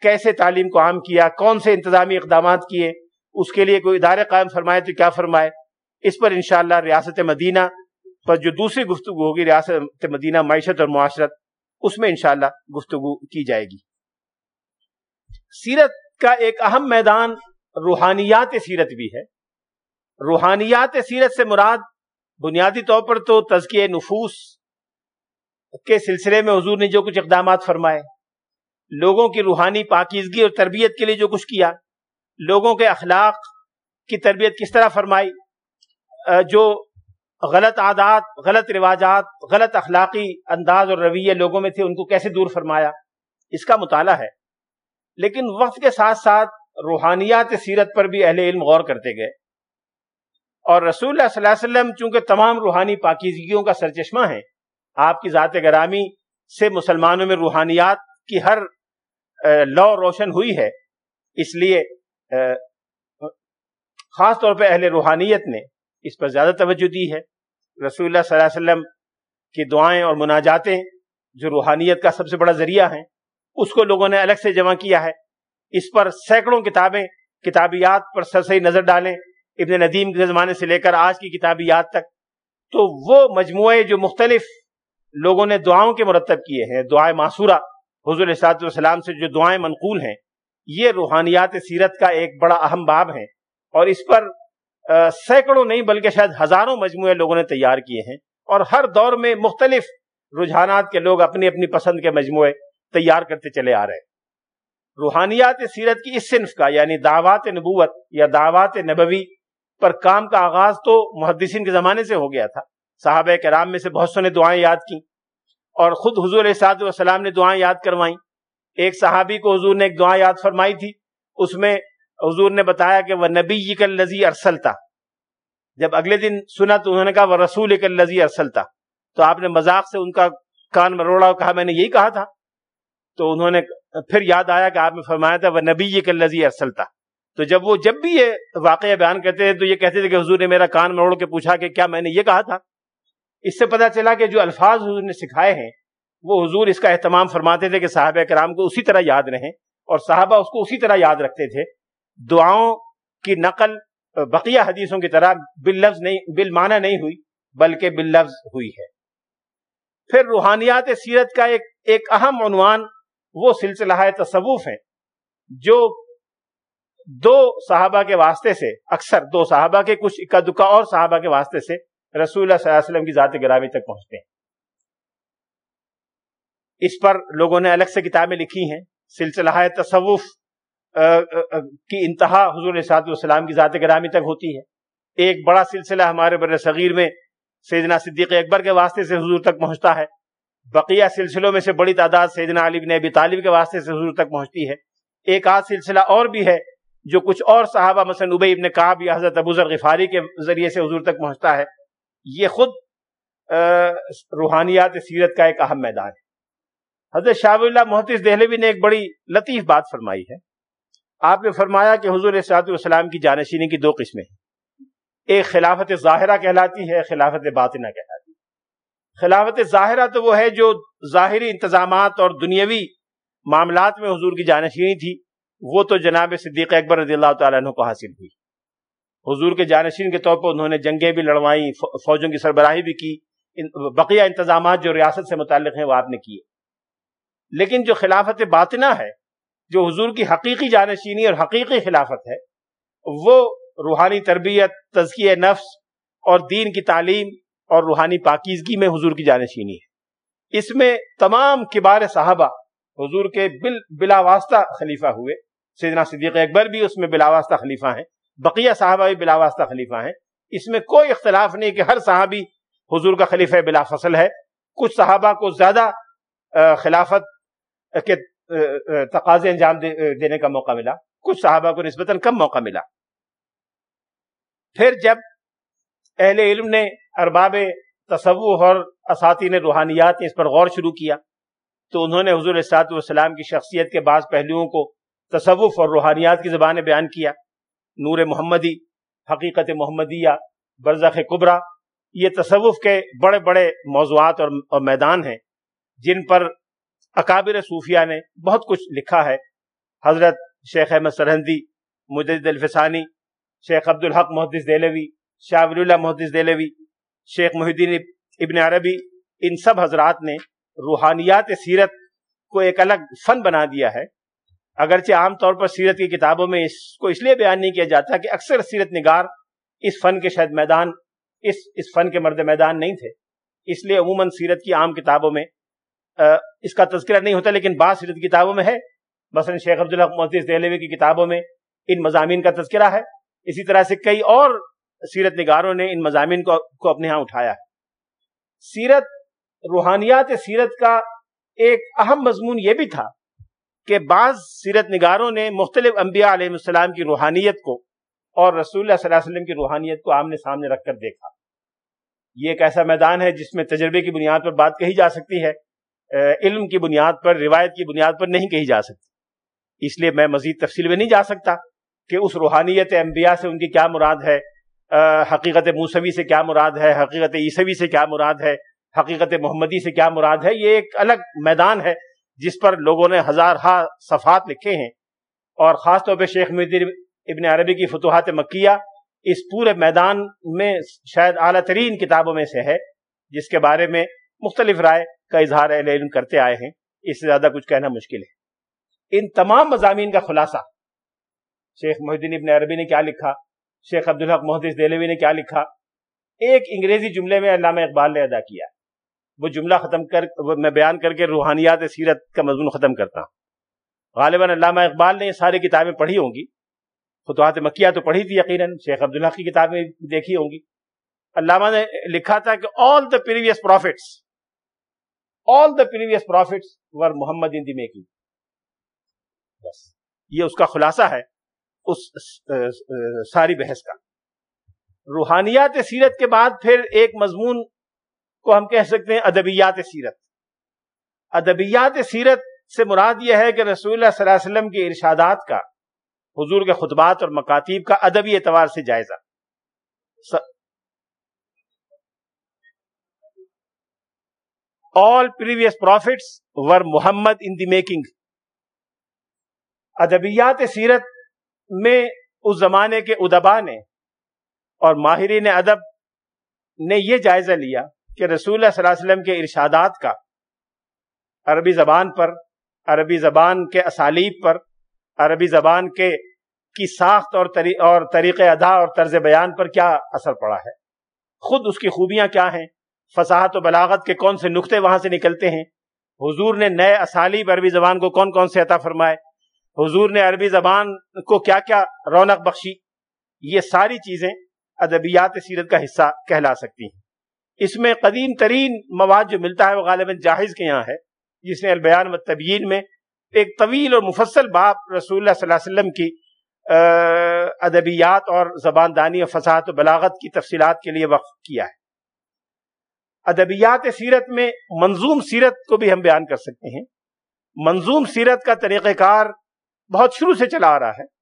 کیسے تعلیم کو عام کیا؟ کون سے انتظامی اقدامات کیے؟ اس کے لیے کوئی ادارے قائم فرمائے تو کیا فرمائے؟ اس پر انشاءاللہ ریاست مدینہ پر جو دوسری گفتگو ہوگی، ریاست مدینہ معیشت اور معاشرت، اس میں انشاءاللہ گفتگو کی جائے گی۔ سیرت کا ایک اہم میدان روحانیات سیرت بھی ہے۔ روحانیات سیرت سے مراد بنیادی طور پر تو تزکیہ نفوس کے سلسلے میں حضور نے جو کچھ اقدامات فرمائے، لوگوں کی روحانی پاکیزگی اور تربیت کے لیے جو کچھ کیا، لوگوں کے اخلاق کی تربیت کس طرح فرمائی جو غلط عادات، غلط رواجات، غلط اخلاقی انداز اور رویے لوگوں میں تھے، ان کو کیسے دور فرمایا؟ اس کا مطالعہ ہے۔ لیکن وقت کے ساتھ ساتھ روحانیات سیرت پر بھی اہل علم غور کرتے گئے۔ اور رسول اللہ صلی اللہ علیہ وسلم چونکہ تمام روحانی پاکیزگیوں کا سرچشمہ ہیں، آپ کی ذات گرامی سے مسلمانوں میں روحانیات کی ہر لو روشن ہوئی ہے۔ اس لیے خاص طور پہ اہل روحانیت نے اس پر زیادہ توجہ دی ہے۔ رسول اللہ صلی اللہ علیہ وسلم کی دعائیں اور مناجاتیں جو روحانیت کا سب سے بڑا ذریعہ ہیں، اس کو لوگوں نے الگ سے جمع کیا ہے۔ اس پر سینکڑوں کتابیں، کتابیات پر سرسری نظر ڈالیں ابن ندیم کے زمانے سے لے کر آج کی کتابیات تک۔ تو وہ مجموعے جو مختلف لوگوں نے دعاؤں کے مرتب کیے ہیں دعائیں معصورہ، حضور صاحب والسلام سے جو دعائیں منقول ہیں، یہ روحانیات سیرت کا ایک بڑا اہم باب ہے اور اس پر سینکڑوں نہیں بلکہ شاید ہزاروں مجموعے لوگوں نے تیار کیے ہیں۔ اور ہر دور میں مختلف رجحانات کے لوگ اپنی اپنی پسند کے مجموعے تیار کرتے چلے آ رہے ہیں۔ روحانیات سیرت کی اس صنف کا یعنی دعوات نبوت یا دعوات نبوی پر کام کا آغاز تو محدثین کے زمانے سے ہو گیا تھا۔ صحابہ کرام میں سے بہت سو نے دعائیں یاد کی اور خود حضور صاحب والسلام نے دعائیں یاد کروائیں۔ ایک صحابی کو حضور نے ایک دعا یاد فرمائی تھی، اس میں حضور نے بتایا کہ وہ نبی کل ارسلتا جب اگلے دن سنا تو انہوں نے کہا وہ رسول کل ارسلتا تو آپ نے مذاق سے ان کا کان مروڑا اور کہا، میں نے یہی کہا تھا۔ تو انہوں نے پھر یاد آیا کہ آپ نے فرمایا تھا وہ نبی کل لذی ارسلتا تو جب وہ جب بھی یہ واقعہ بیان کرتے تھے تو یہ کہتے تھے کہ حضور نے میرا کان مروڑ کے پوچھا کہ کیا میں نے یہ کہا تھا؟ اس سے پتا چلا کہ جو الفاظ حضور نے سکھائے ہیں، وہ حضور اس کا اہتمام فرماتے تھے کہ صحابہ کرام کو اسی طرح یاد رہیں اور صحابہ اس کو اسی طرح یاد رکھتے تھے۔ دعاؤں کی نقل بقیہ حدیثوں کی طرح بال لفظ نہیں بال معنی نہیں ہوئی، بلکہ بال لفظ ہوئی ہے۔ پھر روحانیات سیرت کا ایک ایک اہم عنوان وہ سلسلہ تصوف ہے، جو دو صحابہ کے واسطے سے، اکثر دو صحابہ کے، کچھ اکا دکا اور صحابہ کے واسطے سے رسول اللہ صلی اللہ علیہ وسلم کی ذات گرامی تک پہنچتے ہیں۔ اس پر لوگوں نے الگ سے کتابیں لکھی ہیں، سلسلہ تصوف کی انتہا حضور صاحب السلام کی ذات گرامی تک ہوتی ہے۔ ایک بڑا سلسلہ ہمارے بر صغیر میں سیدنا صدیق اکبر کے واسطے سے حضور تک پہنچتا ہے۔ بقیہ سلسلوں میں سے بڑی تعداد سیدنا علی بن ابی طالب کے واسطے سے حضور تک پہنچتی ہے۔ ایک آدھ سلسلہ اور بھی ہے جو کچھ اور صحابہ مثلا عبی ابن کعب یا حضرت ابو ذر غفاری کے ذریعے سے حضور تک پہنچتا ہے۔ یہ خود روحانیات سیرت کا ایک اہم میدان ہے۔ حضرت شاہ اللہ محدث دہلوی نے ایک بڑی لطیف بات فرمائی ہے۔ آپ نے فرمایا کہ حضور صاحب السلام کی جانشینی کی دو قسمیں ہیں۔ ایک خلافت ظاہرہ کہلاتی ہے خلافت باطنہ کہلاتی ہے۔ خلافت ظاہرہ تو وہ ہے جو ظاہری انتظامات اور دنیاوی معاملات میں حضور کی جانشینی تھی، وہ تو جناب صدیق اکبر رضی اللہ تعالیٰ عنہ کو حاصل ہوئی۔ حضور کے جانشین کے طور پر انہوں نے جنگیں بھی لڑوائیں فوجوں کی سربراہی بھی کی بقیہ انتظامات جو ریاست سے متعلق ہیں وہ آپ نے کیے۔ لیکن جو خلافت باطنہ ہے، جو حضور کی حقیقی جانشینی اور حقیقی خلافت ہے، وہ روحانی تربیت، تزکیہ نفس اور دین کی تعلیم اور روحانی پاکیزگی میں حضور کی جانشینی ہے اس میں تمام کبار صحابہ حضور کے بل، بلا واسطہ خلیفہ ہوئے۔ سیدنا صدیق اکبر بھی اس میں بلا واسطہ خلیفہ ہیں۔ بقیہ صحابہ بھی بلا واسطہ خلیفہ ہیں۔ اس میں کوئی اختلاف نہیں کہ ہر صحابی حضور کا خلیفہ بلا فصل ہے۔ کچھ صحابہ کو زیادہ خلافت کے تقاضے انجام دینے کا موقع ملا۔ کچھ صحابہ کو نسبتاً کم موقع ملا۔ پھر جب اہل علم نے ارباب تصوف اور اساتین روحانیات نے اس پر غور شروع کیا تو انہوں نے حضور اسات والسلام کی شخصیت کے بعض پہلوؤں کو تصوف اور روحانیات کی زبان بیان کیا۔ نور محمدی، حقیقت محمدیہ، برزخ قبرا یہ تصوف کے بڑے بڑے موضوعات اور میدان ہیں جن پر اکابر صوفیہ نے بہت کچھ لکھا ہے۔ حضرت شیخ احمد سرحندی مجد الفسانی، شیخ عبد الحق محدث دہلوی شاہ ولی اللہ محدث دہلوی شیخ محدین ابن عربی، ان سب حضرات نے روحانیات سیرت کو ایک الگ فن بنا دیا ہے۔ اگرچہ عام طور پر سیرت کی کتابوں میں اس کو اس لیے بیان نہیں کیا جاتا کہ اکثر سیرت نگار اس فن کے شاید میدان، اس اس فن کے مرد میدان نہیں تھے۔ اس لیے عموماً سیرت کی عام کتابوں میں اس کا تذکرہ نہیں ہوتا، لیکن بعض سیرت کتابوں میں ہے۔ مثلا شیخ عبداللہ محدث دہلوی کی کتابوں میں ان مضامین کا تذکرہ ہے۔ اسی طرح سے کئی اور سیرت نگاروں نے ان مضامین کو کو اپنے ہاں اٹھایا ہے۔ سیرت، روحانیات سیرت کا ایک اہم مضمون یہ بھی تھا کہ بعض سیرت نگاروں نے مختلف انبیاء علیہ السلام کی روحانیت کو اور رسول اللہ صلی اللہ علیہ وسلم کی روحانیت کو آمنے سامنے رکھ کر دیکھا۔ یہ ایک ایسا میدان ہے جس میں تجربے کی بنیاد پر بات کہی جا سکتی ہے علم کی بنیاد پر، روایت کی بنیاد پر نہیں کہی جا سکتی۔ اس لیے میں مزید تفصیل میں نہیں جا سکتا کہ اس روحانیت انبیاء سے ان کی کیا مراد ہے۔ حقیقت موسوی سے کیا مراد ہے؟ حقیقت عیسوی سے کیا مراد ہے؟ حقیقت محمدی سے کیا مراد ہے؟ یہ ایک الگ میدان ہے جس پر لوگوں نے ہزار ہا صفحات لکھے ہیں اور خاص طور پہ شیخ مدیر ابن عربی کی فتوحات مکیہ اس پورے میدان میں شاید اعلیٰ ترین کتابوں میں سے ہے، جس کے بارے میں مختلف رائے کا اظہار اہل علم کرتے آئے ہیں۔ اس سے زیادہ کچھ کہنا مشکل ہے۔ ان تمام مضامین کا خلاصہ شیخ محدین ابن عربی نے کیا لکھا؟ شیخ عبدالحق محدث دہلوی نے کیا لکھا؟ ایک انگریزی جملے میں علامہ اقبال نے ادا کیا۔ وہ جملہ ختم کر، میں بیان کر کے روحانیات سیرت کا مضمون ختم کرتا ہوں۔ غالباً علامہ اقبال نے یہ ساری کتابیں پڑھی ہوں گی۔ فتوحات مکیہ تو پڑھی تھی یقیناً، شیخ عبداللہ کی کتابیں دیکھی ہوں گی۔ علامہ نے لکھا تھا کہ all the previous prophets all the previous prophets were Muhammad in the making بس، یہ اس کا خلاصہ ہے۔ اس ساری بحث کا۔ روحانیات سیرت کے بعد پھر ایک مضمون کو ہم کہہ سکتے ہیں ادبیات سیرت۔ ادبیات سیرت سے مراد یہ ہے کہ رسول اللہ صلی اللہ علیہ وسلم کے ارشادات کا، حضور کے خطبات اور مکاتیب کا ادبی اعتبار سے جائزہ۔ All previous prophets were Muhammad in the making ادبیات سیرت میں اس زمانے کے ادبا نے اور ماہرین ادب نے یہ جائزہ لیا کہ رسول اللہ صلی اللہ علیہ وسلم کے ارشادات کا عربی زبان پر، عربی زبان کے اسالیب پر، عربی زبان کے کی ساخت اور اور طریق ادا اور طرز بیان پر کیا اثر پڑا ہے؟ خود اس کی خوبیاں کیا ہیں؟ فصاحت و بلاغت کے کون سے نقطے وہاں سے نکلتے ہیں؟ حضور نے نئے اسالیب عربی زبان کو کون کون سے عطا فرمائے؟ حضور نے عربی زبان کو کیا کیا رونق بخشی؟ یہ ساری چیزیں ادبیات سیرت کا حصہ کہلا سکتی ہیں۔ اس میں قدیم ترین مواد جو ملتا ہے وہ غالباً جاہز کے یہاں ہے۔ جس نے البیان و میں ایک طویل اور مفصل باپ رسول اللہ صلی اللہ علیہ وسلم کی ادبیات اور زبان دانی اور فساد و بلاغت کی تفصیلات کے لیے وقف کیا ہے۔ ادبیات سیرت میں منظوم سیرت کو بھی ہم بیان کر سکتے ہیں۔ منظوم سیرت کا طریقہ کار بہت شروع سے چلا آ رہا ہے۔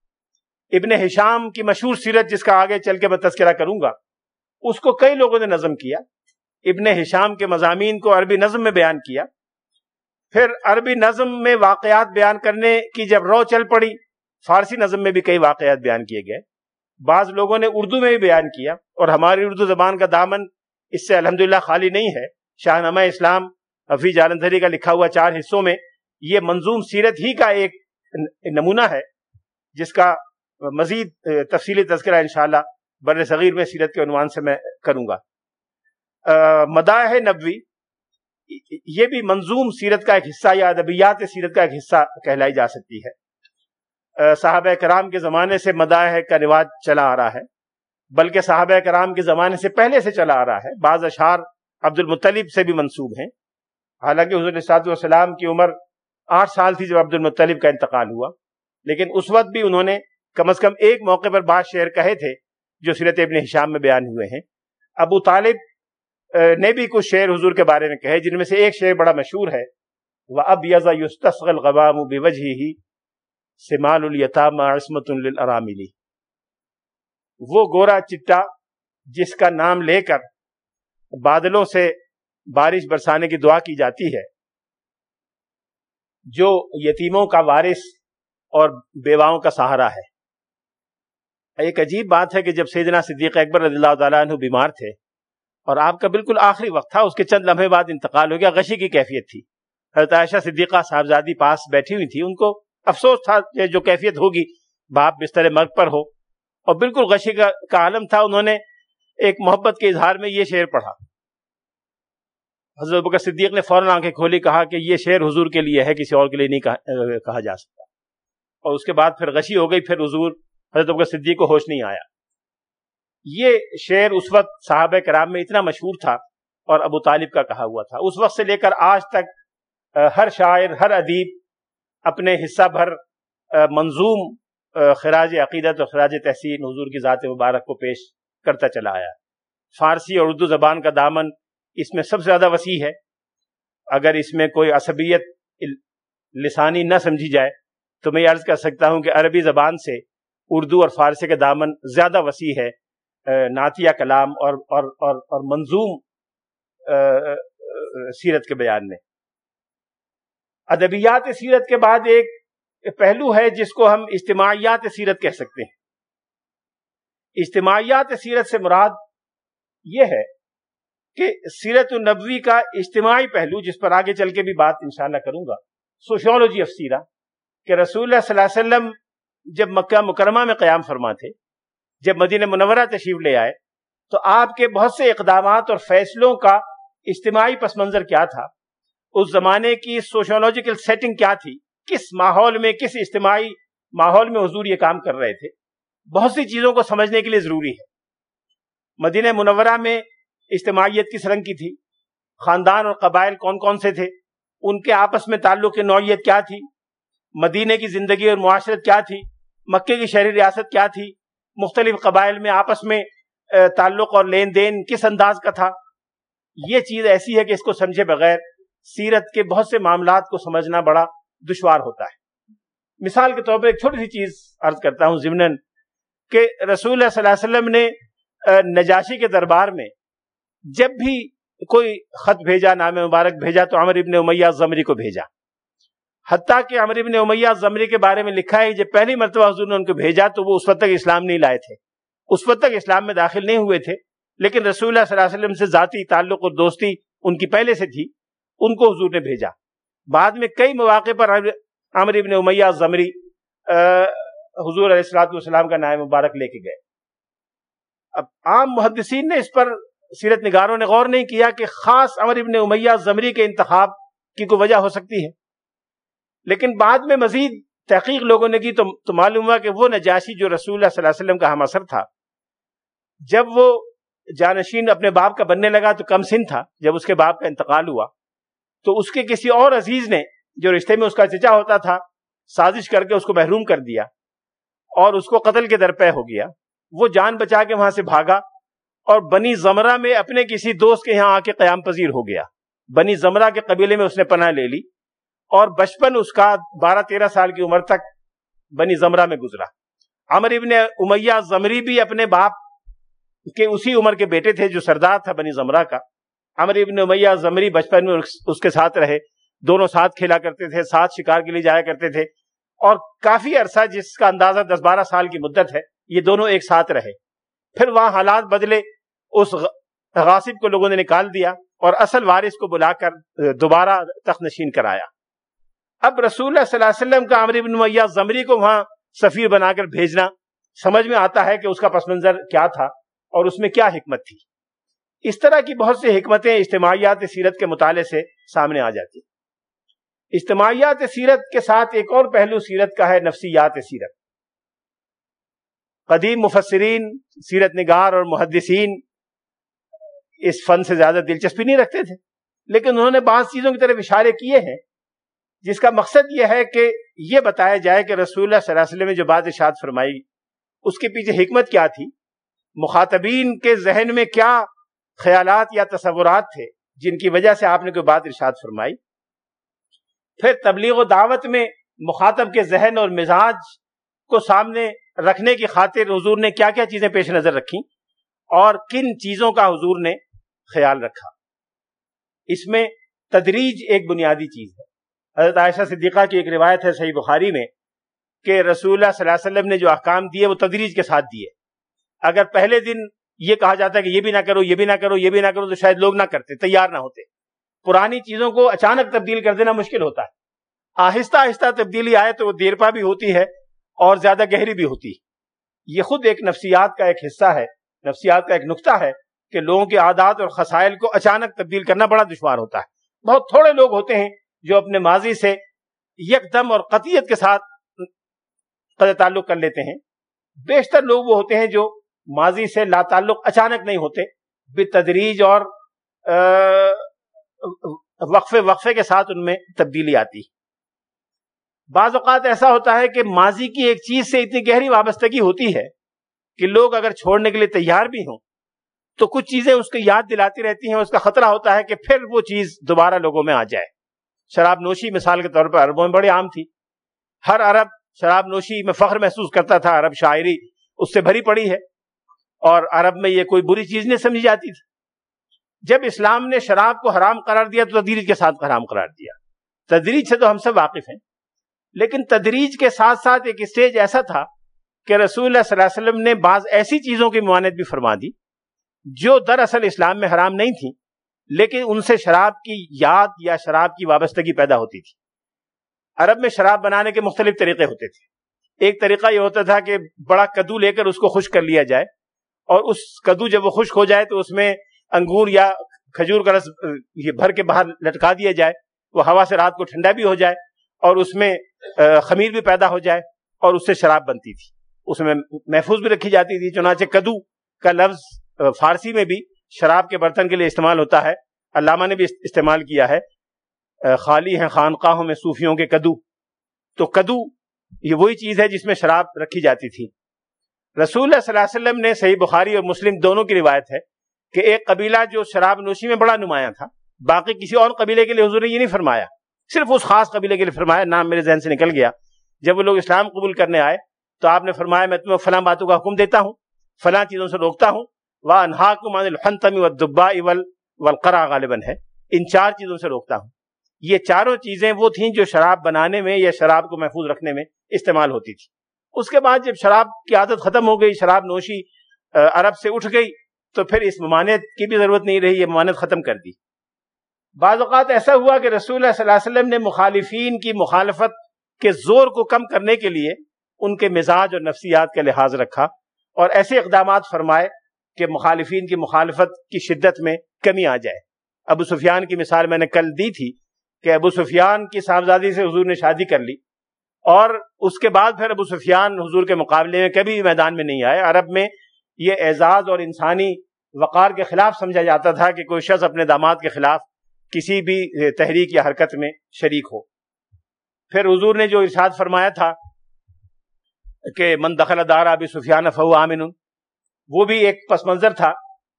ابن حشام کی مشہور سیرت جس کا آگے چل کے میں تذکرہ کروں گا، اس کو کئی لوگوں نے نظم کیا۔ ابن حشام کے مضامین کو عربی نظم میں بیان کیا۔ پھر عربی نظم میں واقعات بیان کرنے کی جب رو چل پڑی، فارسی نظم میں بھی کئی واقعات بیان کیے گئے۔ بعض لوگوں نے اردو میں بھی بیان کیا اور ہماری اردو زبان کا دامن اس سے الحمدللہ خالی نہیں ہے۔ شاہ نامہ اسلام، حفیظ جالندھری کا لکھا ہوا چار حصوں میں یہ منظوم سیرت ہی کا ایک نمونہ ہے، جس کا مزید تفصیلی تذکرہ انشاءاللہ بر صغیر میں سیرت کے عنوان سے میں کروں گا۔ مداح نبوی، یہ بھی منظوم سیرت کا ایک حصہ یا ادبیات سیرت کا ایک حصہ کہلائی جا سکتی ہے۔ صحابہ کرام کے زمانے سے مداح کا رواج چلا آ رہا ہے، بلکہ صحابہ کرام کے زمانے سے پہلے سے چلا آ رہا ہے۔ بعض اشعار عبد المطلب سے بھی منسوب ہیں۔ حالانکہ حضور صاحب والسلام کی عمر آٹھ سال تھی جب عبد المطلب کا انتقال ہوا۔ لیکن اس وقت بھی انہوں نے کم از کم ایک موقع پر بعض شعر کہے تھے جو سیرت ابن حشام میں بیان ہوئے ہیں۔ ابو طالب نے بھی کچھ شعر حضور کے بارے میں کہے، جن میں سے ایک شعر بڑا مشہور ہے۔ وہ اب یزا یوستغل غبام بے وجہ ہی سمال الیتام عصمت للاراملی وہ گورا چٹا جس کا نام لے کر بادلوں سے بارش برسانے کی دعا کی جاتی ہے۔ جو یتیموں کا وارث اور بیواؤں کا سہارا ہے۔ ایک عجیب بات ہے کہ جب سیدنا صدیق اکبر رضی اللہ تعالیٰ عنہ بیمار تھے اور آپ کا بالکل آخری وقت تھا، اس کے چند لمحے بعد انتقال ہو گیا، غشی کی کیفیت تھی۔ حضرت عائشہ صدیقہ صاحبزادی پاس بیٹھی ہوئی تھی ان کو افسوس تھا کہ جو کیفیت ہوگی، باپ بستر مرگ پر ہو۔ اور بالکل غشی کا عالم تھا، انہوں نے ایک محبت کے اظہار میں یہ شعر پڑھا۔ حضرت بکر صدیق نے فوراً آنکھیں کھولی، کہا کہ یہ شعر حضور کے لیے ہے، کسی اور کے لیے نہیں کہا جا سکتا۔ اور اس کے بعد پھر غشی ہو گئی، پھر حضور حضرت بکر صدیق کو ہوش نہیں آیا۔ یہ شعر اس وقت صحابہ کرام میں اتنا مشہور تھا اور ابو طالب کا کہا ہوا تھا۔ اس وقت سے لے کر آج تک ہر شاعر، ہر ادیب اپنے حصہ بھر منظوم خراج عقیدت اور خراج تحسین حضور کی ذات مبارک کو پیش کرتا چلا آیا۔ فارسی اور اردو زبان کا دامن اس میں سب سے زیادہ وسیع ہے۔ اگر اس میں کوئی عصبیت لسانی نہ سمجھی جائے تو میں یہ عرض کر سکتا ہوں کہ عربی زبان سے اردو اور فارسی کا دامن زیادہ وسیع ہے۔ نعتیہ کلام اور اور اور, اور منظوم سیرت کے بیان میں۔ ادبیات سیرت کے بعد ایک پہلو ہے جس کو ہم اجتماعیات سیرت کہہ سکتے ہیں۔ اجتماعیات سیرت سے مراد یہ ہے کہ سیرت النبوی کا اجتماعی پہلو، جس پر آگے چل کے بھی بات انشاءاللہ کروں گا سوشولوجی آف سیرہ کہ رسول اللہ صلی اللہ علیہ وسلم جب مکہ مکرمہ میں قیام فرما تھے، جب مدینہ منورہ تشریف لے آئے، تو آپ کے بہت سے اقدامات اور فیصلوں کا اجتماعی پس منظر کیا تھا؟ اس زمانے کی سوشولوجیکل سیٹنگ کیا تھی؟ کس ماحول میں، کس اجتماعی ماحول میں حضور یہ کام کر رہے تھے؟ بہت سی چیزوں کو سمجھنے کے لیے ضروری ہے۔ مدینہ منورہ میں اجتماعیت کس رنگ کی تھی؟ خاندان اور قبائل کون کون سے تھے؟ ان کے آپس میں تعلق کی نوعیت کیا تھی؟ مدینہ کی زندگی اور معاشرت کیا تھی؟ مکے کی شہری ریاست کیا تھی؟ مختلف قبائل میں آپس میں تعلق اور لین دین کس انداز کا تھا؟ یہ چیز ایسی ہے کہ اس کو سمجھے بغیر سیرت کے بہت سے معاملات کو سمجھنا بڑا دشوار ہوتا ہے۔ مثال کے طور پر ایک چھوٹی سی چیز عرض کرتا ہوں ضمن کہ رسول صلی اللہ علیہ وسلم نے نجاشی کے دربار میں جب بھی کوئی خط بھیجا، نام مبارک بھیجا، تو عمر ابن امیہ زمری کو بھیجا۔ حتیٰ کہ عمر ابن امیہ زمری کے بارے میں لکھا ہے جب پہلی مرتبہ حضور نے ان کو بھیجا تو وہ اس وقت تک اسلام نہیں لائے تھے۔ اس وقت تک اسلام میں داخل نہیں ہوئے تھے، لیکن رسول اللہ صلی اللہ علیہ وسلم سے ذاتی تعلق اور دوستی ان کی پہلے سے تھی، ان کو حضور نے بھیجا۔ بعد میں کئی مواقع پر عمر ابن امیہ زمری حضور علیہ السلاۃ والسلام کا نام مبارک لے کے گئے۔ اب عام محدثین نے اس پر سیرت نگاروں نے غور نہیں کیا کہ خاص عمر ابن امیہ زمری کے انتخاب کی کوئی وجہ ہو سکتی ہے۔ لیکن بعد میں مزید تحقیق لوگوں نے کی تو, تو معلوم ہوا کہ وہ نجاشی جو رسول اللہ صلی اللہ علیہ وسلم کا ہم اثر تھا جب وہ جانشین اپنے باپ کا بننے لگا تو کم سن تھا جب اس کے باپ کا انتقال ہوا۔ تو اس کے کسی اور عزیز نے جو رشتے میں اس کا چچا ہوتا تھا سازش کر کے اس کو محروم کر دیا اور اس کو قتل کے درپے ہو گیا۔ وہ جان بچا کے وہاں سے بھاگا۔ اور بنی زمرہ میں اپنے کسی دوست کے یہاں آ کے قیام پذیر ہو گیا۔ بنی زمرہ کے قبیلے میں اس نے پناہ لے لی اور بچپن اس کا بارہ تیرہ سال کی عمر تک بنی زمرہ میں گزرا۔ عمر ابن امیہ زمری بھی اپنے باپ کے اسی عمر کے بیٹے تھے جو سردار تھا بنی زمرہ کا۔ عمر ابن امیہ زمری بچپن میں اس کے ساتھ رہے، دونوں ساتھ کھیلا کرتے تھے، ساتھ شکار کے لیے جایا کرتے تھے۔ اور کافی عرصہ جس کا اندازہ دس بارہ سال کی مدت ہے، یہ دونوں ایک ساتھ رہے۔ پھر وہاں حالات بدلے، اس غاصب کو لوگوں نے نکال دیا اور اصل وارث کو بلا کر دوبارہ تخت نشین کرایا۔ اب رسول اللہ صلی اللہ علیہ وسلم کا عمر بن میہ زمری کو وہاں سفیر بنا کر بھیجنا، سمجھ میں آتا ہے کہ اس کا پس منظر کیا تھا اور اس میں کیا حکمت تھی۔ اس طرح کی بہت سی حکمتیں اجتماعیات سیرت کے مطالعے سے سامنے آ جاتی۔ اجتماعیات سیرت کے ساتھ ایک اور پہلو سیرت کا ہے نفسیات سیرت۔ قدیم مفسرین، سیرت نگار اور محدثین اس فن سے زیادہ دلچسپی نہیں رکھتے تھے۔ لیکن انہوں نے بعض چیزوں کی طرف اشارے کیے ہیں، جس کا مقصد یہ ہے کہ یہ بتایا جائے کہ رسول اللہ صلی اللہ علیہ وسلم نے جو بات اشاد فرمائی، اس کے پیچھے حکمت کیا تھی؟ مخاطبین کے ذہن میں کیا خیالات یا تصورات تھے جن کی وجہ سے آپ نے کوئی بات ارشاد فرمائی؟ پھر تبلیغ و دعوت میں مخاطب کے ذہن اور مزاج کو سامنے رکھنے کی خاطر حضور نے کیا کیا چیزیں پیش نظر رکھی اور کن چیزوں کا حضور نے خیال رکھا؟ اس میں تدریج ایک بنیادی چیز ہے۔ حضرت عائشہ صدیقہ کی ایک روایت ہے صحیح بخاری میں کہ رسول اللہ صلی اللہ علیہ وسلم نے جو احکام دیے وہ تدریج کے ساتھ دیے۔ اگر پہلے دن یہ کہا جاتا ہے کہ یہ بھی نہ کرو، یہ بھی نہ کرو، یہ بھی نہ کرو تو شاید لوگ نہ کرتے، تیار نہ ہوتے۔ پرانی چیزوں کو اچانک تبدیل کر دینا مشکل ہوتا ہے۔ آہستہ آہستہ تبدیلی آئے تو وہ دیر پا بھی ہوتی ہے۔ اور زیادہ گہری بھی ہوتی۔ یہ خود ایک نفسیات کا ایک حصہ ہے، نفسیات کا ایک نقطہ ہے کہ لوگوں کے عادات اور خسائل کو اچانک تبدیل کرنا بڑا دشوار ہوتا ہے۔ بہت تھوڑے لوگ ہوتے ہیں جو اپنے ماضی سے یک دم اور قطیت کے ساتھ تعلق کر لیتے ہیں۔ بیشتر لوگ وہ ہوتے ہیں جو ماضی سے لا تعلق اچانک نہیں ہوتے بے تدریج اور وقفے وقفے کے ساتھ ان میں تبدیلی آتی۔ بعض اوقات ایسا ہوتا ہے کہ ماضی کی ایک چیز سے اتنی گہری وابستگی ہوتی ہے کہ لوگ اگر چھوڑنے کے لیے تیار بھی ہوں تو کچھ چیزیں اس کو یاد دلاتی رہتی ہیں، اس کا خطرہ ہوتا ہے کہ پھر وہ چیز دوبارہ لوگوں میں آ جائے۔ شراب نوشی مثال کے طور پر عربوں میں بڑی عام تھی۔ ہر عرب شراب نوشی میں فخر محسوس کرتا تھا، عرب شاعری اس سے بھری پڑی ہے اور عرب میں یہ کوئی بری چیز نہیں سمجھی جاتی تھی۔ جب اسلام نے شراب کو حرام قرار دیا تو تدریج کے ساتھ حرام قرار دیا۔ تدریج سے تو ہم سب واقف ہیں۔ لیکن تدریج کے ساتھ ساتھ ایک اسٹیج ایسا تھا کہ رسول اللہ صلی اللہ علیہ وسلم نے بعض ایسی چیزوں کی معانت بھی فرما دی جو دراصل اسلام میں حرام نہیں تھی لیکن ان سے شراب کی یاد یا شراب کی وابستگی پیدا ہوتی تھی۔ عرب میں شراب بنانے کے مختلف طریقے ہوتے تھے۔ ایک طریقہ یہ ہوتا تھا کہ بڑا کدو لے کر اس کو خشک کر لیا جائے اور اس کدو جب وہ خشک ہو جائے تو اس میں انگور یا کھجور کا رس، یہ بھر کے باہر لٹکا دیا جائے۔ وہ ہوا سے رات کو ٹھنڈا بھی ہو جائے۔ اور اس میں خمیر بھی پیدا ہو جائے اور اس سے شراب بنتی تھی۔ اس میں محفوظ بھی رکھی جاتی تھی، چنانچہ کدو کا لفظ فارسی میں بھی شراب کے برتن کے لیے استعمال ہوتا ہے۔ علامہ نے بھی استعمال کیا ہے۔ خالی ہیں خانقاہوں میں صوفیوں کے کدو۔ تو کدو یہ وہی چیز ہے جس میں شراب رکھی جاتی تھی۔ رسول اللہ صلی اللہ علیہ وسلم نے صحیح بخاری اور مسلم دونوں کی روایت ہے کہ ایک قبیلہ جو شراب نوشی میں بڑا نمایاں تھا، باقی کسی اور قبیلے کے لیے حضور نے یہ نہیں فرمایا۔ صرف اس خاص قبیلے کے لیے فرمایا، نام میرے ذہن سے نکل گیا۔ جب وہ لوگ اسلام قبول کرنے آئے، تو آپ نے فرمایا، میں تمہیں فلاں باتوں کا حکم دیتا ہوں، فلاں چیزوں سے روکتا ہوں۔ وہ انہا کو الحنتمی و دبا اول ولقرا غالباً ہے۔ ان چار چیزوں سے روکتا ہوں۔ یہ چاروں چیزیں وہ تھیں جو شراب بنانے میں یا شراب کو محفوظ رکھنے میں استعمال ہوتی تھی اس کے بعد جب شراب کی عادت ختم ہو گئی، شراب نوشی عرب سے اٹھ گئی، تو پھر اس ممانعت کی بھی ضرورت نہیں رہی، یہ ممانعت ختم کر دی۔ بعض اوقات ایسا ہوا کہ رسول اللہ صلی اللہ علیہ وسلم نے مخالفین کی مخالفت کے زور کو کم کرنے کے لیے ان کے مزاج اور نفسیات کا لحاظ رکھا اور ایسے اقدامات فرمائے کہ مخالفین کی مخالفت کی شدت میں کمی آ جائے۔ ابو سفیان کی مثال میں نے کل دی تھی کہ ابو سفیان کی صاحبزادی سے حضور نے شادی کر لی اور اس کے بعد پھر ابو سفیان حضور کے مقابلے میں کبھی بھی میدان میں نہیں آئے۔ عرب میں یہ اعزاز اور انسانی وقار کے خلاف سمجھا جاتا تھا کہ کوئی شخص اپنے داماد کے خلاف کسی بھی تحریک یا حرکت میں شریک ہو۔ پھر حضور نے جو ارشاد فرمایا تھا کہ من دخل دار ابی سفیان فہو آمن، وہ بھی ایک پس منظر تھا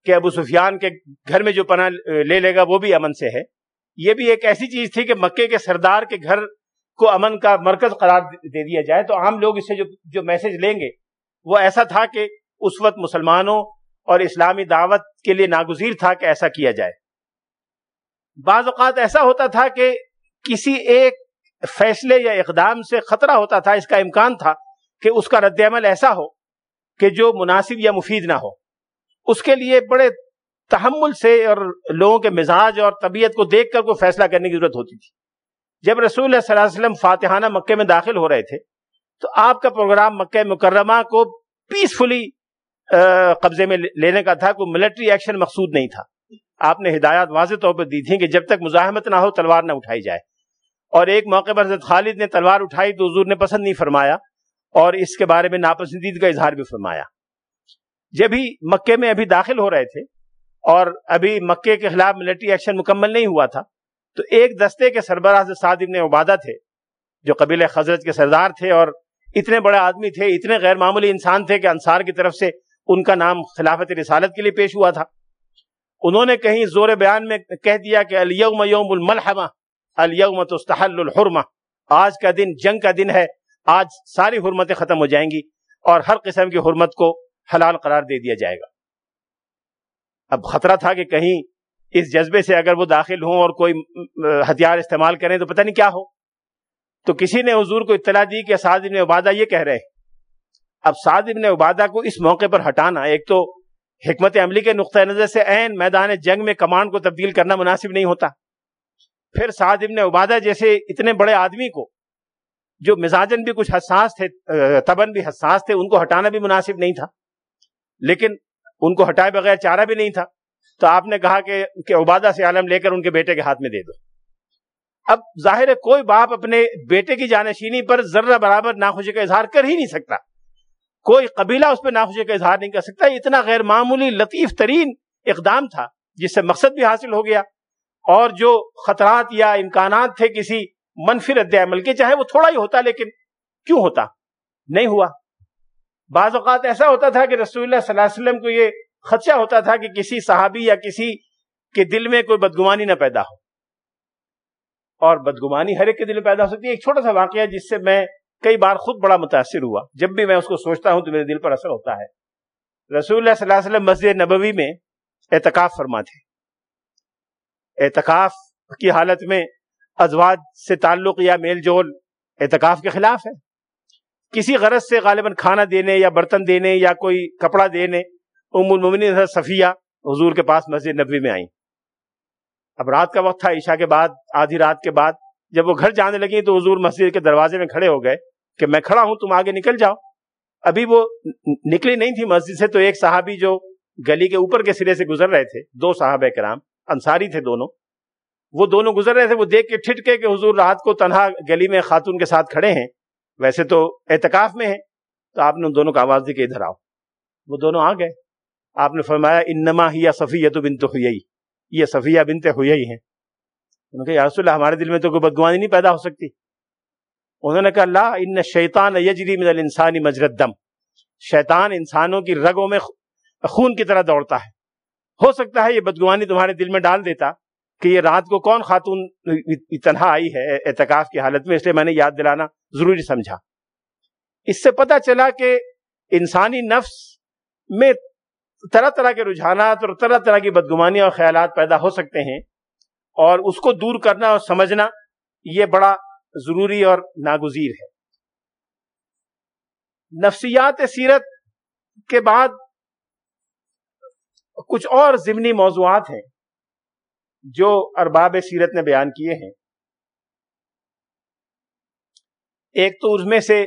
کہ ابو سفیان کے گھر میں جو پناہ لے لے گا وہ بھی امن سے ہے۔ یہ بھی ایک ایسی چیز تھی کہ مکے کے سردار کے گھر کو امن کا مرکز قرار دے دیا جائے۔ تو عام لوگ اس سے جو جو میسج لیں گے، وہ ایسا تھا کہ اس وقت مسلمانوں اور اسلامی دعوت کے لیے ناگزیر تھا کہ ایسا کیا جائے۔ بعض اوقات ایسا ہوتا تھا کہ کسی ایک فیصلے یا اقدام سے خطرہ ہوتا تھا، اس کا امکان تھا کہ اس کا رد عمل ایسا ہو کہ جو مناسب یا مفید نہ ہو۔ اس کے لیے بڑے تحمل سے اور لوگوں کے مزاج اور طبیعت کو دیکھ کر کوئی فیصلہ کرنے کی ضرورت ہوتی تھی۔ جب رسول اللہ صلی اللہ علیہ وسلم فاتحانہ مکے میں داخل ہو رہے تھے، تو آپ کا پروگرام مکہ مکرمہ کو پیسفلی قبضے میں لینے کا تھا، کوئی ملٹری ایکشن مقصود نہیں تھا۔ آپ نے ہدایات واضح طور پر دی تھی کہ جب تک مزاحمت نہ ہو تلوار نہ اٹھائی جائے۔ اور ایک موقع پر حضرت خالد نے تلوار اٹھائی تو حضور نے پسند نہیں فرمایا اور اس کے بارے میں ناپسندید کا اظہار بھی فرمایا۔ جب ہی مکے میں ابھی داخل ہو رہے تھے اور ابھی مکے کے خلاف ملٹری ایکشن مکمل نہیں ہوا تھا تو ایک دستے کے سربراہ سعد ابن عبادہ تھے جو قبیل خزرت کے سردار تھے اور اتنے بڑے آدمی تھے، اتنے غیر معمولی انسان تھے کہ انصار کی طرف سے ان کا نام خلافت رسالت کے لیے پیش ہوا تھا۔ انہوں نے کہیں زور بیان میں کہہ دیا کہ الیوم یوم الملحمہ، الیوم تستحل الحرمہ۔ آج کا دن جنگ کا دن ہے، آج ساری حرمتیں ختم ہو جائیں گی اور ہر قسم کی حرمت کو حلال قرار دے دیا جائے گا۔ اب خطرہ تھا کہ کہیں اس جذبے سے اگر وہ داخل ہوں اور کوئی ہتھیار استعمال کریں تو پتہ نہیں کیا ہو۔ تو کسی نے حضور کو اطلاع دی کہ سعد ابن عبادہ یہ کہہ رہے اب سعد ابن عبادہ کو اس موقع پر ہٹانا، ایک تو حکمت عملی کے نقطۂ نظر سے عین میدان جنگ میں کمانڈ کو تبدیل کرنا مناسب نہیں ہوتا۔ پھر سعد ابن عبادہ جیسے اتنے بڑے آدمی کو جو مزاجن بھی کچھ حساس تھے، تبن بھی حساس تھے، ان کو ہٹانا بھی مناسب نہیں تھا۔ لیکن ان کو ہٹائے بغیر چارہ بھی نہیں تھا۔ تو آپ نے کہا کہ کہ عبادہ سے عالم لے کر ان کے بیٹے کے ہاتھ میں دے دو۔ اب ظاہر ہے کوئی باپ اپنے بیٹے کی جانشینی پر ذرہ برابر ناخوشی کا اظہار کر ہی نہیں سکتا۔ کوئی قبیلہ اس پہ ناخوشی کا اظہار نہیں کر سکتا اتنا غیر معمولی، لطیف ترین اقدام تھا، جس سے مقصد بھی حاصل ہو گیا۔ اور جو خطرات یا امکانات تھے کسی منفی رد عمل کے، چاہے وہ تھوڑا ہی ہوتا لیکن کیوں ہوتا؟ نہیں ہوا۔ بعض اوقات ایسا ہوتا تھا کہ رسول اللہ صلی اللہ علیہ وسلم کو یہ خدشہ ہوتا تھا کہ کسی صحابی یا کسی کے دل میں کوئی بدگمانی نہ پیدا ہو۔ اور بدگمانی ہر ایک کے دل میں پیدا ہو سکتی ہے۔ ایک چھوٹا سا واقعہ جس سے میں کئی بار خود بڑا متاثر ہوا۔ جب بھی میں اس کو سوچتا ہوں تو میرے دل پر اثر ہوتا ہے۔ رسول اللہ صلی اللہ علیہ وسلم مسجد نبوی میں اعتکاف فرما تھے اعتکاف کی حالت میں ازواج سے تعلق یا میل جول اعتکاف کے خلاف ہے۔ کسی غرض سے غالباً کھانا دینے یا برتن دینے یا کوئی کپڑا دینے ام المومنین صفیہ حضور کے پاس مسجد نبوی میں آئیں۔ اب رات کا وقت تھا، عشاء کے بعد، آدھی رات کے بعد جب وہ گھر جانے لگی تو حضور مسجد کے دروازے میں کھڑے ہو گئے کہ میں کھڑا ہوں، تم آگے نکل جاؤ۔ ابھی وہ نکلی نہیں تھی مسجد سے تو ایک صحابی جو گلی کے اوپر کے سرے سے گزر رہے تھے، دو صحابہ کرام، انصاری تھے دونوں۔ وہ دونوں گزر رہے تھے، وہ دیکھ کے ٹھٹ کے کہ حضور رات کو تنہا گلی میں خاتون کے ساتھ کھڑے ہیں۔ ویسے تو اعتکاف میں ہیں، تو آپ نے ان دونوں کو آواز دی کہ ادھر آؤ۔ وہ دونوں آ گئے۔ آپ نے فرمایا، انما ہی صفیہ تو بنت ہوئی یہ صفیہ بنتے ہوئی ہیں۔ انہوں نے کہا، یا رسول اللہ، ہمارے دل میں تو کوئی بدگوانی نہیں پیدا ہو سکتی. انہوں نے کہا اللہ ان شیطان یجری من الانسانی مجرد دم. شیطان انسانوں کی رگوں میں خون کی طرح دوڑتا ہے۔ ہو سکتا ہے یہ بدگوانی تمہارے دل میں ڈال دیتا کہ یہ رات کو کون خاتون تنہا آئی ہے اعتکاف کی حالت میں، اس لیے میں نے یاد دلانا ضروری سمجھا۔ اس سے پتا چلا کہ انسانی نفس میں طرح طرح کے رجحانات اور طرح طرح کی بدگمانیاں اور خیالات پیدا ہو سکتے ہیں۔ اور اس کو دور کرنا اور سمجھنا یہ بڑا ضروری اور ناگزیر ہے۔ نفسیات سیرت کے بعد کچھ اور ضمنی موضوعات ہیں جو ارباب سیرت نے بیان کیے ہیں۔ ایک تو اس میں سے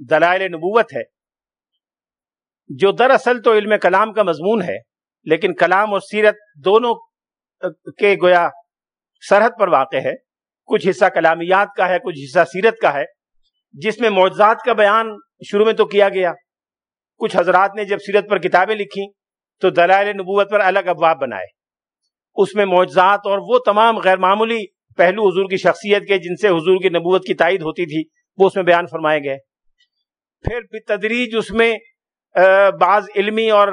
دلائل نبوت ہے، جو دراصل تو علم کلام کا مضمون ہے، لیکن کلام اور سیرت دونوں کے گویا سرحد پر واقع ہے۔ کچھ حصہ کلامیات کا ہے، کچھ حصہ سیرت کا ہے۔ جس میں معجزات کا بیان شروع میں تو کیا گیا۔ کچھ حضرات نے جب سیرت پر کتابیں لکھی تو دلائل نبوت پر الگ ابواب بنائے۔ اس میں معجزات اور وہ تمام غیر معمولی پہلو حضور کی شخصیت کے جن سے حضور کی نبوت کی تائید ہوتی تھی، وہ اس میں بیان فرمائے گئے۔ پھر بتدریج اس میں بعض علمی اور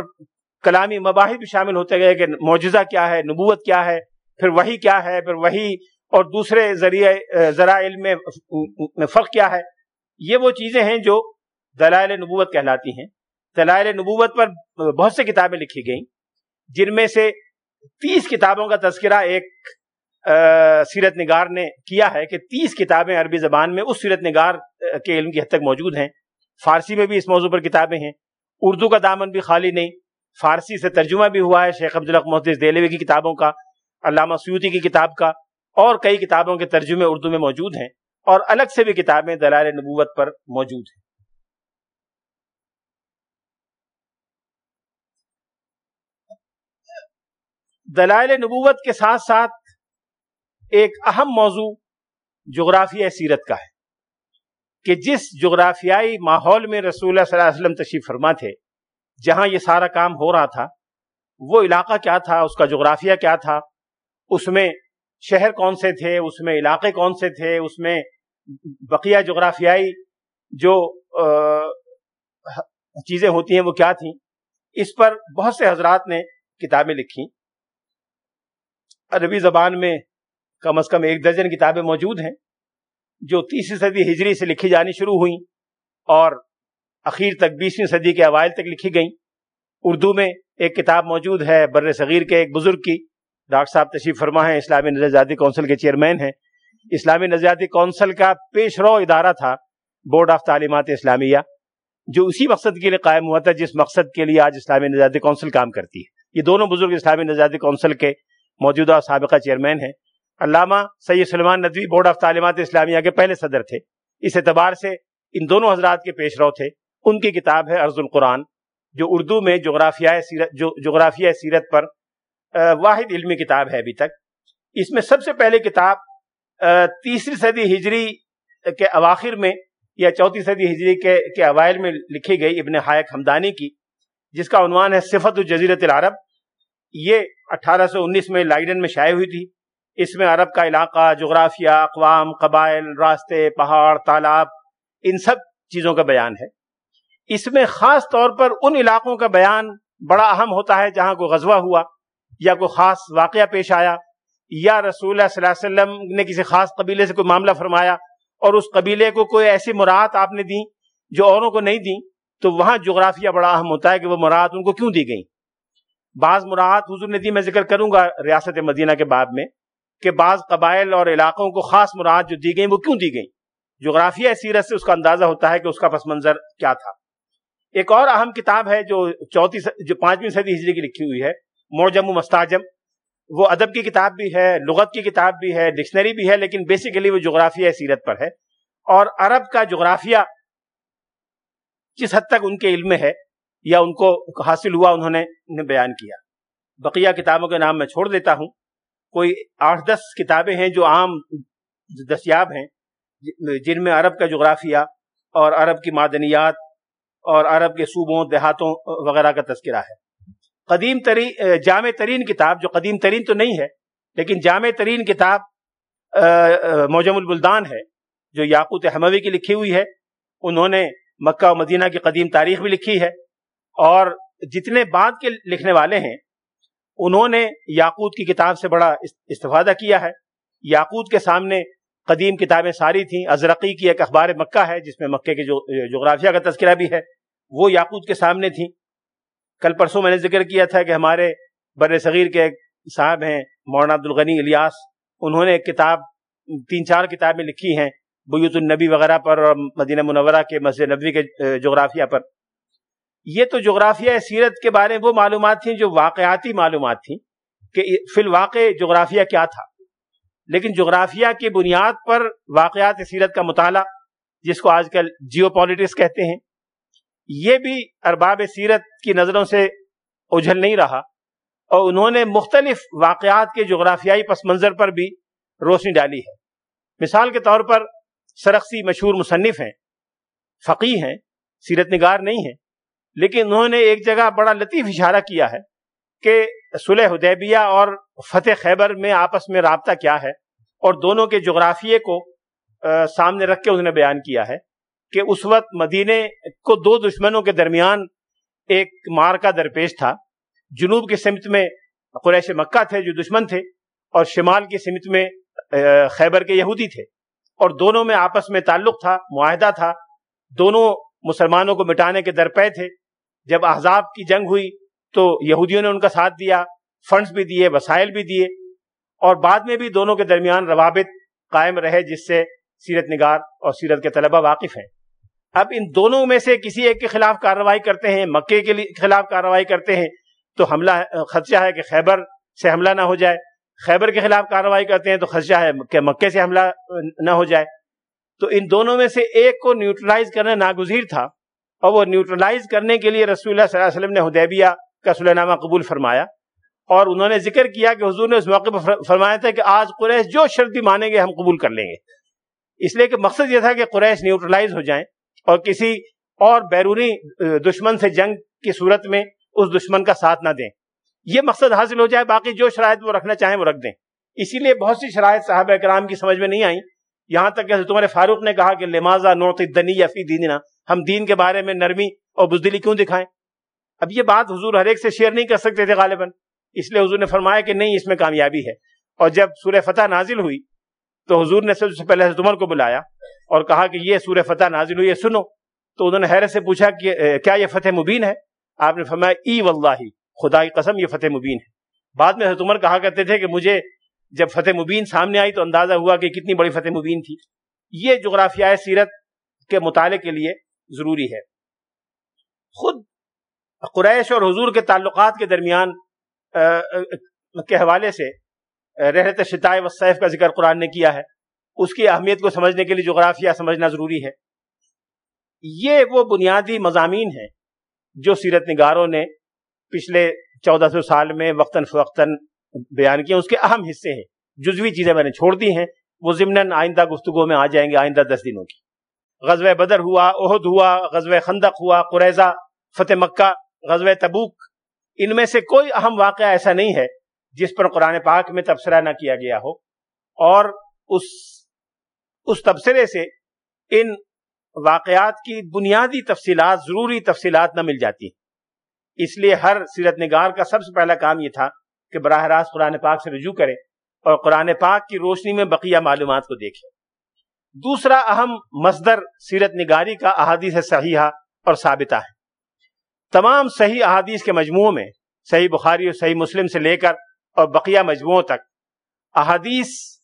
کلامی مباحث بھی شامل ہوتے گئے کہ معجزہ کیا ہے، نبوت کیا ہے۔ پھر وہی کیا ہے؟ پھر وہی اور دوسرے ذریعے ذرا علم میں فرق کیا ہے؟ یہ وہ چیزیں ہیں جو دلائل نبوت کہلاتی ہیں۔ دلائل نبوت پر بہت سے کتابیں لکھی گئیں، جن میں سے تیس کتابوں کا تذکرہ ایک سیرت نگار نے کیا ہے کہ تیس کتابیں عربی زبان میں اس سیرت نگار کے علم کی حد تک موجود ہیں۔ فارسی میں بھی اس موضوع پر کتابیں ہیں۔ اردو کا دامن بھی خالی نہیں، فارسی سے ترجمہ بھی ہوا ہے شیخ عبدالق محدث دہلوی کی کتابوں کا۔ علامہ سیوتی کی کتاب کا اور کئی کتابوں کے ترجمے اردو میں موجود ہیں اور الگ سے بھی کتابیں دلائل نبوت پر موجود ہیں۔ دلائل نبوت کے ساتھ ساتھ ایک اہم موضوع جغرافیہ سیرت کا ہے کہ جس جغرافیائی ماحول میں رسول اللہ صلی اللہ علیہ وسلم تشریف فرما تھے، جہاں یہ سارا کام ہو رہا تھا، وہ علاقہ کیا تھا، اس کا جغرافیہ کیا تھا اس میں شہر کون سے تھے، اس میں علاقے کون سے تھے، اس میں بقیہ جغرافیائی جو چیزیں ہوتی ہیں وہ کیا تھیں؟ اس پر بہت سے حضرات نے کتابیں لکھی عربی زبان میں کم از کم ایک درجن کتابیں موجود ہیں جو تیسری صدی ہجری سے لکھی جانی شروع ہوئیں اور اخیر تک بیسویں صدی کے اوائل تک لکھی گئیں۔ اردو میں ایک کتاب موجود ہے، بر صغیر کے ایک بزرگ کی۔ ڈاکٹر صاحب تشریف فرما ہے اسلامی نظریاتی کونسل کے چیئرمین ہیں۔ اسلامی نظریاتی کونسل کا پیش رو ادارہ تھا بورڈ آف تعلیمات اسلامیہ جو اسی مقصد کے لیے قائم ہوا تھا جس مقصد کے لیے آج اسلامی نظریاتی کونسل کام کرتی ہے۔ یہ دونوں بزرگ اسلامی نظریاتی کونسل کے موجودہ سابقہ چیئرمین ہیں۔ علامہ سید سلمان ندوی بورڈ آف تعلیمات اسلامیہ کے پہلے صدر تھے۔ اس اعتبار سے ان دونوں حضرات کے پیش رو تھے۔ ان کی کتاب ہے ارض القرآن، جو اردو میں جغرافیہ سیرت، جو جغرافیہ سیرت پر واحد علمی کتاب ہے ابھی تک۔ اس میں سب سے پہلے کتاب تیسری صدی ہجری کے اواخر میں یا چوتھی صدی ہجری کے کے اوائل میں لکھی گئی ابن حائق حمدانی کی، جس کا عنوان ہے صفت الجزیرت العرب۔ یہ اٹھارہ سو انیس میں لائڈن میں شائع ہوئی تھی۔ اس میں عرب کا علاقہ، جغرافیہ، اقوام، قبائل، راستے، پہاڑ، تالاب، ان سب چیزوں کا بیان ہے۔ اس میں خاص طور پر ان علاقوں کا بیان بڑا اہم ہوتا ہے جہاں کوئی غزوہ ہوا۔ یا کوئی خاص واقعہ پیش آیا، یا رسول اللہ صلی اللہ علیہ وسلم نے کسی خاص قبیلے سے کوئی معاملہ فرمایا اور اس قبیلے کو کوئی ایسی مراد آپ نے دی جو اوروں کو نہیں دی، تو وہاں جغرافیہ بڑا اہم ہوتا ہے کہ وہ مراد ان کو کیوں دی گئی بعض مراد حضور نے دی، میں ذکر کروں گا ریاست مدینہ کے باب میں کہ بعض قبائل اور علاقوں کو خاص مراد جو دی گئیں وہ کیوں دی گئیں؟ جغرافیہ سیرت سے اس کا اندازہ ہوتا ہے کہ اس کا پس منظر کیا تھا۔ ایک اور اہم کتاب ہے جو چوتھی جو پانچویں صدی ہجری کی لکھی ہوئی ہے موجم و مستاجم وہ ادب کی کتاب بھی ہے، لغت کی کتاب بھی ہے، ڈکشنری بھی ہے، لیکن بیسیکلی وہ جغرافیہ سیرت پر ہے۔ اور عرب کا جغرافیہ جس حد تک ان کے علم میں ہے یا ان کو حاصل ہوا انہوں نے بیان کیا۔ بقیہ کتابوں کے نام میں چھوڑ دیتا ہوں۔ کوئی آٹھ دس کتابیں ہیں جو عام دستیاب ہیں، جن میں عرب کا جغرافیہ اور عرب کی معدنیات اور عرب کے صوبوں، دیہاتوں وغیرہ کا تذکرہ ہے۔ قدیم ترین جامع ترین کتاب، جو قدیم ترین تو نہیں ہے، لیکن جامع ترین کتاب موجم البلدان ہے، جو یاقوت حموی کی لکھی ہوئی ہے، انہوں نے مکہ و مدینہ کی قدیم تاریخ بھی لکھی ہے، اور جتنے بعد کے لکھنے والے ہیں، انہوں نے یاقوت کی کتاب سے بڑا استفادہ کیا ہے۔ یاقوت کے سامنے قدیم کتابیں ساری تھیں، ازرقی کی ایک اخبار مکہ ہے، جس میں مکے کے جو جغرافیہ کا تذکرہ بھی ہے، وہ یاقوت کے سامنے تھیں۔ کل پرسوں میں نے ذکر کیا تھا کہ ہمارے بر صغیر کے ایک صاحب ہیں، مولانا عبدالغنی الیاس، انہوں نے ایک کتاب، تین چار کتابیں لکھی ہیں بیوت النبی وغیرہ پر اور مدینہ منورہ کے مسجد نبوی کے جغرافیہ پر۔ یہ تو جغرافیہ سیرت کے بارے میں وہ معلومات تھیں جو واقعاتی معلومات تھیں کہ فی الواقع جغرافیہ کیا تھا۔ لیکن جغرافیہ کی بنیاد پر واقعات سیرت کا مطالعہ، جس کو آج کل جیو پالیٹکس کہتے ہیں یہ بھی ارباب سیرت کی نظروں سے اجھل نہیں رہا اور انہوں نے مختلف واقعات کے جغرافیائی پس منظر پر بھی روشنی ڈالی ہے۔ مثال کے طور پر سرخسی مشہور مصنف ہیں فقی ہیں، سیرت نگار نہیں ہیں، لیکن انہوں نے ایک جگہ بڑا لطیف اشارہ کیا ہے کہ صلح حدیبیہ اور فتح خیبر میں آپس میں رابطہ کیا ہے اور دونوں کے جغرافیے کو سامنے رکھ کے انہوں نے بیان کیا ہے۔ کہ اس وقت مدینے کو دو دشمنوں کے درمیان ایک مار کا درپیش تھا۔ جنوب کی سمت میں قریش مکہ تھے جو دشمن تھے اور شمال کی سمت میں خیبر کے یہودی تھے۔ اور دونوں میں آپس میں تعلق تھا، معاہدہ تھا۔ دونوں مسلمانوں کو مٹانے کے درپے تھے۔ جب احزاب کی جنگ ہوئی تو یہودیوں نے ان کا ساتھ دیا، فنڈز بھی دیے، وسائل بھی دیے۔ اور بعد میں بھی دونوں کے درمیان روابط قائم رہے، جس سے سیرت نگار اور سیرت کے طلبہ واقف ہیں۔ اب ان دونوں میں سے کسی ایک کے خلاف کارروائی کرتے ہیں، مکے کے خلاف کارروائی کرتے ہیں، تو حملہ، خدشہ ہے کہ خیبر سے حملہ نہ ہو جائے۔ خیبر کے خلاف کارروائی کرتے ہیں تو خدشہ ہے کہ مکے سے حملہ نہ ہو جائے۔ تو ان دونوں میں سے ایک کو نیوٹرلائز کرنا ناگزیر تھا اور وہ نیوٹرلائز کرنے کے لیے رسول اللہ صلی اللہ علیہ وسلم نے حدیبیہ کا سلح نامہ قبول فرمایا۔ اور انہوں نے ذکر کیا کہ حضور نے اس موقع پر فرمایا تھا کہ آج قریش جو شرطی مانیں گے ہم قبول کر لیں گے۔ اس لیے کہ مقصد یہ تھا کہ قریش نیوٹرلائز ہو جائیں۔ اور کسی اور بیرونی دشمن سے جنگ کی صورت میں اس دشمن کا ساتھ نہ دیں۔ یہ مقصد حاصل ہو جائے، باقی جو شرائط وہ رکھنا چاہیں وہ رکھ دیں۔ اسی لیے بہت سی شرائط صاحب اکرام کی سمجھ میں نہیں آئیں۔ یہاں تک کہ تمہارے فاروق نے کہا کہ لمازا نوت دنی یا فی دیننا؟ ہم دین کے بارے میں نرمی اور بزدلی کیوں دکھائیں؟ اب یہ بات حضور ہر ایک سے شیئر نہیں کر سکتے تھے غالباً۔ اس لیے حضور نے فرمایا کہ نہیں، اس میں کامیابی ہے۔ اور جب سورہ فتح نازل ہوئی تو حضور نے سب سے پہلے حضرت عمر کو بلایا۔ اور کہا کہ یہ سورہ فتح نازل ہوئی ہے، سنو۔ تو انہوں نے حیرت سے پوچھا کہ کیا یہ فتح مبین ہے؟ آپ نے فرمایا، ای واللہ خدا کی قسم، یہ فتح مبین ہے۔ بعد میں حضرت عمر کہا کرتے تھے کہ مجھے جب فتح مبین سامنے آئی تو اندازہ ہوا کہ کتنی بڑی فتح مبین تھی۔ یہ جغرافیہ سیرت کے مطالعے کے لیے ضروری ہے۔ خود قریش اور حضور کے تعلقات کے درمیان کے حوالے سے رحلت شتائے و سیف کا ذکر قرآن نے کیا ہے۔ اس کی اہمیت کو سمجھنے کے لیے جغرافیہ سمجھنا ضروری ہے۔ یہ وہ بنیادی مضامین ہیں جو سیرت نگاروں نے پچھلے چودہ سو سال میں وقتاً فوقتاً بیان کیا اس کے اہم حصے ہیں۔ جزوی چیزیں میں نے چھوڑ دی ہیں۔ وہ ضمن آئندہ گفتگو میں آ جائیں گے آئندہ دس دنوں کی۔ غزوہ بدر ہوا عہد ہوا، غزوہ خندق ہوا قریضہ فتح مکہ، غزوہ تبوک۔ ان میں سے کوئی اہم واقعہ ایسا نہیں ہے جس پر قرآن پاک میں تبصرہ نہ کیا گیا ہو۔ اور اس اس تبصرے سے ان واقعات کی بنیادی تفصیلات ضروری تفصیلات نہ مل جاتی۔ اس لیے ہر سیرت نگار کا سب سے پہلا کام یہ تھا کہ براہ راست قرآن پاک سے رجوع کرے اور قرآن پاک کی روشنی میں بقیہ معلومات کو دیکھے۔ دوسرا اہم مصدر سیرت نگاری کا احادیث صحیحہ اور ثابتہ ہے۔ تمام صحیح احادیث کے مجموعوں میں صحیح بخاری اور صحیح مسلم سے لے کر اور بقیہ مجموعوں تک احادیث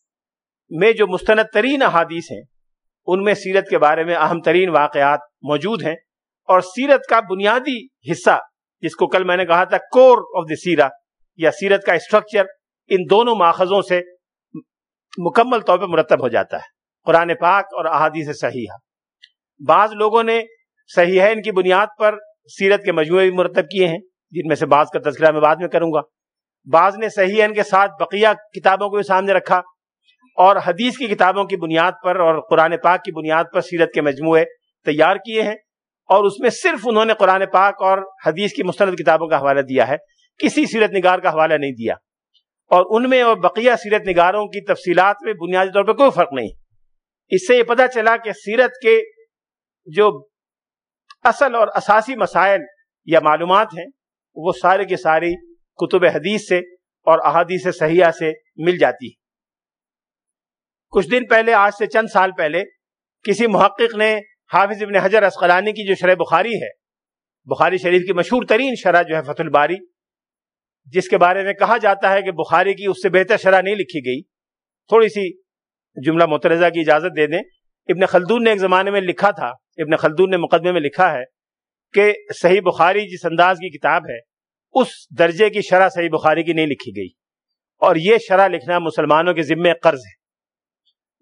میں جو مستند ترین احادیث ہیں، ان میں سیرت کے بارے میں اہم ترین واقعات موجود ہیں اور سیرت کا بنیادی حصہ، جس کو کل میں نے کہا تھا، کور آف دی سیرا یا سیرت کا اسٹرکچر ان دونوں ماخذوں سے مکمل طور پہ مرتب ہو جاتا ہے۔ قرآن پاک اور احادیث صحیحہ۔ بعض لوگوں نے صحیح کی بنیاد پر سیرت کے مجموعے بھی مرتب کیے ہیں، جن میں سے بعض کا تذکرہ میں بعد میں کروں گا۔ بعض نے صحیح کے ساتھ بقیہ کتابوں کو بھی سامنے رکھا۔ اور حدیث کی کتابوں کی بنیاد پر اور قرآن پاک کی بنیاد پر سیرت کے مجموعے تیار کیے ہیں اور اس میں صرف انہوں نے قرآن پاک اور حدیث کی مستند کتابوں کا حوالہ دیا ہے، کسی سیرت نگار کا حوالہ نہیں دیا۔ اور ان میں اور بقیہ سیرت نگاروں کی تفصیلات میں بنیادی طور پہ کوئی فرق نہیں۔ اس سے یہ پتہ چلا کہ سیرت کے جو اصل اور اساسی مسائل یا معلومات ہیں، وہ سارے کی ساری کتب حدیث سے اور احادیث صحیحہ سے مل جاتی ہے کچھ دن پہلے، آج سے چند سال پہلے، کسی محقق نے حافظ ابن حجر اسقلانی کی جو شرح بخاری ہے، بخاری شریف کی مشہور ترین شرح جو ہے فتح الباری، جس کے بارے میں کہا جاتا ہے کہ بخاری کی اس سے بہتر شرح نہیں لکھی گئی۔ تھوڑی سی جملہ مترزہ کی اجازت دے دیں۔ ابن خلدون نے ایک زمانے میں لکھا تھا، ابن خلدون نے مقدمے میں لکھا ہے کہ صحیح بخاری جس انداز کی کتاب ہے، اس درجے کی شرح صحیح بخاری کی نہیں لکھی گئی۔ اور یہ شرح لکھنا مسلمانوں کے ذمے قرض ہے۔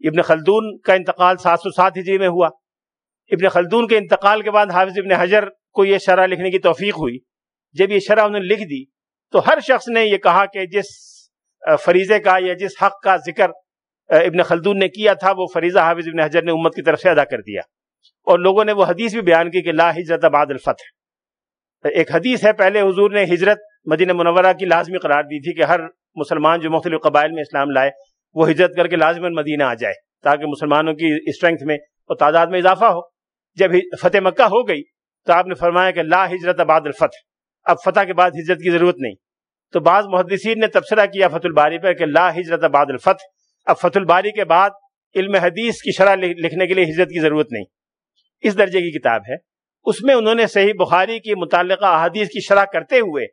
ابن خلدون کا انتقال سات سو سات ہجری میں ہوا۔ ابن خلدون کے انتقال کے بعد حافظ ابن حجر کو یہ شرح لکھنے کی توفیق ہوئی۔ جب یہ شرح انہوں نے لکھ دی تو ہر شخص نے یہ کہا کہ جس فریضے کا یا جس حق کا ذکر ابن خلدون نے کیا تھا، وہ فریضہ حافظ ابن حجر نے امت کی طرف سے ادا کر دیا۔ اور لوگوں نے وہ حدیث بھی بیان کی کہ لا ہجرت بعد الفتح۔ ایک حدیث ہے، پہلے حضور نے ہجرت مدینہ منورہ کی لازمی قرار دی تھی کہ ہر مسلمان جو مختلف قبائل میں اسلام لائے وہ ہجرت کر کے لازمن مدینہ آ جائے تاکہ مسلمانوں کی اسٹرینتھ میں اور تعداد میں اضافہ ہو۔ جب فتح مکہ ہو گئی تو آپ نے فرمایا کہ لا ہجرت بعد الفتح۔ اب فتح کے بعد ہجرت کی ضرورت نہیں۔ تو بعض محدثین نے تبصرہ کیا فتح الباری پر کہ لا ہجرت بعد الفتح۔ اب فتح الباری کے بعد علم حدیث کی شرح لکھنے کے لیے ہجرت کی ضرورت نہیں۔ اس درجے کی کتاب ہے۔ اس میں انہوں نے صحیح بخاری کی متعلقہ احادیث کی شرح کرتے ہوئے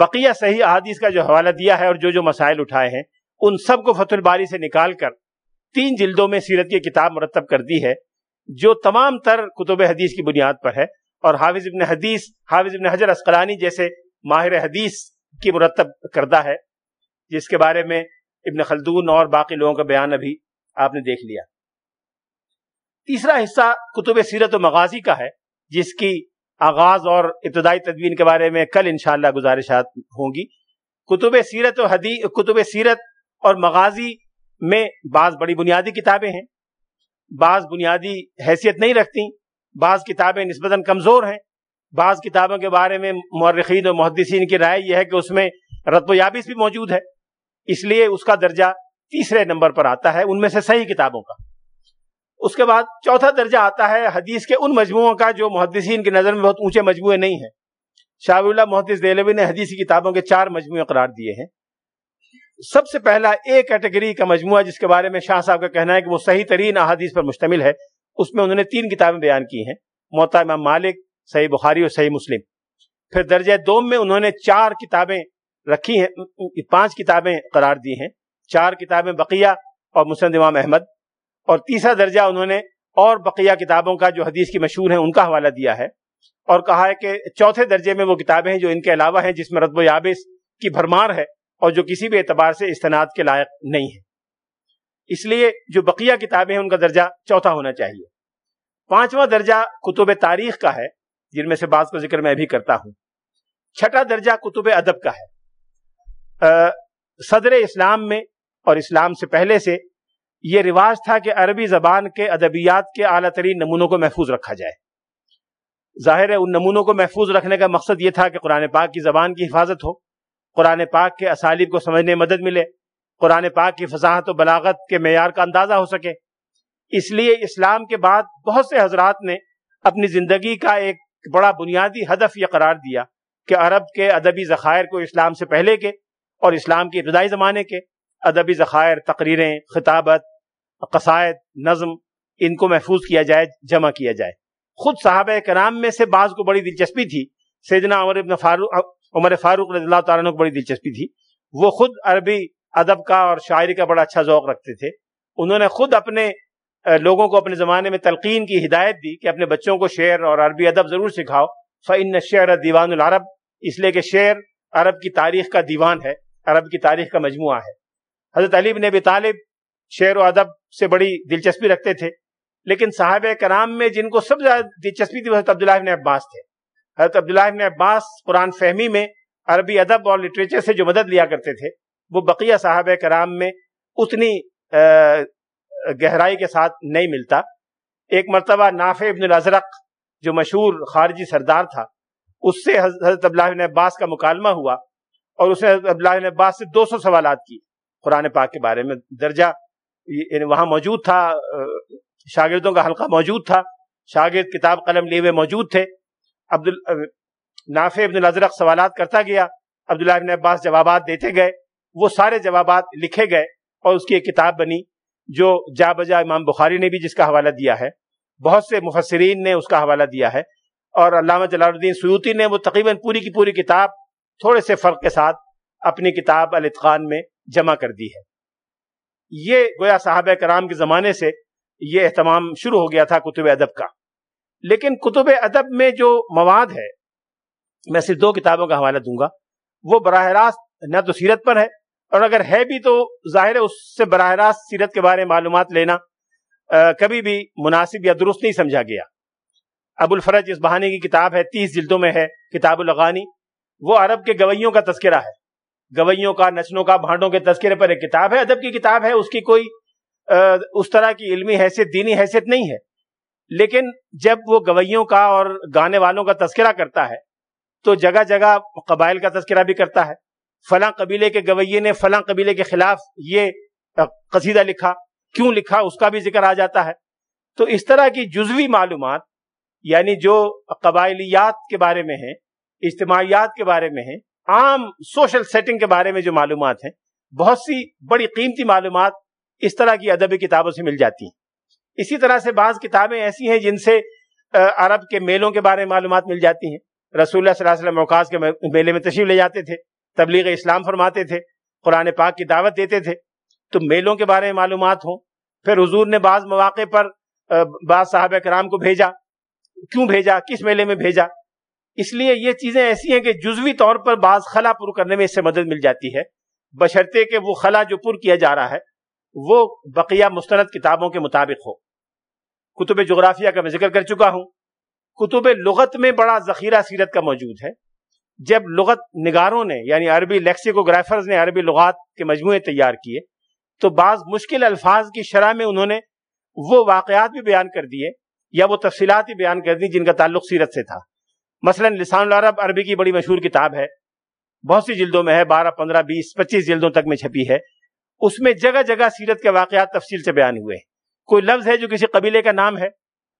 بقیہ صحیح احادیث کا جو حوالہ دیا ہے اور جو جو مسائل اٹھائے ہیں ان سب کو فتح الباری سے نکال کر تین جلدوں میں سیرت کی کتاب مرتب کر دی ہے، جو تمام تر کتب حدیث کی بنیاد پر ہے۔ اور حافظ ابن حدیث، حافظ ابن حجر اسقلانی جیسے ماہر حدیث کی مرتب کردہ ہے، جس کے بارے میں ابن خلدون اور باقی لوگوں کا بیان ابھی آپ نے دیکھ لیا۔ تیسرا حصہ کتب سیرت و مغازی کا ہے، جس کی آغاز اور ابتدائی تدوین کے بارے میں کل انشاءاللہ گزارشات ہوں گی۔ کتب سیرت و حدیث کتب سیرت اور مغازی میں بعض بڑی بنیادی کتابیں ہیں۔ بعض بنیادی حیثیت نہیں رکھتی، بعض کتابیں نسبتاً کمزور ہیں۔ بعض کتابوں کے بارے میں مورخین و محدثین کی رائے یہ ہے کہ اس میں رتب و یابس بھی موجود ہے۔ اس لیے اس کا درجہ تیسرے نمبر پر آتا ہے، ان میں سے صحیح کتابوں کا۔ اس کے بعد چوتھا درجہ آتا ہے حدیث کے ان مجموعوں کا جو محدثین کی نظر میں بہت اونچے مجموعے نہیں ہیں۔ شاہ اللہ محدث دہلوی نے حدیثی کتابوں کے چار مجموعے قرار دیے ہیں۔ سب سے پہلا ایک کیٹیگری کا مجموعہ جس کے بارے میں شاہ صاحب کا کہنا ہے کہ وہ صحیح ترین احادیث پر مشتمل ہے، اس میں انہوں نے تین کتابیں بیان کی ہیں موتا امام مالک، صحیح بخاری اور صحیح مسلم۔ پھر درجہ دوم میں انہوں نے چار کتابیں رکھی ہیں، پانچ کتابیں قرار دی ہیں۔ چار کتابیں بقیہ اور مسند امام احمد۔ اور تیسرا درجہ انہوں نے اور بقیہ کتابوں کا جو حدیث کی مشہور ہیں، ان کا حوالہ دیا ہے۔ اور کہا ہے کہ چوتھے درجے میں وہ کتابیں ہیں جو ان کے علاوہ ہیں، جس میں رتب و یابس کی بھرمار ہے۔ اور جو کسی بھی اعتبار سے استناد کے لائق نہیں ہے۔ اس لیے جو بقیہ کتابیں ہیں ان کا درجہ چوتھا ہونا چاہیے۔ پانچواں درجہ کتب تاریخ کا ہے، جن میں سے بعض کا ذکر میں ابھی کرتا ہوں۔ چھٹا درجہ کتب ادب کا ہے۔ صدر اسلام میں اور اسلام سے پہلے سے یہ رواج تھا کہ عربی زبان کے ادبیات کے اعلیٰ ترین نمونوں کو محفوظ رکھا جائے۔ ظاہر ہے ان نمونوں کو محفوظ رکھنے کا مقصد یہ تھا کہ قرآن پاک کی زبان کی حفاظت ہو۔ قرآن پاک کے اسالیب کو سمجھنے میں مدد ملے، قرآن پاک کی فضاحت و بلاغت کے معیار کا اندازہ ہو سکے۔ اس لیے اسلام کے بعد بہت سے حضرات نے اپنی زندگی کا ایک بڑا بنیادی ہدف یہ قرار دیا کہ عرب کے ادبی ذخائر کو اسلام سے پہلے کے اور اسلام کے ابتدائی زمانے کے ادبی ذخائر، تقریریں، خطابت، قصائد، نظم، ان کو محفوظ کیا جائے، جمع کیا جائے۔ خود صحابہ کرام میں سے بعض کو بڑی دلچسپی تھی۔ سیدنا عمر ابن فاروق عمر فاروق رضی اللہ تعالیٰ کو بڑی دلچسپی تھی۔ وہ خود عربی ادب کا اور شاعری کا بڑا اچھا ذوق رکھتے تھے۔ انہوں نے خود اپنے لوگوں کو اپنے زمانے میں تلقین کی ہدایت دی کہ اپنے بچوں کو شعر اور عربی ادب ضرور سکھاؤ۔ فعن شعر دیوان العرب، اس لیے کہ شعر عرب کی تاریخ کا دیوان ہے، عرب کی تاریخ کا مجموعہ ہے۔ حضرت علی بن ابی طالب شعر و ادب سے بڑی دلچسپی رکھتے تھے، لیکن صاحب کرام میں جن کو سب سے زیادہ دلچسپی تھی وہ حضرت عبداللہ ابن عباس تھے۔ حضرت عبداللہ ابن عباس قرآن فہمی میں عربی ادب اور لٹریچر سے جو مدد لیا کرتے تھے، وہ بقیہ صاحب کرام میں اتنی گہرائی کے ساتھ نہیں ملتا۔ ایک مرتبہ نافع ابن الازرق جو مشہور خارجی سردار تھا، اس سے حضرت عبداللہ ابن عباس کا مکالمہ ہوا اور اس نے حضرت عبداللہ ابن عباس سے دو سو سوالات کی قرآن پاک کے بارے میں درجہ یعنی وہاں موجود تھا شاگردوں کا حلقہ موجود تھا، شاگرد کتاب قلم لیے ہوئے موجود تھے۔ عبد نافع ابن الازرق سوالات کرتا گیا، عبداللہ ابن عباس جوابات دیتے گئے، وہ سارے جوابات لکھے گئے اور اس کی ایک کتاب بنی جو جا بجا امام بخاری نے بھی جس کا حوالہ دیا ہے۔ بہت سے مفسرین نے اس کا حوالہ دیا ہے اور علامہ جلال الدین سیوتی نے وہ تقریباً پوری کی پوری کتاب تھوڑے سے فرق کے ساتھ اپنی کتاب الاتقان میں جمع کر دی ہے۔ یہ گویا صحابہ کرام کے زمانے سے یہ اہتمام شروع ہو گیا تھا کتب ادب کا۔ لیکن کتب ادب میں جو مواد ہے، میں صرف دو کتابوں کا حوالہ دوں گا، وہ براہ راست نہ تو سیرت پر ہے، اور اگر ہے بھی تو ظاہر ہے اس سے براہ راست سیرت کے بارے میں معلومات لینا کبھی بھی مناسب یا درست نہیں سمجھا گیا۔ ابو الفرج اس بہانے کی کتاب ہے، تیس جلدوں میں ہے، کتاب الغانی۔ وہ عرب کے گویوں کا تذکرہ ہے۔ گویوں کا نچنوں کا، بھانڈوں کے تذکرے پر ایک کتاب ہے، ادب کی کتاب ہے، اس کی کوئی اس طرح کی علمی حیثیت، دینی حیثیت نہیں ہے۔ لیکن جب وہ گویوں کا اور گانے والوں کا تذکرہ کرتا ہے، تو جگہ جگہ قبائل کا تذکرہ بھی کرتا ہے۔ فلاں قبیلے کے گویے نے فلاں قبیلے کے خلاف یہ قصیدہ لکھا، کیوں لکھا؟ اس کا بھی ذکر آ جاتا ہے۔ تو اس طرح کی جزوی معلومات یعنی جو قبائلیات کے بارے میں ہیں، اجتماعیات کے بارے میں ہیں، عام سوشل سیٹنگ کے بارے میں جو معلومات ہیں، بہت سی بڑی قیمتی معلومات اس طرح کی ادبی کتابوں سے مل جاتی ہیں۔ اسی طرح سے بعض کتابیں ایسی ہیں جن سے عرب کے میلوں کے بارے میں معلومات مل جاتی ہیں۔ رسول اللہ صلی اللہ علیہ وسلم اوقاز کے میلے میں تشریف لے جاتے تھے، تبلیغ اسلام فرماتے تھے، قرآن پاک کی دعوت دیتے تھے۔ تو میلوں کے بارے میں معلومات ہوں۔ پھر حضور نے بعض مواقع پر بعض صاحب کرام کو بھیجا۔ کیوں بھیجا؟ کس میلے میں بھیجا؟ اس لیے یہ چیزیں ایسی ہیں کہ جزوی طور پر بعض خلا پر کرنے میں اس سے مدد مل جاتی ہے۔ بشرطے کہ وہ خلا جو پر کیا جا رہا ہے، وہ بقیہ مستند کتابوں کے مطابق ہو۔ کتب جغرافیہ کا میں ذکر کر چکا ہوں۔ کتب لغت میں بڑا ذخیرہ سیرت کا موجود ہے۔ جب لغت نگاروں نے یعنی عربی لیکسیکوگرافرز نے عربی لغات کے مجموعے تیار کیے، تو بعض مشکل الفاظ کی شرح میں انہوں نے وہ واقعات بھی بیان کر دیے، یا وہ تفصیلات بھی بیان کر دی جن کا تعلق سیرت سے تھا۔ مثلا لسان العرب عربی کی بڑی مشہور کتاب ہے۔ بہت سی جلدوں میں ہے، بارہ، پندرہ، بیس، پچیس جلدوں تک میں چھپی ہے۔ اس میں جگہ جگہ سیرت کے واقعات تفصیل سے بیان ہوئے۔ کوئی لفظ ہے جو کسی قبیلے کا نام ہے،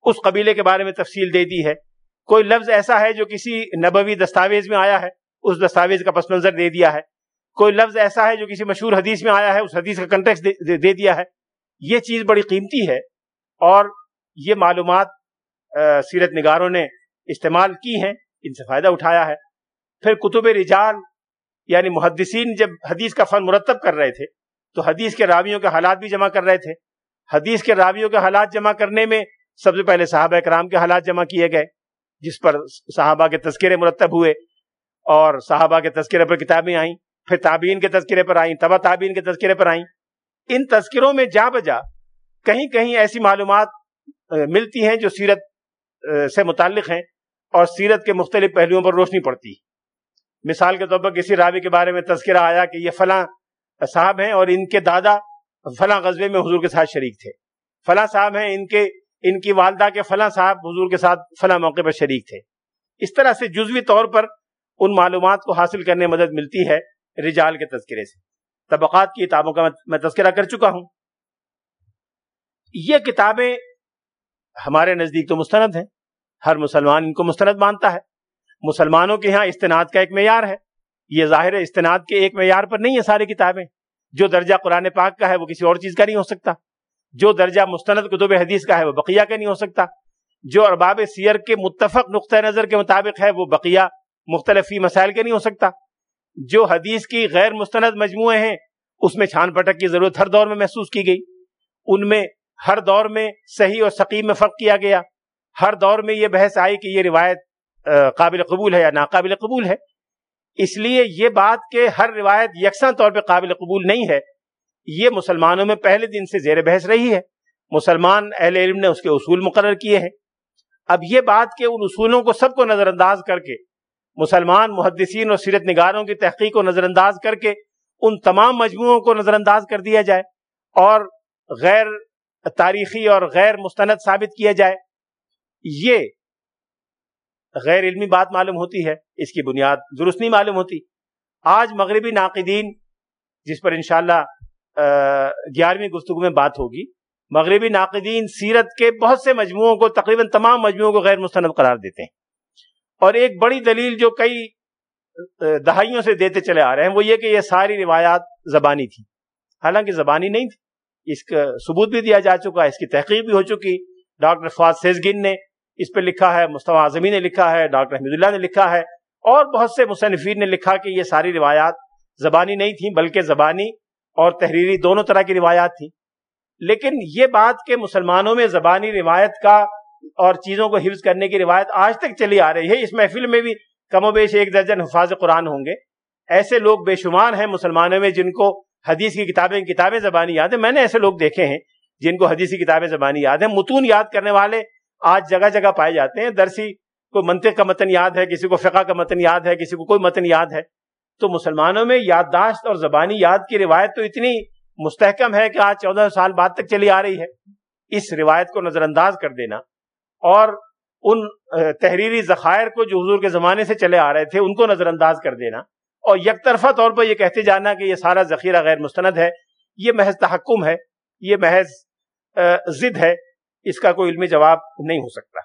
اس قبیلے کے بارے میں تفصیل دے دی ہے۔ کوئی لفظ ایسا ہے جو کسی نبوی دستاویز میں آیا ہے، اس دستاویز کا پس منظر دے دیا ہے۔ کوئی لفظ ایسا ہے جو کسی مشہور حدیث میں آیا ہے، اس حدیث کا کنٹیکس دے دیا ہے۔ یہ چیز بڑی قیمتی ہے اور یہ معلومات سیرت نگاروں نے استعمال کی ہیں، ان سے فائدہ اٹھایا ہے۔ پھر کتب رجال یعنی محدثین جب حدیث کا فن مرتب کر رہے تھے، تو حدیث کے راویوں کے حالات بھی جمع کر رہے تھے۔ حدیث کے راویوں کے حالات جمع کرنے میں سب سے پہلے صحابہ کرام کے حالات جمع کیے گئے، جس پر صحابہ کے تذکرے مرتب ہوئے اور صحابہ کے تذکرے پر کتابیں آئیں، پھر تابعین کے تذکرے پر آئیں تبا تابعین کے تذکرے پر آئیں۔ ان تذکروں میں جا بجا کہیں کہیں ایسی معلومات ملتی ہیں جو سیرت سے متعلق ہیں اور سیرت کے مختلف پہلوؤں پر روشنی پڑتی۔ مثال کے طور پر کسی راوی کے بارے میں تذکرہ آیا کہ یہ فلاں صاحب ہیں اور ان کے دادا فلاں غزبے میں حضور کے ساتھ شریک تھے۔ فلاں صاحب ہیں، ان کے، ان کی والدہ کے فلاں صاحب حضور کے ساتھ فلاں موقع پر شریک تھے۔ اس طرح سے جزوی طور پر ان معلومات کو حاصل کرنے میں مدد ملتی ہے رجال کے تذکرے سے۔ طبقات کی کتابوں کا میں تذکرہ کر چکا ہوں۔ یہ کتابیں ہمارے نزدیک تو مستند ہیں۔ ہر مسلمان ان کو مستند مانتا ہے۔ مسلمانوں کے ہاں استناد کا ایک معیار ہے۔ یہ ظاہر استناد کے ایک معیار پر نہیں ہے ساری کتابیں۔ جو درجہ قرآن پاک کا ہے وہ کسی اور چیز کا نہیں ہو سکتا۔ جو درجہ مستند کتب حدیث کا ہے وہ بقیہ کا نہیں ہو سکتا۔ جو ارباب سیر کے متفق نقطۂ نظر کے مطابق ہے وہ بقیہ مختلف مسائل کے نہیں ہو سکتا۔ جو حدیث کی غیر مستند مجموعے ہیں، اس میں چھان پٹک کی ضرورت ہر دور میں محسوس کی گئی۔ ان میں ہر دور میں صحیح اور سقیم میں فرق کیا گیا۔ ہر دور میں یہ بحث آئی کہ یہ روایت قابل قبول ہے یا ناقابل قبول ہے۔ اس لیے یہ بات کہ ہر روایت یکساں طور پہ قابل قبول نہیں ہے، یہ مسلمانوں میں پہلے دن سے زیر بحث رہی ہے۔ مسلمان اہل علم نے اس کے اصول مقرر کیے ہیں۔ اب یہ بات کہ ان اصولوں کو سب کو نظر انداز کر کے، مسلمان، محدثین اور سیرت نگاروں کی تحقیق کو نظر انداز کر کے ان تمام مجموعوں کو نظر انداز کر دیا جائے اور غیر تاریخی اور غیر مستند ثابت کیا جائے، یہ غیر علمی بات معلوم ہوتی ہے، اس کی بنیاد درست نہیں معلوم ہوتی۔ آج مغربی ناقدین، جس پر انشاءاللہ گیارہویں گفتگو میں بات ہوگی، مغربی ناقدین سیرت کے بہت سے مجموعوں کو، تقریباً تمام مجموعوں کو غیر مستند قرار دیتے ہیں۔ اور ایک بڑی دلیل جو کئی دہائیوں سے دیتے چلے آ رہے ہیں، وہ یہ کہ یہ ساری روایات زبانی تھی۔ حالانکہ زبانی نہیں تھی، اس کا ثبوت بھی دیا جا چکا اس کی تحقیق بھی ہو چکی۔ ڈاکٹر فواد سیزگن نے اس پہ لکھا ہے، مصطفیٰ اعظمی نے لکھا ہے، ڈاکٹر حمید اللہ نے لکھا ہے، اور بہت سے مصنفین نے لکھا کہ یہ ساری روایات زبانی نہیں تھیں، بلکہ زبانی اور تحریری دونوں طرح کی روایات تھیں۔ لیکن یہ بات کہ مسلمانوں میں زبانی روایت کا اور چیزوں کو حفظ کرنے کی روایت آج تک چلی آ رہی ہے، اس محفل میں بھی کم و بیش ایک درجن حفاظ قرآن ہوں گے۔ ایسے لوگ بے شمار ہیں مسلمانوں میں جن کو حدیث کی کتابیں کتابیں زبانی یاد ہیں۔ میں نے ایسے لوگ دیکھے ہیں جن کو حدیث کی کتابیں زبانی یاد ہیں۔ متون یاد کرنے والے آج جگہ جگہ پائے جاتے ہیں۔ درسی کوئی منطق کا متن یاد ہے، کسی کو فقہ کا متن یاد ہے، کسی کو کوئی متن یاد ہے۔ تو مسلمانوں میں یادداشت اور زبانی یاد کی روایت تو اتنی مستحکم ہے کہ آج چودہ سال بعد تک چلی آ رہی ہے۔ اس روایت کو نظر انداز کر دینا۔ اور ان تحریری ذخائر کو جو حضور کے زمانے سے چلے آ رہے تھے، ان کو نظر انداز کر دینا۔ اور یک طرفہ طور پر یہ کہتے جانا کہ یہ سارا ذخیرہ غیر مستند ہے۔ یہ محض تحکم ہے۔ یہ محض ضد ہے۔ اس کا کوئی علمی جواب نہیں ہو سکتا۔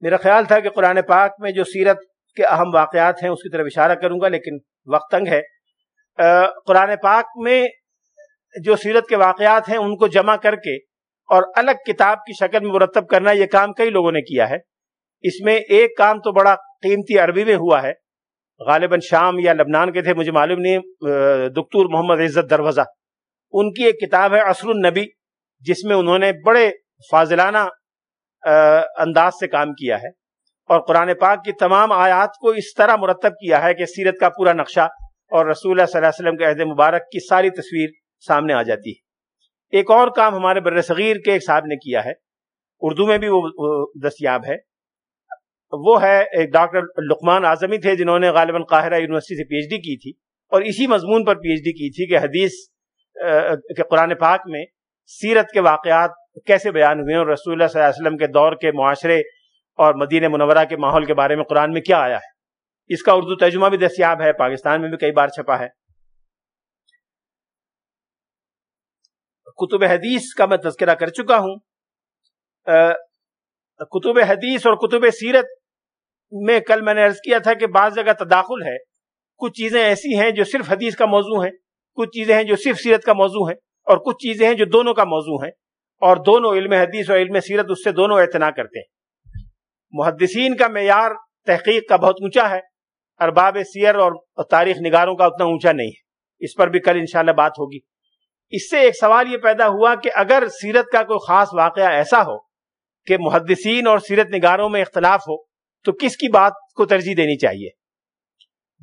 میرا خیال تھا کہ قرآن پاک میں جو سیرت کے اہم واقعات ہیں اس کی طرف اشارہ کروں گا، لیکن وقت تنگ ہے۔ قرآن پاک میں جو سیرت کے واقعات ہیں، ان کو جمع کر کے اور الگ کتاب کی شکل میں مرتب کرنا، یہ کام کئی لوگوں نے کیا ہے۔ اس میں ایک کام تو بڑا قیمتی عربی میں ہوا ہے۔ غالباً شام یا لبنان کے تھے، مجھے معلوم نہیں دکتور محمد عزت دروازہ۔ ان کی ایک کتاب ہے عصر النبی، جس میں انہوں نے بڑے فاضلانہ انداز سے کام کیا ہے۔ اور قرآن پاک کی تمام آیات کو اس طرح مرتب کیا ہے کہ سیرت کا پورا نقشہ اور رسول اللہ صلی اللہ علیہ وسلم کے عہد مبارک کی ساری تصویر سامنے آ جاتی ہے۔ ایک اور کام ہمارے بر صغیر کے ایک صاحب نے کیا ہے، اردو میں بھی وہ دستیاب ہے۔ وہ ہے ایک ڈاکٹر لقمان اعظمی تھے جنہوں نے غالباً قاہرہ یونیورسٹی سے پی ایچ ڈی کی تھی اور اسی مضمون پر پی ایچ ڈی کی تھی کہ حدیث کے قرآن پاک میں سیرت کے واقعات کیسے بیان ہوئے اور رسول اللہ صلی اللہ علیہ وسلم کے دور کے معاشرے اور مدینہ منورہ کے ماحول کے بارے میں قرآن میں کیا آیا ہے؟ اس کا اردو ترجمہ بھی دستیاب ہے، پاکستان میں بھی کئی بار چھپا ہے۔ کتب حدیث کا میں تذکرہ کر چکا ہوں۔ کتب حدیث اور کتب سیرت میں کل میں نے عرض کیا تھا کہ بعض جگہ تداخل ہے، کچھ چیزیں ایسی ہیں جو صرف حدیث کا موضوع ہیں، کچھ چیزیں ہیں جو صرف سیرت کا موضوع ہیں اور کچھ چیزیں ہیں جو دونوں کا موضوع ہیں اور دونوں علم حدیث اور علم سیرت اس سے دونوں اعتنا کرتے ہیں۔ محدثین کا معیار تحقیق کا بہت اونچا ہے، ارباب سیر اور تاریخ نگاروں کا اتنا اونچا نہیں ہے۔ اس پر بھی کل انشاءاللہ بات ہوگی۔ اس سے ایک سوال یہ پیدا ہوا کہ اگر سیرت کا کوئی خاص واقعہ ایسا ہو کہ محدثین اور سیرت نگاروں میں اختلاف ہو تو کس کی بات کو ترجیح دینی چاہیے؟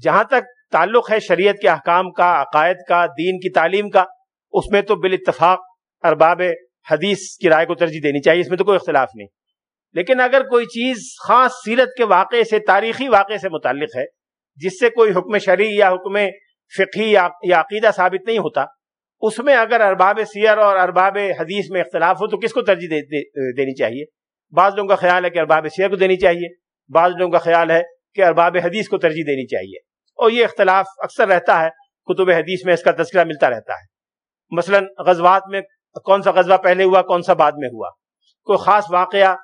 جہاں تک تعلق ہے شریعت کے احکام کا، عقائد کا، دین کی تعلیم کا، اس میں تو بال اتفاق ارباب حدیث کی رائے کو ترجیح دینی چاہیے، اس میں تو کوئی اختلاف نہیں۔ لیکن اگر کوئی چیز خاص سیرت کے واقعے سے، تاریخی واقعے سے متعلق ہے، جس سے کوئی حکم شرعی یا حکم فقہی یا عقیدہ ثابت نہیں ہوتا، اس میں اگر ارباب سیر اور ارباب حدیث میں اختلاف ہو، تو کس کو ترجیح دینی چاہیے؟ بعض لوگوں کا خیال ہے کہ ارباب سیر کو دینی چاہیے۔ بعض لوگوں کا خیال ہے کہ ارباب حدیث کو ترجیح دینی چاہیے۔ اور یہ اختلاف اکثر رہتا ہے، کتب حدیث میں اس کا تذکرہ ملتا رہتا ہے۔ مثلا غزوات میں کون سا غزوہ پہلے ہوا، کون سا بعد میں ہوا۔ کوئی خاص واقعہ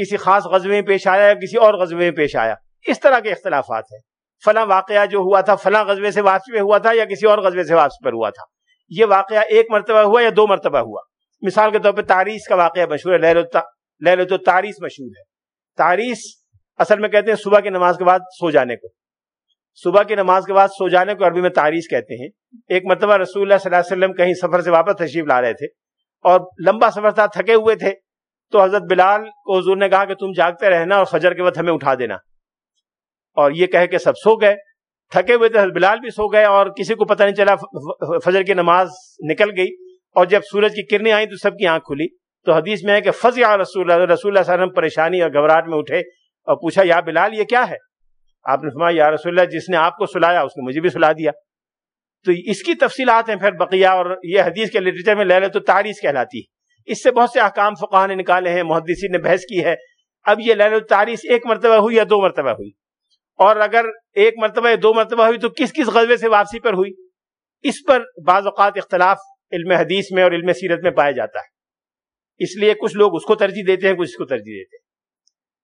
کسی خاص غزوے میں پیش آیا یا کسی اور غزوے میں پیش آیا؟ اس طرح کے اختلافات ہیں۔ فلاں واقعہ جو ہوا تھا، فلاں غزوے سے واپسی میں ہوا تھا یا کسی اور غزوے سے واپسی پر ہوا تھا؟ یہ واقعہ ایک مرتبہ ہوا یا دو مرتبہ ہوا؟ مثال کے طور پہ تاریخ کا واقعہ مشہور ہے لہلت و تاریخ مشہور ہے۔ تاریخ اصل میں کہتے ہیں صبح کی نماز کے بعد سو جانے کو۔ صبح کی نماز کے بعد سو جانے کو عربی میں تاریخ کہتے ہیں۔ ایک مرتبہ رسول اللہ صلی اللہ علیہ وسلم کہیں سفر سے واپس تشریف لا رہے تھے اور لمبا سفر تھا، تھکے ہوئے تھے۔ تو حضرت بلال کو حضور نے کہا کہ تم جاگتے رہنا اور فجر کے وقت ہمیں اٹھا دینا۔ اور یہ کہہ کے سب سو گئے۔ تھکے ہوئے تھے، حضرت بلال بھی سو گئے اور کسی کو پتہ نہیں چلا فجر کی نماز نکل گئی۔ اور جب سورج کی کرنیں آئیں تو سب کی آنکھ کھلی۔ تو حدیث میں ہے کہ فض رسول اللہ رسول اللہ وسلم پریشانی اور گھبراہٹ میں اٹھے۔ اور پوچھا، یا بلال، یہ کیا ہے؟ آپ نے فرمایا، یا رسول اللہ، جس نے آپ کو سلایا، اس نے مجھے بھی سلا دیا۔ تو اس کی تفصیلات ہیں پھر بقیہ، اور یہ حدیث کے لٹریچر میں لے لے تو تاریخ کہلاتی ہے۔ اس سے بہت سے احکام فقہ نے نکالے ہیں محدثی نے بحث کی ہے۔ اب یہ لے لو ایک مرتبہ ہوئی یا دو مرتبہ ہوئی؟ اور اگر ایک مرتبہ یا دو مرتبہ ہوئی، تو کس کس غزبے سے واپسی پر ہوئی؟ اس پر بعض اوقات اختلاف علم حدیث میں اور علم سیرت میں پایا جاتا ہے۔ اس لیے کچھ لوگ اس کو ترجیح دیتے ہیں، کچھ اس کو ترجیح دیتے ہیں۔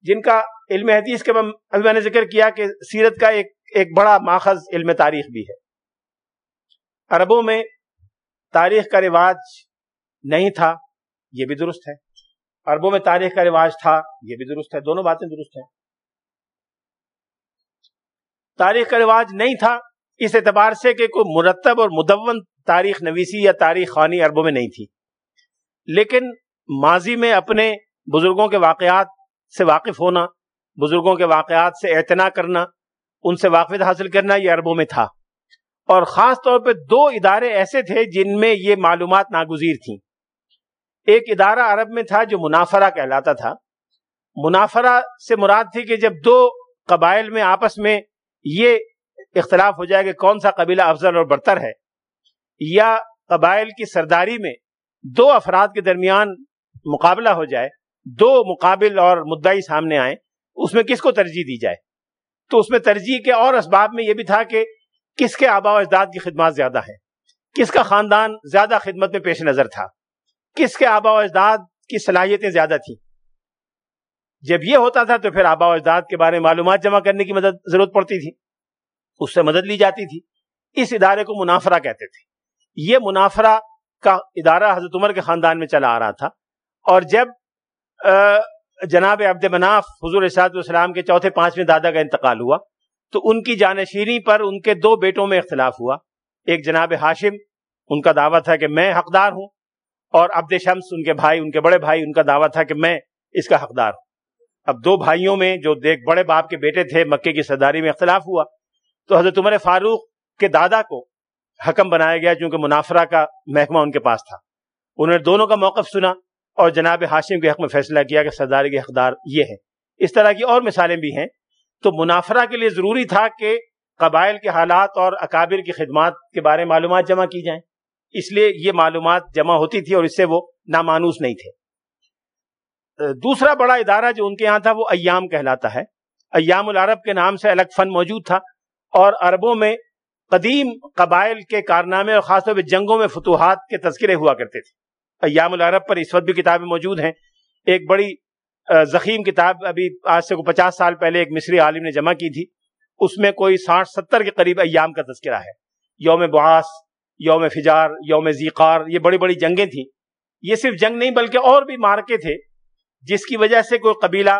جن کا علم حدیث کے ابھی میں نے ذکر کیا کہ سیرت کا ایک ایک بڑا ماخذ علم تاریخ بھی ہے۔ عربوں میں تاریخ کا رواج نہیں تھا، یہ بھی درست ہے۔ عربوں میں تاریخ کا رواج تھا، یہ بھی درست ہے۔ دونوں باتیں درست ہیں۔ تاریخ کا رواج نہیں تھا اس اعتبار سے کہ کوئی مرتب اور مدون تاریخ نویسی یا تاریخ خانی عربوں میں نہیں تھی۔ لیکن ماضی میں اپنے بزرگوں کے واقعات سے واقف ہونا، بزرگوں کے واقعات سے اعتنا کرنا، ان سے واقفیت حاصل کرنا یہ عربوں میں تھا۔ اور خاص طور پہ دو ادارے ایسے تھے جن میں یہ معلومات ناگزیر تھیں۔ ایک ادارہ عرب میں تھا جو منافرہ کہلاتا تھا۔ منافرہ سے مراد تھی کہ جب دو قبائل میں آپس میں یہ اختلاف ہو جائے کہ کون سا قبیلہ افضل اور برتر ہے، یا قبائل کی سرداری میں دو افراد کے درمیان مقابلہ ہو جائے دو مقابل اور مدعی سامنے آئے اس میں کس کو ترجیح دی جائے؟ تو اس میں ترجیح کے اور اسباب میں یہ بھی تھا کہ کس کے آبا و اجداد کی خدمات زیادہ ہے کس کا خاندان زیادہ خدمت میں پیش نظر تھا، کس کے آبا و اجداد کی صلاحیتیں زیادہ تھیں۔ جب یہ ہوتا تھا تو پھر آبا و اجداد کے بارے میں معلومات جمع کرنے کی مدد ضرورت پڑتی تھی، اس سے مدد لی جاتی تھی، اس ادارے کو منافرہ کہتے تھے۔ یہ منافرہ کا ادارہ حضرت عمر کے خاندان میں چلا آ رہا تھا اور جب جناب عبد مناف حضور ارشاد السلام کے چوتھے پانچویں دادا کا انتقال ہوا، تو ان کی جانشینی پر ان کے دو بیٹوں میں اختلاف ہوا۔ ایک جناب ہاشم، ان کا دعویٰ تھا کہ میں حقدار ہوں، اور عبد شمس، ان کے بھائی، ان کے بڑے بھائی، ان کا دعویٰ تھا کہ میں اس کا حقدار ہوں۔ اب دو بھائیوں میں جو دیکھ بڑے باپ کے بیٹے تھے، مکے کی سرداری میں اختلاف ہوا، تو حضرت عمر فاروق کے دادا کو حکم بنایا گیا چونکہ منافرہ کا محکمہ ان کے پاس تھا۔ انہوں نے دونوں کا موقف سنا اور جناب ہاشم کے حق میں فیصلہ کیا کہ سرداری کے حقدار یہ ہے اس طرح کی اور مثالیں بھی ہیں۔ تو منافرہ کے لیے ضروری تھا کہ قبائل کے حالات اور اکابر کی خدمات کے بارے میں معلومات جمع کی جائیں۔ اس لیے یہ معلومات جمع ہوتی تھی اور اس سے وہ نامانوس نہیں تھے۔ دوسرا بڑا ادارہ جو ان کے یہاں تھا وہ ایام کہلاتا ہے۔ ایام العرب کے نام سے الگ فن موجود تھا اور عربوں میں قدیم قبائل کے کارنامے اور خاص طور پہ جنگوں میں فتوحات کے تذکرے ہوا کرتے تھے۔ ایام العرب پر اس وقت بھی کتابیں موجود ہیں۔ ایک بڑی زخیم کتاب ابھی آج سے پچاس سال پہلے ایک مصری عالم نے جمع کی تھی۔ اس میں کوئی ساٹھ، ستر کے قریب ایام کا تذکرہ ہے۔ یوم بعاس یوم فجار، یوم زیقار یہ بڑی بڑی جنگیں تھیں۔ یہ صرف جنگ نہیں، بلکہ اور بھی مارکے تھے، جس کی وجہ سے کوئی قبیلہ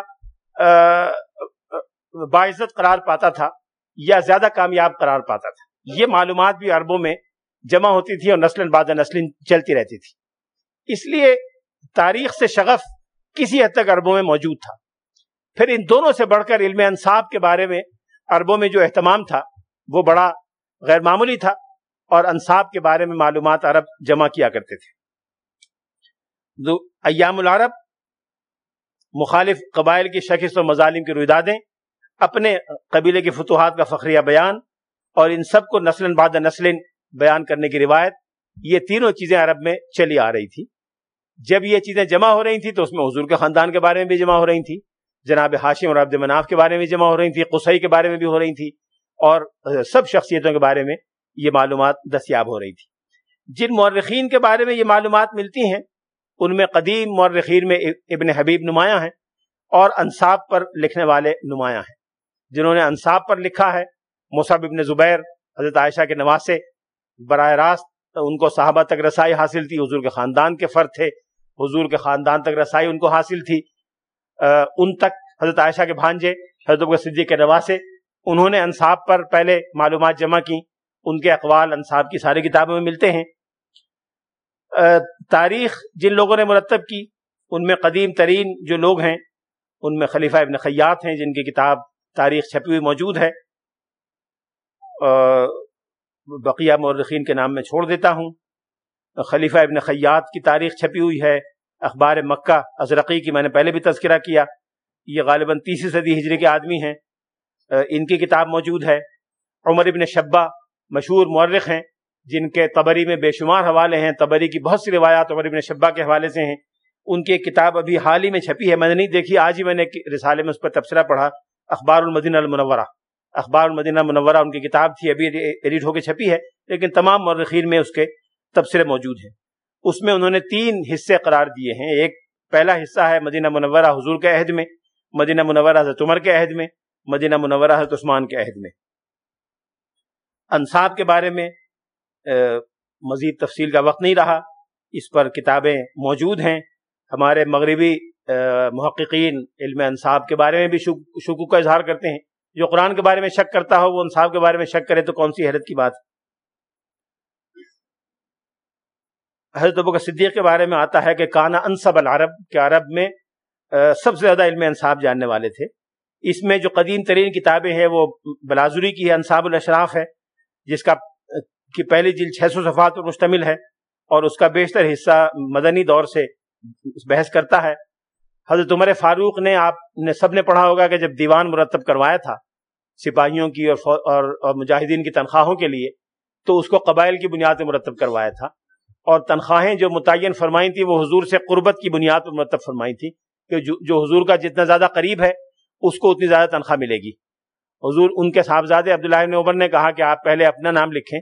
باعزت قرار پاتا تھا یا زیادہ کامیاب قرار پاتا تھا۔ یہ معلومات بھی عربوں میں جمع ہوتی تھی اور نسل بعد نسل چلتی رہتی تھی اس لیے تاریخ سے شغف کسی حد تک عربوں میں موجود تھا۔ پھر ان دونوں سے بڑھ کر علم انصاب کے بارے میں عربوں میں جو اہتمام تھا، وہ بڑا غیر معمولی تھا اور انصاب کے بارے میں معلومات عرب جمع کیا کرتے تھے۔ ایام العرب، مخالف قبائل کی شخص و مظالم کی رویدادیں، اپنے قبیلے کی فتوحات کا فخریہ بیان اور ان سب کو نسل بعد نسل بیان کرنے کی روایت یہ تینوں چیزیں عرب میں چلی آ رہی تھی۔ جب یہ چیزیں جمع ہو رہی تھیں تو اس میں حضور کے خاندان کے بارے میں بھی جمع ہو رہی تھی، جناب ہاشم اور عبد مناف کے بارے میں جمع ہو رہی تھی قصئی کے بارے میں بھی ہو رہی تھی، اور سب شخصیتوں کے بارے میں یہ معلومات دستیاب ہو رہی تھی۔ جن مورخین کے بارے میں یہ معلومات ملتی ہیں، ان میں قدیم مورخین میں ابن حبیب نمایاں ہیں اور انصاب پر لکھنے والے نمایاں ہیں۔ جنہوں نے انصاب پر لکھا ہے، مصعب ابن زبیر، حضرت عائشہ کے نواسے، براہ راست ان کو صحابہ تک رسائی حاصل تھی، حضور کے خاندان کے فرد تھے، حضور کے خاندان تک رسائی ان کو حاصل تھی۔ ان تک حضرت عائشہ کے بھانجے، حضرت صدیق کے روا سے انہوں نے انصاب پر پہلے معلومات جمع کی۔ ان کے اقوال انصاب کی ساری کتابوں میں ملتے ہیں۔ تاریخ جن لوگوں نے مرتب کی، ان میں قدیم ترین جو لوگ ہیں، ان میں خلیفہ ابن خیات ہیں جن کی کتاب تاریخ چھپی ہوئی موجود ہے۔ بقیہ مورخین کے نام میں چھوڑ دیتا ہوں۔ خلیفہ ابن خیات کی تاریخ چھپی ہوئی ہے۔ اخبار مکہ، ازرقی کی میں نے پہلے بھی تذکرہ کیا۔ یہ غالباً تیسری صدی ہجری کے آدمی ہیں۔ ان کی کتاب موجود ہے۔ عمر ابن شبہ مشہور مورخ ہیں، جن کے تبری میں بے شمار حوالے ہیں۔ تبری کی بہت سی روایات عمر ابن شبہ کے حوالے سے ہیں۔ ان کی ایک کتاب ابھی حال ہی میں چھپی ہے۔ میں نے نہیں دیکھی، آج ہی میں نے رسالے میں اس پر تبصرہ پڑھا۔ اخبار المدینہ المنورہ۔ اخبار المدینہ منورہ ان کی کتاب تھی، ابھی ایڈٹ ہو کے چھپی ہے، لیکن تمام مورخین میں اس کے تبصرے موجود ہیں۔ اس میں انہوں نے تین حصے قرار دیے ہیں۔ ایک پہلا حصہ ہے مدینہ منورہ حضور کے عہد میں، مدینہ منورہ حضرت عمر کے عہد میں، مدینہ منورہ حضرت عثمان کے عہد میں۔ انصاب کے بارے میں مزید تفصیل کا وقت نہیں رہا۔ اس پر کتابیں موجود ہیں۔ ہمارے مغربی محققین علم انصاب کے بارے میں بھی شکو کا اظہار کرتے ہیں۔ جو قرآن کے بارے میں شک کرتا ہو، وہ انصاب کے بارے میں شک کرے تو کون سی حیرت کی بات؟ حضرت ابو کا صدیق کے بارے میں آتا ہے کہ کانا انصب العرب کے عرب میں سب سے زیادہ علم انصاب جاننے والے تھے۔ اس میں جو قدیم ترین کتابیں ہیں، وہ بلازوری کی ہے، انصاب الاشراف ہے، جس کا، کی پہلی جلد چھ سو صفحات پر مشتمل ہے اور اس کا بیشتر حصہ مدنی دور سے بحث کرتا ہے۔ حضرت عمر فاروق نے آپ نے سب نے پڑھا ہوگا کہ جب دیوان مرتب کروایا تھا سپاہیوں کی اور اور, اور مجاہدین کی تنخواہوں کے لیے تو اس کو قبائل کی بنیاد پہ مرتب کروایا تھا۔ اور تنخواہیں جو متعین فرمائی تھی وہ حضور سے قربت کی بنیاد پر مرتب فرمائی تھی کہ جو حضور کا جتنا زیادہ قریب ہے اس کو اتنی زیادہ تنخواہ ملے گی۔ حضور ان کے صاحبزادے عبداللہ بن عمر نے کہا کہ آپ پہلے اپنا نام لکھیں۔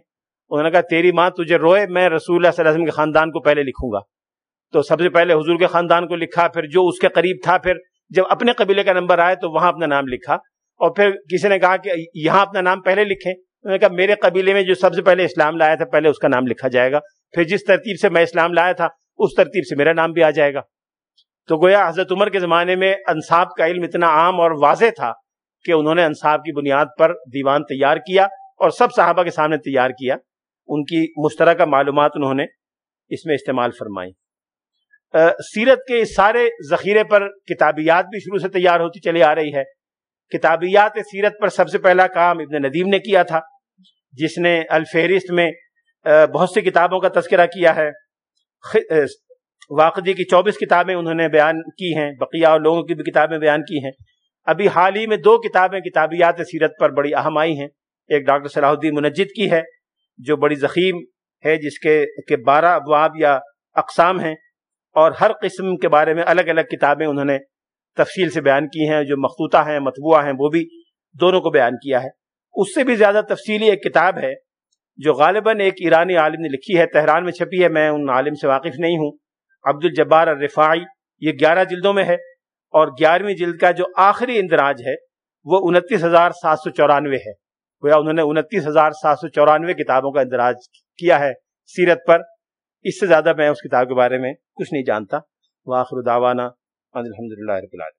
انہوں نے کہا تیری ماں تجھے روئے میں رسول اللہ صلی اللہ علیہ وسلم کے خاندان کو پہلے لکھوں گا۔ تو سب سے پہلے حضور کے خاندان کو لکھا، پھر جو اس کے قریب تھا، پھر جب اپنے قبیلے کا نمبر آئے تو وہاں اپنا نام لکھا۔ اور پھر کسی نے کہا کہ یہاں اپنا نام پہلے لکھیں۔ انہوں نے کہا، میرے قبیلے میں جو سب سے پہلے اسلام لایا تھا، پہلے اس کا نام لکھا جائے گا۔ پھر جس ترتیب سے میں اسلام لایا تھا، اس ترتیب سے میرا نام بھی آ جائے گا۔ تو گویا حضرت عمر کے زمانے میں انصاب کا علم اتنا عام اور واضح تھا کہ انہوں نے انصاب کی بنیاد پر دیوان تیار کیا اور سب صحابہ کے سامنے تیار کیا۔ ان کی مشترکہ معلومات انہوں نے اس میں استعمال فرمائی۔ سیرت کے سارے ذخیرے پر کتابیات بھی شروع سے تیار ہوتی چلی آ رہی ہے۔ کتابیات سیرت پر سب سے پہلا کام ابن ندیم نے کیا تھا، جس نے الفہرست میں بہت سی کتابوں کا تذکرہ کیا ہے۔ واقعی کی چوبیس کتابیں انہوں نے بیان کی ہیں، بقیہ اور لوگوں کی بھی کتابیں بیان کی ہیں۔ ابھی حال ہی میں دو کتابیں کتابیات سیرت پر بڑی اہم آئی ہیں۔ ایک ڈاکٹر صلاح الدین منجد کی ہے، جو بڑی ضخیم ہے، جس کے بارہ ابواب یا اقسام ہیں۔ اور ہر قسم کے بارے میں الگ الگ کتابیں انہوں نے تفصیل سے بیان کی ہیں، جو مخطوطہ ہیں، مطبوعہ ہیں، وہ بھی دونوں کو بیان کیا ہے۔ اس سے بھی زیادہ تفصیلی ایک کتاب ہے، جو غالباً ایک ایرانی عالم نے لکھی ہے، تہران میں چھپی ہے، میں ان عالم سے واقف نہیں ہوں۔ عبد الجبار الرفاعی یہ گیارہ جلدوں میں ہے اور گیارہویں جلد کا جو آخری اندراج ہے، وہ انتیس ہزار سات سو چورانوے ہے۔ گویا انہوں نے انتیس ہزار سات سو چورانوے کتابوں کا اندراج کیا ہے سیرت پر۔ اس سے زیادہ میں اس کتاب کے بارے میں کچھ نہیں جانتا۔ واخر دعوانا الحمد للہ رب العالمین۔